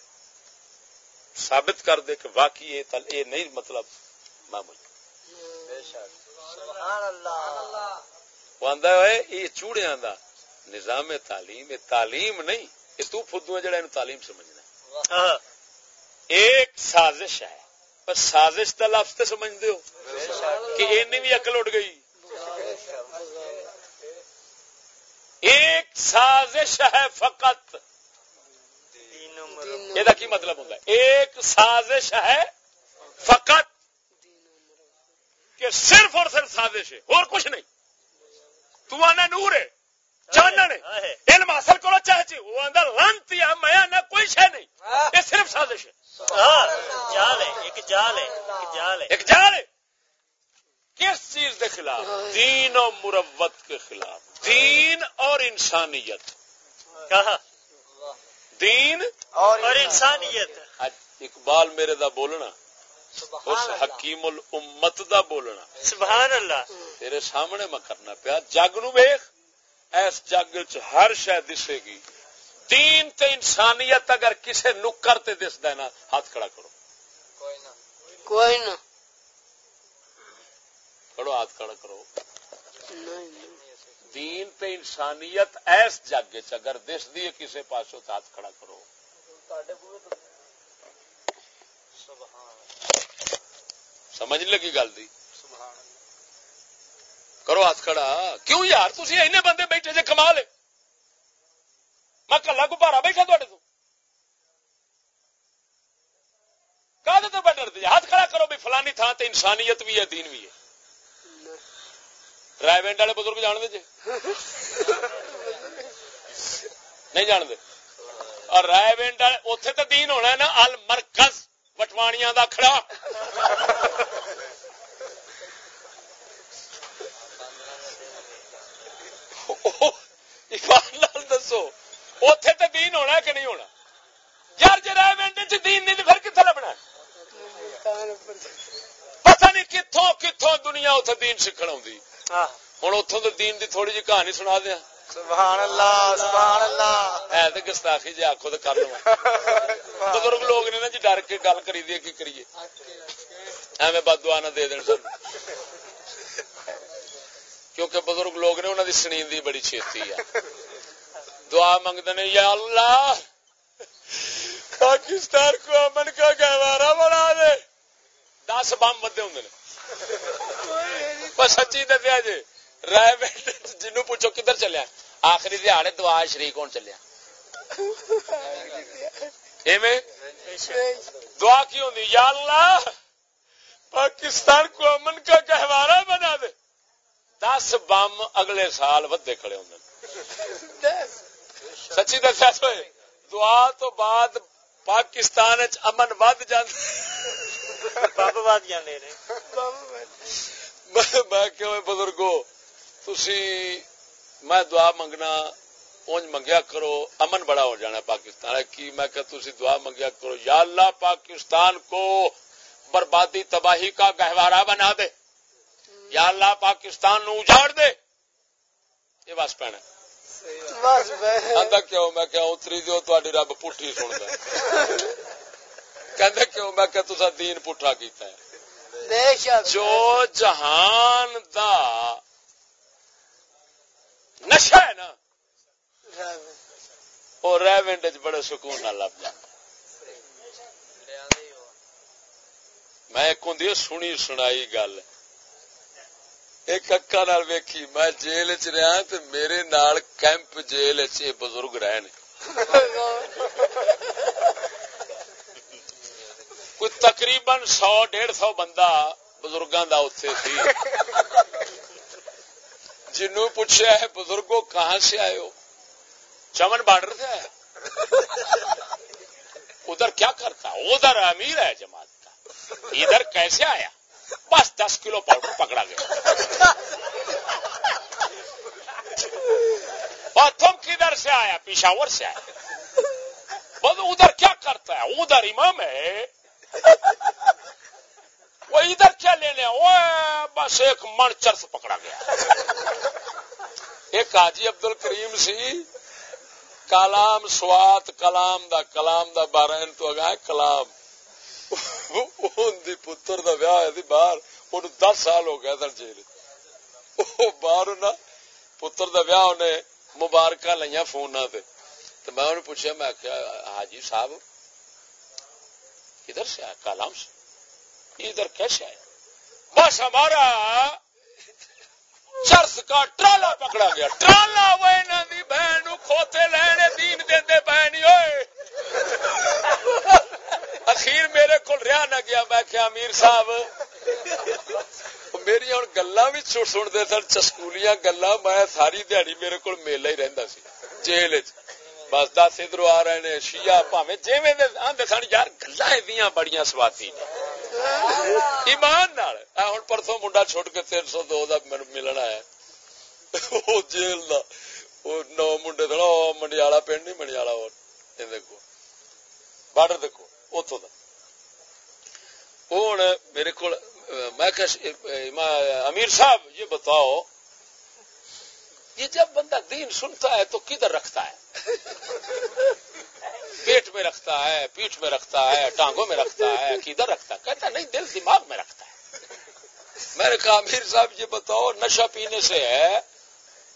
A: ثابت کر دے کہ واقعی یہ تل اے نہیں مطلب معمول۔ وہ آندا ہے یہ چوڑیاں دا نظام تعلیم یہ تعلیم نہیں یہ تو فدو ہے جڑا اینو تعلیم سمجھنا ایک سازش ہے۔ پر سازش دا لفظ تے سمجھدے ہو۔ کہ اینی بھی عقل اڑ گئی۔ ایک سازش ہے فقط۔ یہ کی مطلب ہوتا ہے؟ ایک سازش ہے فقط۔ کہ صرف اور صرف سازش ہے۔ اور کچھ نہیں۔ تو آنا نور ہے۔ جاننے
C: ہائے۔
A: علم حاصل کرو چاہے وہ اندر لانتی ہے۔ میں نہ کوئی شے نہیں۔ یہ صرف سازش ہے۔
C: ایک جال ہے ایک جال ہے۔
A: ایک جال ہے۔ کس چیز کے خلاف؟ دین و مروت کے خلاف۔ دین اور انسانیت۔
C: کہا
A: دین
C: اور انسانیت۔
A: اقبال میرے دا بولنا۔ اس حکیم الامت دا بولنا۔
C: سبحان اللہ۔
A: تیرے سامنے میں کرنا پیا۔ جگ نو ویخ اس جگ چ ہر شہ دسے گی۔ دین تے انسانیت اگر کسے نکر تے دسدا ہے نا ہاتھ کھڑا کرو۔
D: کوئی نہ
A: کرو ہاتھ کھڑا کرو۔ دین تے انسانیت ایس جگ اگر دس دی کسے پاسوں تو ہاتھ کھڑا کرو۔ سمجھ لگی گل دی؟ کرو ہاتھ کھڑا۔ کیوں یار تھی اینے بندے بیٹھے جے کمال ہے؟ میں کلا گبارا بیٹھا تے تو۔ کہتے تو ڈرتے ہاتھ کھڑا کرو بھی فلانی تھان تے انسانیت بھی ہے، دین بھی ہے۔ رائے ونڈ والے بزرگ جان دے جے؟ نہیں جانتے اور رائے ونڈ والے اتے تو دین ہونا ہے نا ال مرکز وٹوانیاں دا کھڑا۔ ایمان دسو۔ اتے تو دین ہونا کہ نہیں ہونا؟ یار جی رائے چ دین نہیں تو پھر کتنے لبنا پتہ نہیں کتوں کتوں دنیا اتنے دین سیکھ
C: ہاں۔
A: ہوں اتوں تو دین دی تھوڑی جی کہانی سنا دیا
B: سبحان اللہ سبحان اللہ
A: ہے تو گستاخی جی آخو تو کر لو بزرگ لوگ نے نا جی ڈر کے گل کری دی کی کریے؟ ایویں بد دعا نہ دے دین سن۔ کیونکہ بزرگ لوگ نے انہوں دی سنیندی بڑی چھیتی ہے۔ دعا منگتے ہیں، یا اللہ، پاکستان کو امن کا گہوارا بنا دے۔ دس بم بدے ہوں سچی دسیا جی رائے جنو پوچھو کدھر چلیا۔ آخری دیہڑے دعا شریک ہون چلیا۔ دعا کی ہوندی، یا اللہ، پاکستان کو امن کا گہوارا بنا دے۔ دس بم اگلے سال ودے کھڑے ہوں سچی دسیا سوئے دعا تو بعد پاکستان امن ود
C: جانے نے
A: میں کہ بزرگو تسی میں دعا منگنا اونج منگیا کرو امن بڑا ہو جانا پاکستان کی میں کہ تسی دعا منگیا کرو یا اللہ پاکستان کو بربادی تباہی کا گہوارہ بنا دے یا اللہ پاکستان نو اجاڑ دے یہ بس پینا
D: بس
A: آندا کیوں؟ میں کہ اتری دیو تہاڈی رب پٹھی سندا کہندا کیوں؟ میں کہ تسا دین پٹھا کیتا ہے۔
D: بے شک۔
A: جو جہان دا نشہ ہے نا وہ ریونڈ بڑے سکون نہ لب جاتا میں ایک ہوں سنی سنائی گل۔ ایک اکا نال ویکھی، میں جیل چ رہا تے میرے نال کیمپ جیل چ بزرگ رہے کوئی تقریباً سو، ڈیڑھ سو بندہ بزرگاں دا اتے سی۔ جنوں پوچھا ہے بزرگوں کہاں سے آئے ہو؟ چمن بارڈر سے آیا ادھر کیا کرتا؟ ادھر امیر ہے جماعت کا۔ ادھر کیسے آیا؟ بس دس کلو پاؤڈر پکڑا گیا اور تم کدھر سے آیا پشاور سے آیا بس ادھر کیا کرتا ہے ادھر امام ہے وہ ادھر کیا لینے وہ بس ایک من چرس پکڑا گیا ایک حاجی عبد الکریم سی کلام سوات کلام دا کلام دا بارہ تو اگا کلام دی پتر دا ویاہ ہے باہر ان دس سال ہو گیا سن جیل باہر نا پتر دا ویاہ انہیں مبارکہ لیا فون تے۔ تو میں انہوں پوچھا میں کیا حاجی صاحب، کدھر سے آیا؟ کالام سے۔ ادھر کیسے آیا؟ بس ہمارا چرس کا ٹرالا پکڑا گیا۔ ٹرالا وہ انہوں دی بہن نو کھوتے لینے دین دے بہن ہوئے اخیر میرے کو رہا نہ گیا، میں کیا امیر صاحب، میری ہوں گلا بھی سنتے سن چسکولیاں گلا میں ساری دیہی میرے کو میلا ہی رہتا سی، جیل چ بس دس ادھر آ رہے ہیں شیا پاوے جی آدھے سن، یار گلا یہ بڑی سواتی نے۔ ایمان ہوں پرسوں منڈا چھوٹ کے تین سو دو مین ملنا ہے جیل کا نو منڈے تھوڑا منڈیالا پنڈ نہیں، منڈیالا دیکھو بارڈر دیکھو اتو کا ہوں میرے کو میں امیر صاحب، یہ بتاؤ، یہ جب بندہ دین سنتا ہے تو کدھر رکھتا ہے؟ پیٹ میں رکھتا ہے، پیٹھ میں رکھتا ہے، ٹانگوں میں رکھتا ہے، کدھر رکھتا ہے؟ کہتا نہیں، دل دماغ میں رکھتا ہے۔ میں نے کہا، امیر صاحب، یہ بتاؤ، نشہ پینے سے ہے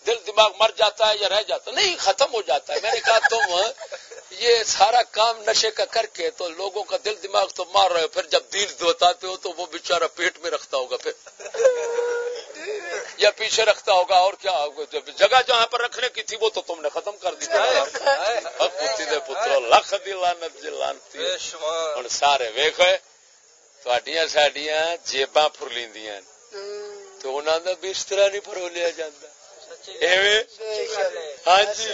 A: دل دماغ مر جاتا ہے یا رہ جاتا ہے؟ نہیں ختم ہو جاتا ہے۔ میں نے کہا تم یہ سارا کام نشے کا کر کے تو لوگوں کا دل دماغ تو مار رہے ہو پھر جب دین بتاتے ہو تو وہ بےچارا پیٹ میں رکھتا ہوگا پھر۔ یا پیچھے رکھتا ہوگا اور کیا جگہ جہاں پر رکھنے کی تھی وہ تو تم نے ختم کر دی۔ پتر لکھ لانتی ہوں سارے ویخ سڈیا جیباں فرلیندیاں تو انہوں کا بستر نہیں فرولیا جاتا ہاں جی۔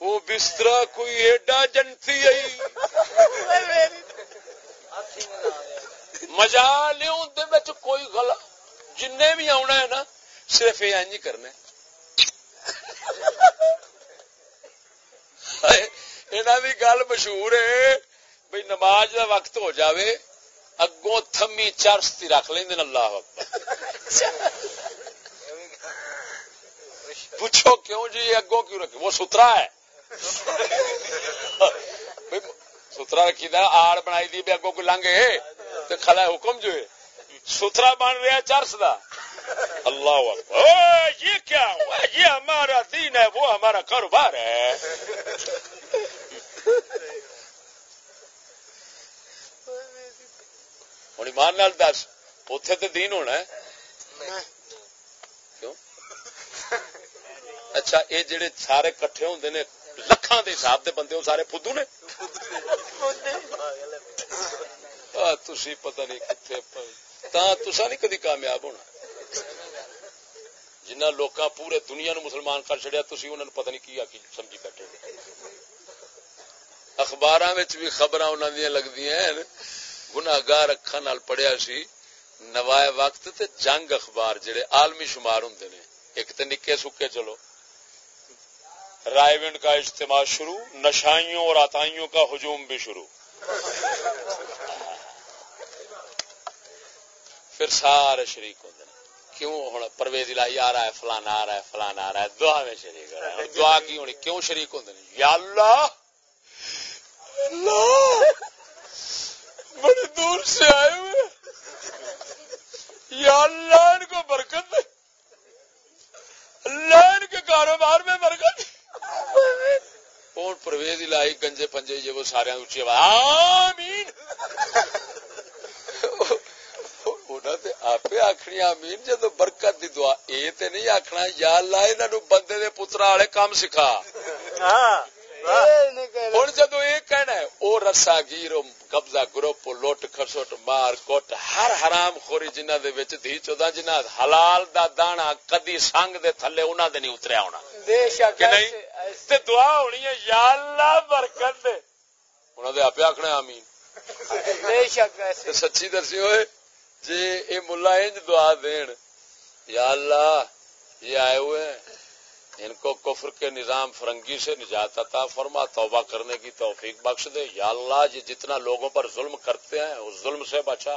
A: وہ بستر کوئی ایڈا جنتی مزا لیا کوئی گل۔ جن بھی آنا ہے نا، صرف یہ انج کرنا انہوں گل مشہور ہے بھائی نماز کا وقت ہو جاوے، اگوں تھمی چرس تی رکھ لیں اللہ اکبر۔ پوچھو کیوں جی اگوں کیوں رکھے؟ وہ سترا ہے۔ سترا رکھی دا آڑ بنائی دی اگوں کو لانگے تو کھلا حکم جو ہے۔ سترا بن رہا چرس دا۔ اللہ یہ کیا یہ ہمارا دین ہے وہ ہمارا کاروبار ہے۔ ہوں ایمان نال دس اتے تو دین ہونا ہے۔ کیوں؟ اچھا یہ جڑے سارے کٹھے ہوں نے لکھان دے حساب دے بندے، وہ سارے فدو نے؟ تھی پتہ نہیں کتنے تسا نہیں کدی کامیاب ہونا؟ جنہ لوگ پورے دنیا نو مسلمان کر چڑیا تھی انہوں نے پتہ نہیں کی آکی سمجھی بیٹھے اخبار بھی خبر انہوں لگتی ہیں۔ گناگار اکھان پڑھیا سی، نوائے وقت تے جنگ اخبار جڑے عالمی شمار ہوں نے۔ ایک تو نکے سکے چلو۔ رائے ونڈ کا اجتماع شروع، نشائیوں اور آتائیوں کا ہجوم بھی شروع۔ پھر سارے شریک ہوں کیوں ہوں پرویز الہی آ رہا ہے فلانا آ رہا ہے فلانا آ رہا ہے، دعا میں شریک ہو رہا ہے۔ دعا کی ہونی، کیوں شریک ہوں یا اللہ! اللہ! بڑی دور سے آئے ہوئے یا اللہ، ان کو برکت دے۔ اللہ، ان کے کاروبار میں برکت کون پرویز الہی گنجے پنجے یہ وہ سارے اونچی آواز آمین آپ آخنی آمین برکت دی دعا اے تے نہیں آخنا یا اللہ بندے دے پترا والے کام سکھا ہوں جدو یہ کہنا ہے او رسا گیر قبضہ گروپ لوٹ خسوٹ مار کوٹ ہر حرام خوری جنہ دے وچ دھی چودہ جنہ حلال دا دانا کدی سنگ دے تھلے انہاں دے نہیں اتریا ہونا کہ نہیں تے دعا ہونی ہے یا اللہ برکت دے۔ انہاں دے آپ آخنا آمین۔ بے شک سچی دسی ہوئے جی یہ ملا انج دعا دین یا اللہ یہ آئے ہوئے ہیں۔ ان کو کفر کے نظام فرنگی سے نجات عطا فرما توبہ کرنے کی توفیق بخش دے۔ یا اللہ یہ جتنا لوگوں پر ظلم کرتے ہیں اس ظلم سے بچا۔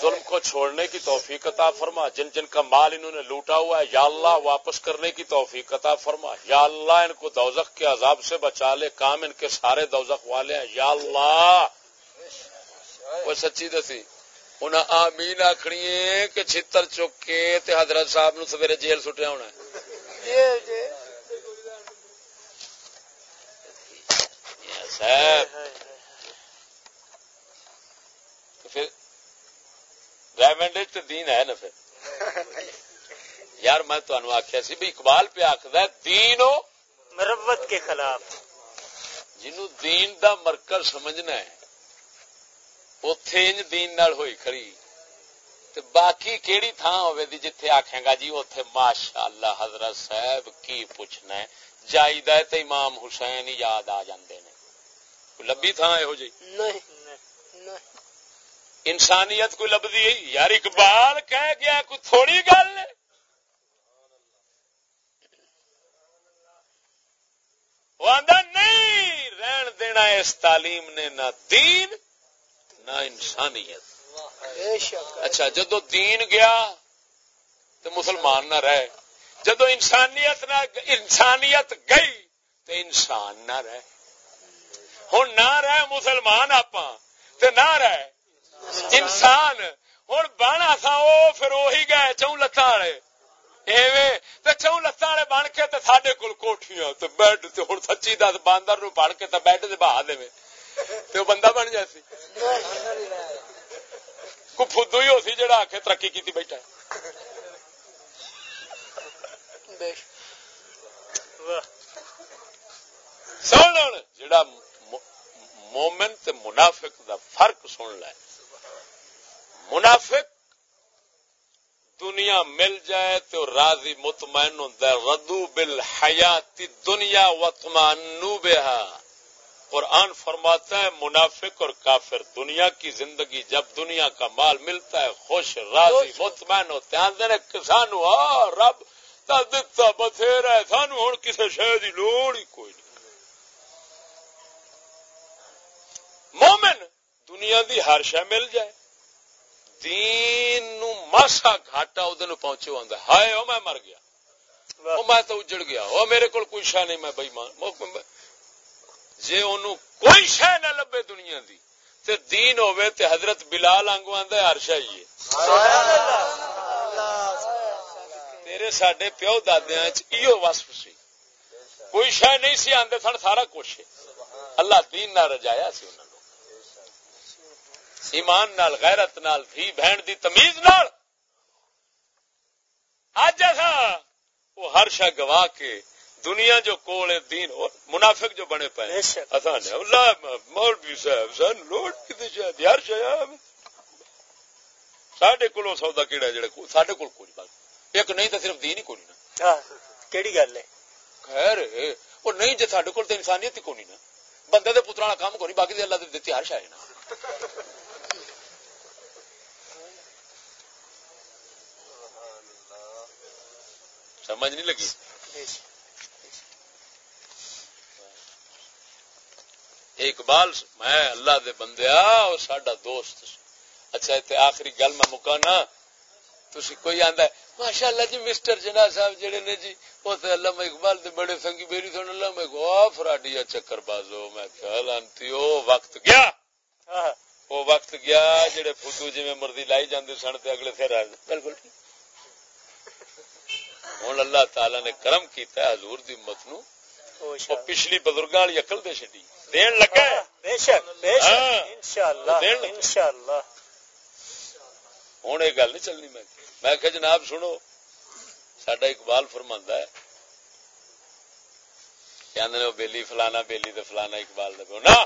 A: ظلم کو چھوڑنے کی توفیق عطا فرما۔ جن جن کا مال انہوں نے لوٹا ہوا ہے یا اللہ واپس کرنے کی توفیق عطا فرما۔ یا اللہ ان کو دوزخ کے عذاب سے بچا لے کام ان کے سارے دوزخ والے ہیں۔ یا اللہ۔ وہ سچی دسی۔ انہیں آمین آخنی کہ چھتر چک کے تے حضرت صاحب نو سویرے جیل سٹیا ہونا پھر دین ہے نا پھر یار میں تمہیں آخیا سی بھی اقبال پہ آخد دین
C: مربت کے خلاف
A: جنو دین دا مرکز سمجھنا ہے اتے دین نال ہوئی کھڑی تے باقی کیڑی تھان ہوے دی جتھے آکھیں گا جی اوتھے ماشاءاللہ حضرت صاحب کی پوچھنا ہے جائیدا ہے تے امام حسین یاد آ جاندے نے لبی تھان ہو جی
D: نہیں نہیں
A: انسانیت کوئی لبدی یار اقبال کہہ گیا، کوئی تھوڑی گل نہیں، رہن دینا اس تعلیم نے نہ دین، نہ انسانیت۔ اچھا جدو دین گیا تو مسلمان نہ رہے۔ جدو انسانیت نہ، انسانیت گئی تو انسان نہ رہے۔ ہوں نہ رہے مسلمان آپ نہ رہے انسان ہوں بنا تھا وہ پھر وہی گئے چون لتان والے ایویں تے چون والے بن کے تے ساڈے کول کوٹھیاں تے بیڈ تے ہن سچی دس باندر نو پڑھ کے تے بیڈ تے بہا دے تے وہ بندہ بن جاسی کو فدو ہی ہو سی جڑا آکھے ترقی کیتی بیٹھا سن جڑا مومن تے منافق دا فرق سن لے۔ منافق دنیا مل جائے تو راضی مطمئن ہوتا ہے ردو بالحیات دنیا وطمانو بہا۔ قرآن فرماتا ہے منافق اور کافر دنیا کی زندگی جب دنیا کا مال ملتا ہے خوش راضی مطمئن ہوتے ہیں کہ سانو آ رب تا دتا بتھیرا ہے سانو ہن کسے شے دی لوڑ ہی کوئی نہیں۔ مومن دنیا دی ہر شے مل جائے۔ دین نو ماسا گھاٹا او دن پہنچے ہوندا ہائے، او میں مر گیا۔ او میں تو اجڑ گیا۔ او میرے کول کوئی شے نہیں، میں بے ایمان جے اونوں کوئی شے نہ لبے دنیا دی، تے دین ہوے تے حضرت بلال آنگو آندا ہر شے ہی تیرے ساڈے پیو دادیاں وچ ایو وصف سی۔ کوئی شے نہیں سی، آندے سن سارا کچھ اللہ دین نہ رجایا سی انہاں نو ایمان نال غیرت نال دھی بہن دی تمیز نال۔ اج ایسا وہ ہر شے گوا کے دنیا جو کول ہے دین اور منافق جو بنے پے
C: شک۔
A: اساں نے اللہ مولوی صاحب سن لوٹ کتے دی ہر آ ساڈے کولوں سودا کیڑا کو ساڈے کول کوئی بات ایک نہیں تے صرف دین ہی کوئی نہیں
C: ہاں کیڑی گل ہے؟
A: خیر وہ نہیں جے ساڈے کول تے انسانیت ہی کوئی نا۔ بندے دے پتراں دا کام کوئی باقی تے اللہ دے دتی ہر شے ہے نا سمجھ نہیں لگی؟ اقبال میں اللہ دے بندیا او ساڈا دوست۔ اچھا تے آخری گل میں مکانا تسی کوئی آندا ہے ماشاءاللہ جی مسٹر جناح صاحب جڑے نے جی او تے علامہ اقبال دے بڑے سنگی بیری سن اللہ میں کو فراڈیا چکر بازو میں خیال انتی او وقت گیا۔
C: ہاں۔
A: او وقت گیا جڑے فدو جویں مرضی لائی جاندے سن تے اگلے پھر بالکل ٹھیک۔ ہن اللہ تعالی نے کرم کیتا ہے حضور دی امت نو
C: شاء
A: پچھلی بزرگاں والی عقل دے چھڈی دین لگا ہے۔
C: بے شک بے شک
A: ہاں۔
C: انشاءاللہ۔ انشاءاللہ۔
A: ہوں یہ گل نہیں چلنی میں۔ میں کہ جناب سنو سڈا اقبال فرماندہ ہے۔ کہ وہ بیلی فلانا بیلی تے فلانا اقبال دے نا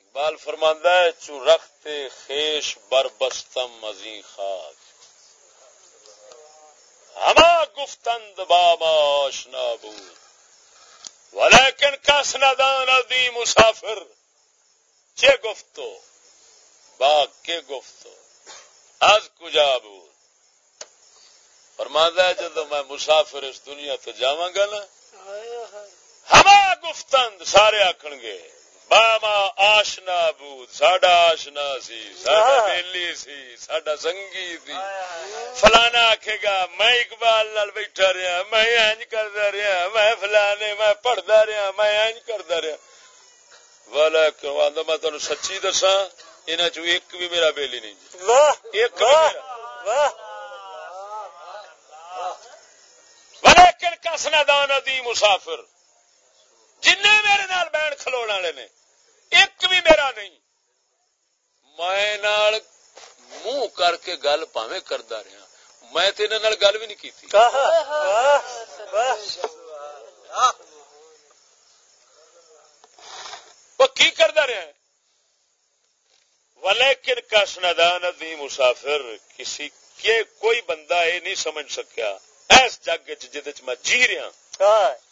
A: اقبال فرماندہ ہے چو رخت خیش بر بستم ازی خاک۔ ہما گفتند بابا آشنا بود. ولیکن کس ندان ازی مسافر؟ چه گفتو باغ کے گفتو از کجا بود؟ فرماندہ ہے جدو میں مسافر اس دنیا تو جاواں گا نا ہما گفتند سارے آکھن گے باما آشنا بود ساڈا آشنا سی ساڈا۔ بیلی سی ساڈا سنگی سی فلانا آکھے گا میں اقبال نال بیٹھا رہا میں اینج کردا رہا میں فلانے میں پڑھدا رہا میں اینج کردا رہا والا کہ میں تانوں سچی دساں انہاں چوں ایک بھی میرا بیلی نہیں
C: واہ
A: ایک
C: واہ واہ
A: ولیکن کس نہ دان دی مسافر جن میرے نال بین کھلو والے نے ایک بھی میرا نہیں۔ میں منہ کر کے گل پاویں کردا رہا۔ میں تے انہاں نال گل بھی نہیں کیتی۔ وہ کی کردا رہا ہے؟ ولیکن دی مسافر کسی کے کوئی بندہ یہ نہیں سمجھ سکیا۔ ایس جگ میں جی رہا
B: ہاں۔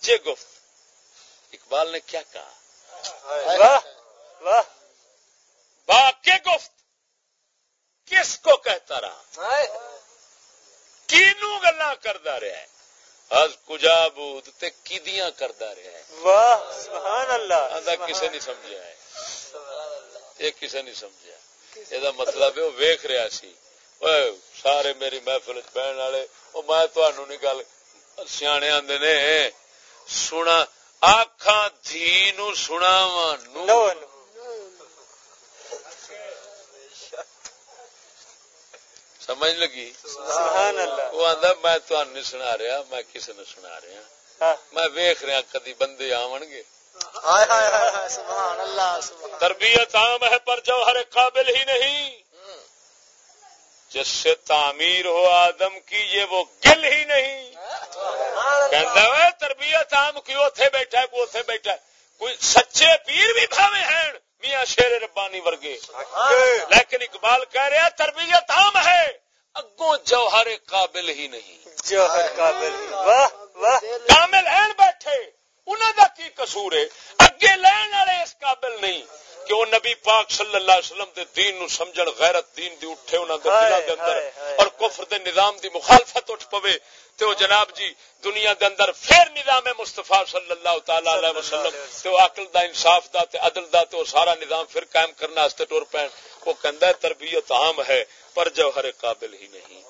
A: جے گفت۔ اقبال نے کیا کہا؟
B: واہ واہ
A: با کے گفت کس کو کہتا رہا؟ کینو گلا کردا رہا ہے؟ از کجا بود تے کیدیاں کردا رہا ہے؟
B: واہ سبحان اللہ
A: آندا کسے نہیں سمجھا ہے۔ یہ کسے نہیں سمجھا یہ مطلب ہے وہ ویخ رہا سی۔ اوے سارے میری محفل چ بہن والے وہ میں تہن نہیں گل سیانے آندے نے سنا آخا دھی نو نو سمجھ لگی؟ وہ آندا میں تہن نہیں سنا رہا میں کسے نے سنا رہا۔
B: ہاں۔
A: میں ویخ رہا کدی بندے آون گے۔ تربیت عام ہے پر جوہر قابل ہی نہیں۔ جس سے تعمیر ہو آدم کی یہ وہ گل ہی نہیں۔ ہے تربیت عام کی اوتھے بیٹھا ہے کوئی اوتھے بیٹھا ہے. کوئی سچے پیر بھی بھاوے ہیں میاں شیر ربانی ورگے۔ لیکن اقبال کہہ رہا تربیت عام ہے اگوں جوہر قابل ہی نہیں۔
B: جوہر قابل واہ واہ۔
A: کامل ہیں بیٹھے انہوں دا کی قصور ہے؟ اگے لین والے اس قابل نہیں۔ کہ وہ نبی پاک صلی اللہ علیہ وسلم دے دین نو سمجھن غیرت دین دی اٹھے انہاں دے دلاں دے اندر۔ اور کفر دے نظام دی مخالفت اٹھ پوے تے او جناب جی دنیا دے اندر پھر نظام مصطفی صلی اللہ تعالی علیہ وسلم تے او عقل دا انصاف دا تے عدل دا تے او سارا نظام پھر قائم کرنا واسطے ٹر پین۔ وہ کہندا ہے تربیت عام ہے پر جوہر قابل ہی نہیں۔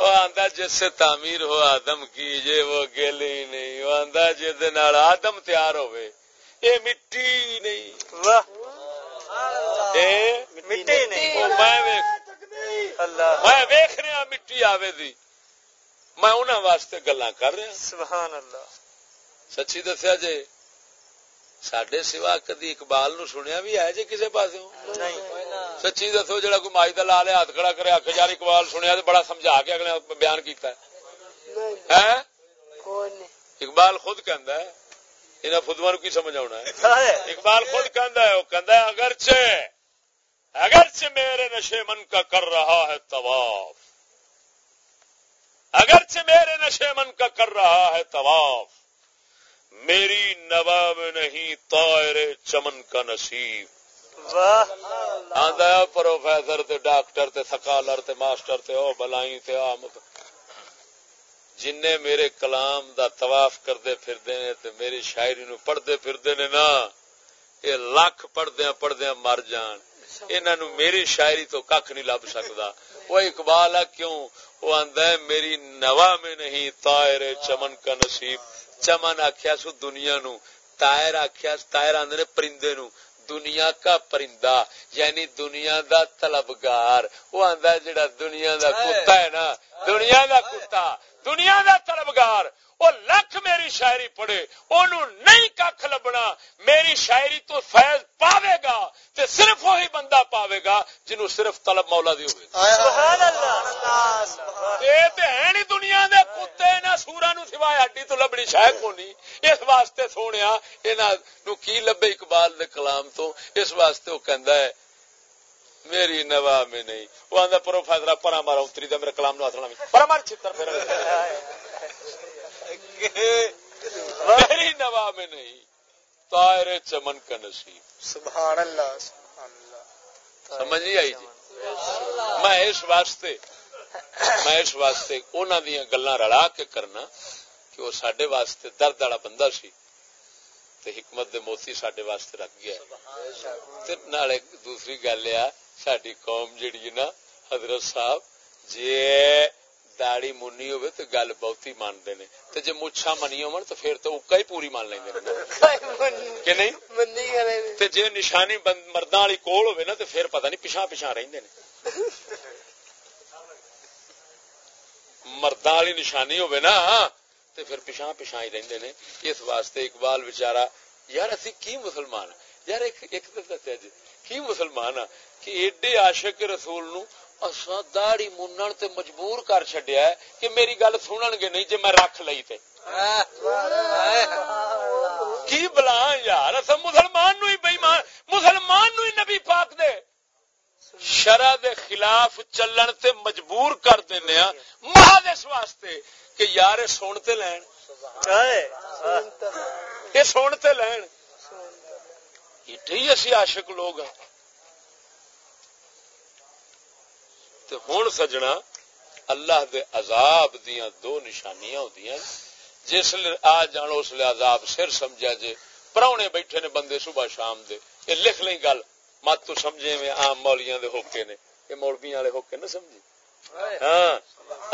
A: وہ آندا جس سے تعمیر ہو آدم کی یہ وہ گل ہی نہیں۔ وہ آندا جس دے نال آدم تیار ہوئے۔ اے مٹی نہیں۔
B: واہ۔ مٹی نہیں۔
A: او میں ویکھ رہا مٹی آوے دی۔ میں انہاں واسطے گلاں کر رہا۔
B: سبحان اللہ۔
A: سچی دسیا جے سڈے سوا کدی اقبال نو سنیا بھی ہے جی کسی پاس
B: نہیں۔
A: سچی دسو جڑا کوئی مائی دا لا لیا ہاتھ کھڑا کرے آخ یار اقبال سنیا تو بڑا سمجھا کے اگلے بیان کیتا ہے۔ ہیں؟
D: کوئی نہیں
A: اقبال خود کہندا ہے انہاں فدواں نو کی سمجھ آنا ہے؟
B: ہائے
A: اقبال خود کہندا ہے وہ کہندا ہے اگرچہ اگرچہ میرے نشے من کا کر رہا ہے طواف۔ اگرچہ میرے نشے من کا کر رہا ہے طواف۔ میری نوا میں نہیں طائر چمن کا نصیب۔ آندا ہے پروفیسر تے ڈاکٹر تے سکالر تے ماسٹر تے او بلائی تے آ مت- جن میرے کلام دا طواف کردے پھردے نے تے میری شاعری نو پڑھدے پھردے نے نا یہ لاکھ پڑھدیا پڑھدیا مر جان۔ انہاں نو میری شاعری تو کھ نہیں لب سکدا۔ وہ اقبال ہے کیوں؟ وہ آندا ہے، میری نوا میں نہیں طائر چمن کا نصیب۔ چمن آکھیا سو دنیا نو، طائر آکھیا، طائر آندے نے پرندے نو۔ دنیا کا پرندہ یعنی دنیا دا طلبگار۔ وہ آندا جڑا دنیا دا کتا ہے نا، دنیا دا کتا۔ دنیا دا طلبگار وہ لکھ میری شاعری پڑھے اونوں نہیں کھ لبنا میری شاعری تو فیض پاوے گا تے صرف وہی بندہ پاوے گا جنوں صرف طلب مولا دی ہوے
B: سبحان اللہ۔ سبحان
A: اے تے ہے نہیں دنیا دے کتے نہ سورا نو سوائے ہڈی تو لبنی شاید کونی۔ اس واسطے سونیا انہاں نو کی لبے اقبال دے کلام تو؟ اس واسطے وہ کہندا ہے میری نوا میں نہیں۔ وہ آندا پروفیسر پرا مارا اتری دا میرے کلام نو ہاتھ لاویں پرا مار چھتر پھر۔ میری نوا میں نہیں۔ طائر چمن کا نصیب۔
B: سبحان اللہ سبحان اللہ
A: سمجھ نہیں آئی جی؟ میں اس واسطے میں اس واسطے انہوں دیا گلا رلا کے کرنا کہ وہ سڈے واسطے درد والا بندہ سی تے حکمت دے موتی سڈے واسطے رکھ گیا۔ تے نالے دوسری گل آ ساری قوم جیڑی ہے نا حضرت صاحب جی داڑی منی ہوئے تو گل بہتی مانتے نے تے جے مچھا منی ہون تو پھر تو اکا ہی پوری مان لیں کہ نہیں تے جے نشانی مرداں والی کول ہوے نا تے پھر پتہ نہیں پیچھا پیچھا رہندے نے مرداں والی نشانی ہوے نا تے پھر پیچھا پیچھا ہی رہندے نے اس واسطے اقبال بیچارہ یار اسی کی مسلمان؟ یار ایک ایک دسیا جی کی مسلمان آ؟ کہ ایڈے عاشق رسول نو اساں داڑی منن تے مجبور کر چھڈیا ہے کہ میری گل سنن گے نہیں جے میں رکھ لئی تے۔ کی بلا یار اساں مسلمان نو ہی بے ایمان مسلمان نو ہی نبی پاک دے۔ شرع دے خلاف چلن تے مجبور کر دینے ہاں محض اس واسطے کہ یار سن تے لین۔
C: اے
A: سن تے لین۔ ہی اسی عاشق لوگ ہیں تے ہن سجنا اللہ دے عذاب دیاں دو نشانیاں ہوندیاں جس لے آ جان اس لے عذاب سر سمجھا جے پراؤنے بیٹھے نے بندے صبح شام دے یہ لکھ لیں گل مت تو سمجھے میں عام مولیاں دے ہوکے نے یہ مولویاں والے ہوکے نہ سمجھی ہاں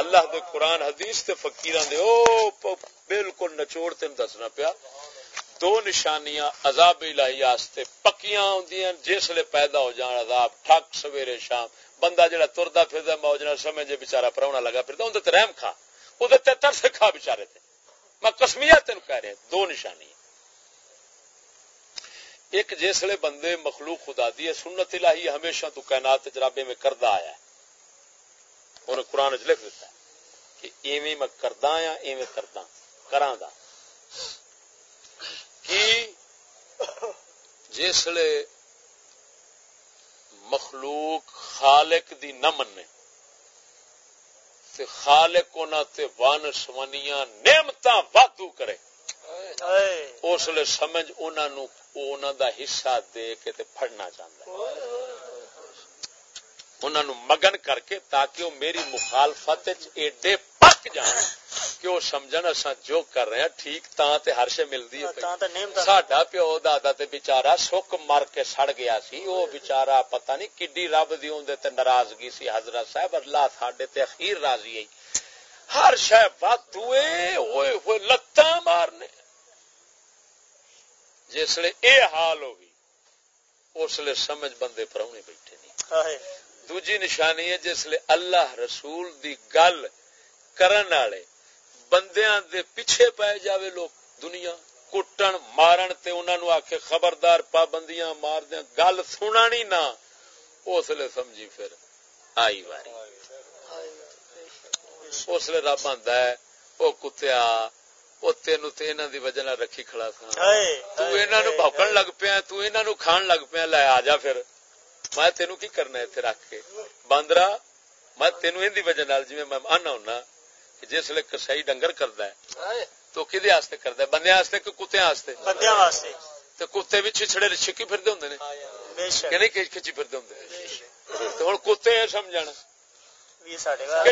A: اللہ دے قرآن حدیث تے فقیراں دے او بالکل نچوڑ تین دسنا پیا دو نشانیاں عذاب الہی واسطے پکیاں ہوندیاں، جس لے پیدا ہو جان، عذاب ٹھک سویرے شام، بندہ جڑا تردا پھردا موج نال سمجھے بیچارہ پراونا لگا پھردا اون تے رحم کھا او تے ترس کھا بیچارے تے۔ میں قسمیت تینوں کہہ رہا دو نشانی ایک جس جسلے بندے مخلوق خدا دی ہے، سنت الہی ہمیشہ تو کائنات جرابے میں کردہ آیا ہے۔ انہوں قرآن چ لکھ دیتا ہے کہ ایویں میں کردا آیا، ایویں کردا کراں دا۔ کی جسلے مخلوق خالق دی نہ مننے، تے خالق انہاں تے وان سوانیاں نعمتاں وادو کرے۔
C: ہائے
A: اس لیے سمجھ انہاں نو انہاں دا حصہ دے کے تے پھڑنا چاہندا ہے۔ انہاں نو مگن کر کے تاکہ وہ میری مخالفت ایڈے پک جان۔ کہ وہ سمجھن اسا جو کر رہے ہیں ٹھیک تاں تے ہر شے ملدی ہے ساڈا پیو دادا تے بیچارہ سکھ مر کے سڑ گیا سی او بیچارہ پتہ نہیں کڈی رب دی اون دے تے ناراضگی سی حضرت صاحب اللہ ساڈے تے اخیر راضی ہے ہر شے واطوے اوئے ہوئے لتا مارنے جس لے اے حال ہو گئی اس لے سمجھ بندے پرونے بیٹھے نہیں دوجی نشانی ہے جس لے اللہ رسول دی گل کرن والے بندیاں دے پیچھے پے جاوے لوگ دنیا کٹن مارن تے انہاں نو آکھے خبردار پابندیاں مار دیاں گل سنانی نہ اس لے سمجھی پھر۔ آئی واری۔ اس لے رب آندا ہے او کتیا او تینو تے انہاں دی وجہ نال رکھی کھڑا
C: ہائے
A: تو انہاں نو بھوکن لگ پیا تو انہاں نو کھان لگ پیا لے آ جا پھر۔ میں تینو کی کرنا ہے اتنے رکھ کے؟ باندرا میں تینو دی وجہ نال جویں میں آنا ہونا کہ جس لے کسائی ڈنگر کردا ہے تو کدے واسطے بندے واسطے کہ کتے
C: بندے
A: واسطے کتے وچ چھڑے چھکی پھردے ہوندے نے؟
C: یعنی
A: کہ نہیں کچ کچ پھردے کتے
C: اے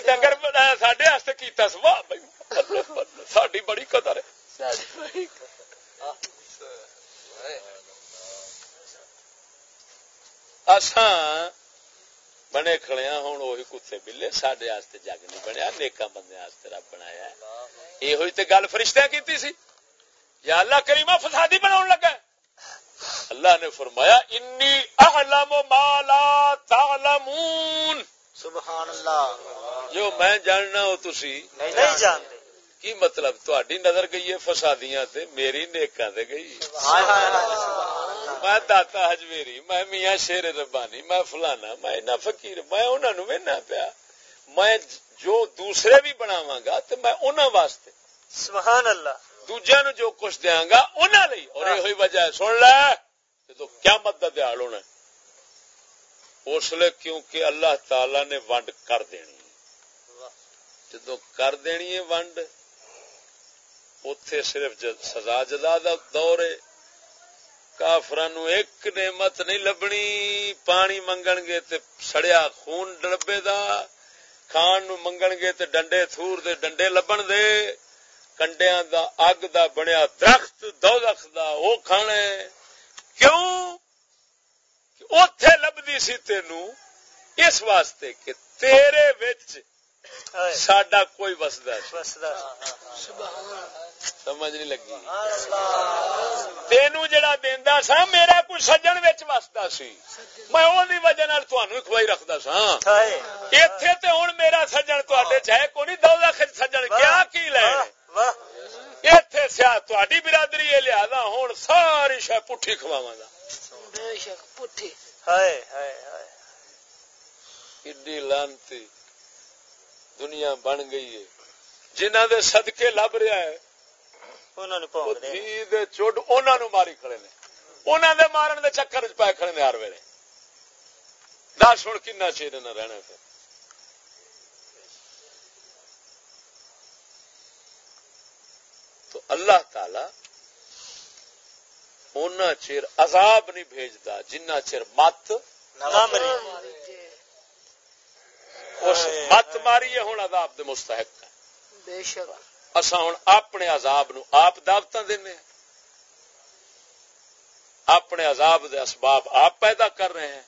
A: ڈنگر ساڈے واسطے کیتا سو واہ بڑی قدر ہے۔ بنے کھڑے ہوں وہی کتے بلے سڈے جگ نہیں بنیا نیکا بندے رب بنایا یہ گل فرشتہ کیتی سی۔ یا اللہ کریما فسادی بنا لگا اللہ نے فرمایا انی اعلم ما لا تعلمون.
B: سبحان اللہ
A: جو میں جاننا ہو تسی
C: نہیں جانتے۔
A: کی مطلب؟ تہاڈی نظر گئی ہے فسادیاں تے میری نیکاں دے گئی۔
B: ہائے ہائے۔
A: میں داتا ہجویری میں میاں شیر ربانی میں فلانا میں نہ فقیر میں انہاں نو پیا۔ میں جو دوسرے بھی بناو گا تو میں انہوں واسطے۔
C: سبحان اللہ
A: دوجا نو جو کچھ دیا گا انہاں لئی۔ اور ہاں۔ یہ وجہ سن لے تو قیامت دا دیال ہونا اس لیے کیونکہ اللہ تعالی نے ونڈ کر دینی۔ جدو کر دینی ہے ونڈ اتے صرف سزا جدا دور ہے۔ کافران ایک نعمت نہیں لبنی، پانی منگن گے تے سڑیا خون ڈبے دا کھان نو منگن گے تے ڈنڈے تھور دے، ڈنڈے لبن دے، کنڈیاں دا اگ دا بنیا درخت، دوزخ دا او کھانا ہے۔ کیوں؟ اوتھے لبدی سی تینو، اس واسطے کہ تیرے وچ ساڈا کوئی وسدا سمجھ نہیں لگی۔ تینو جڑا دیندا سا میرا کوئی سجن وسدا سی۔ میں وجہ کھوائی رکھدا سا۔ ایتھے تے ہن میرا سجن تواڈے چ ہے کوئی دوزخ سجن کیا کی لے؟ برادری اے لہذا ساری شے پٹھی کھواواں گا۔
D: بے شک پٹھی
A: ایڈی لانتی۔ دنیا بن گئی ہے۔ جنہ دے صدقے لب رہا ہے چوڈ انہوں ماری کھڑے نے۔ انہوں دے مارن دے چکر پائے کھڑے نے ہر ویلے۔ دس ہوں کن چیر نہ رہنا پھر۔ تو اللہ تعالی اونا چیر عذاب نہیں بھیجتا جنہ چیر مت
C: نہ
A: اس مت ماری ہوں عذاب دے مستحق ہے
D: بے شک۔
A: ہوں اپنے عذاب نو آپ دعوت دینے اپنے عذاب دے اسباب آپ پیدا کر رہے ہیں۔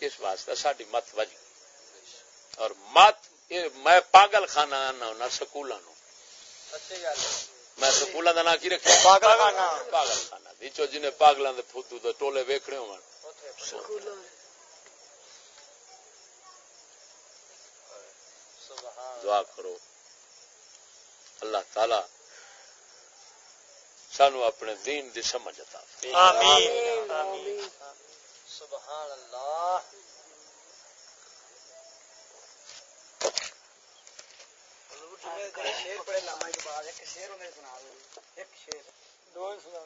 A: اس واسطے ساری مت وج اور مت میں پاگل خانہ آنا ہونا سکولوں میں سکولوں کا نام کی رکھا
B: پاگل خانہ۔
A: پاگل خانہ۔ نیچو جنہیں پاگلوں کے دے ٹولے ویکھنے ہو
D: سکولوں میں
A: دعا کرو۔ اللہ تعالی سانو اپنے دین دی سمجھ عطا۔
C: آمین
D: آمین۔
B: سبحان اللہ شیر پڑے لاما کے بعد ایک شیر۔ انہیں سنا دو ایک شیر
D: دو سنا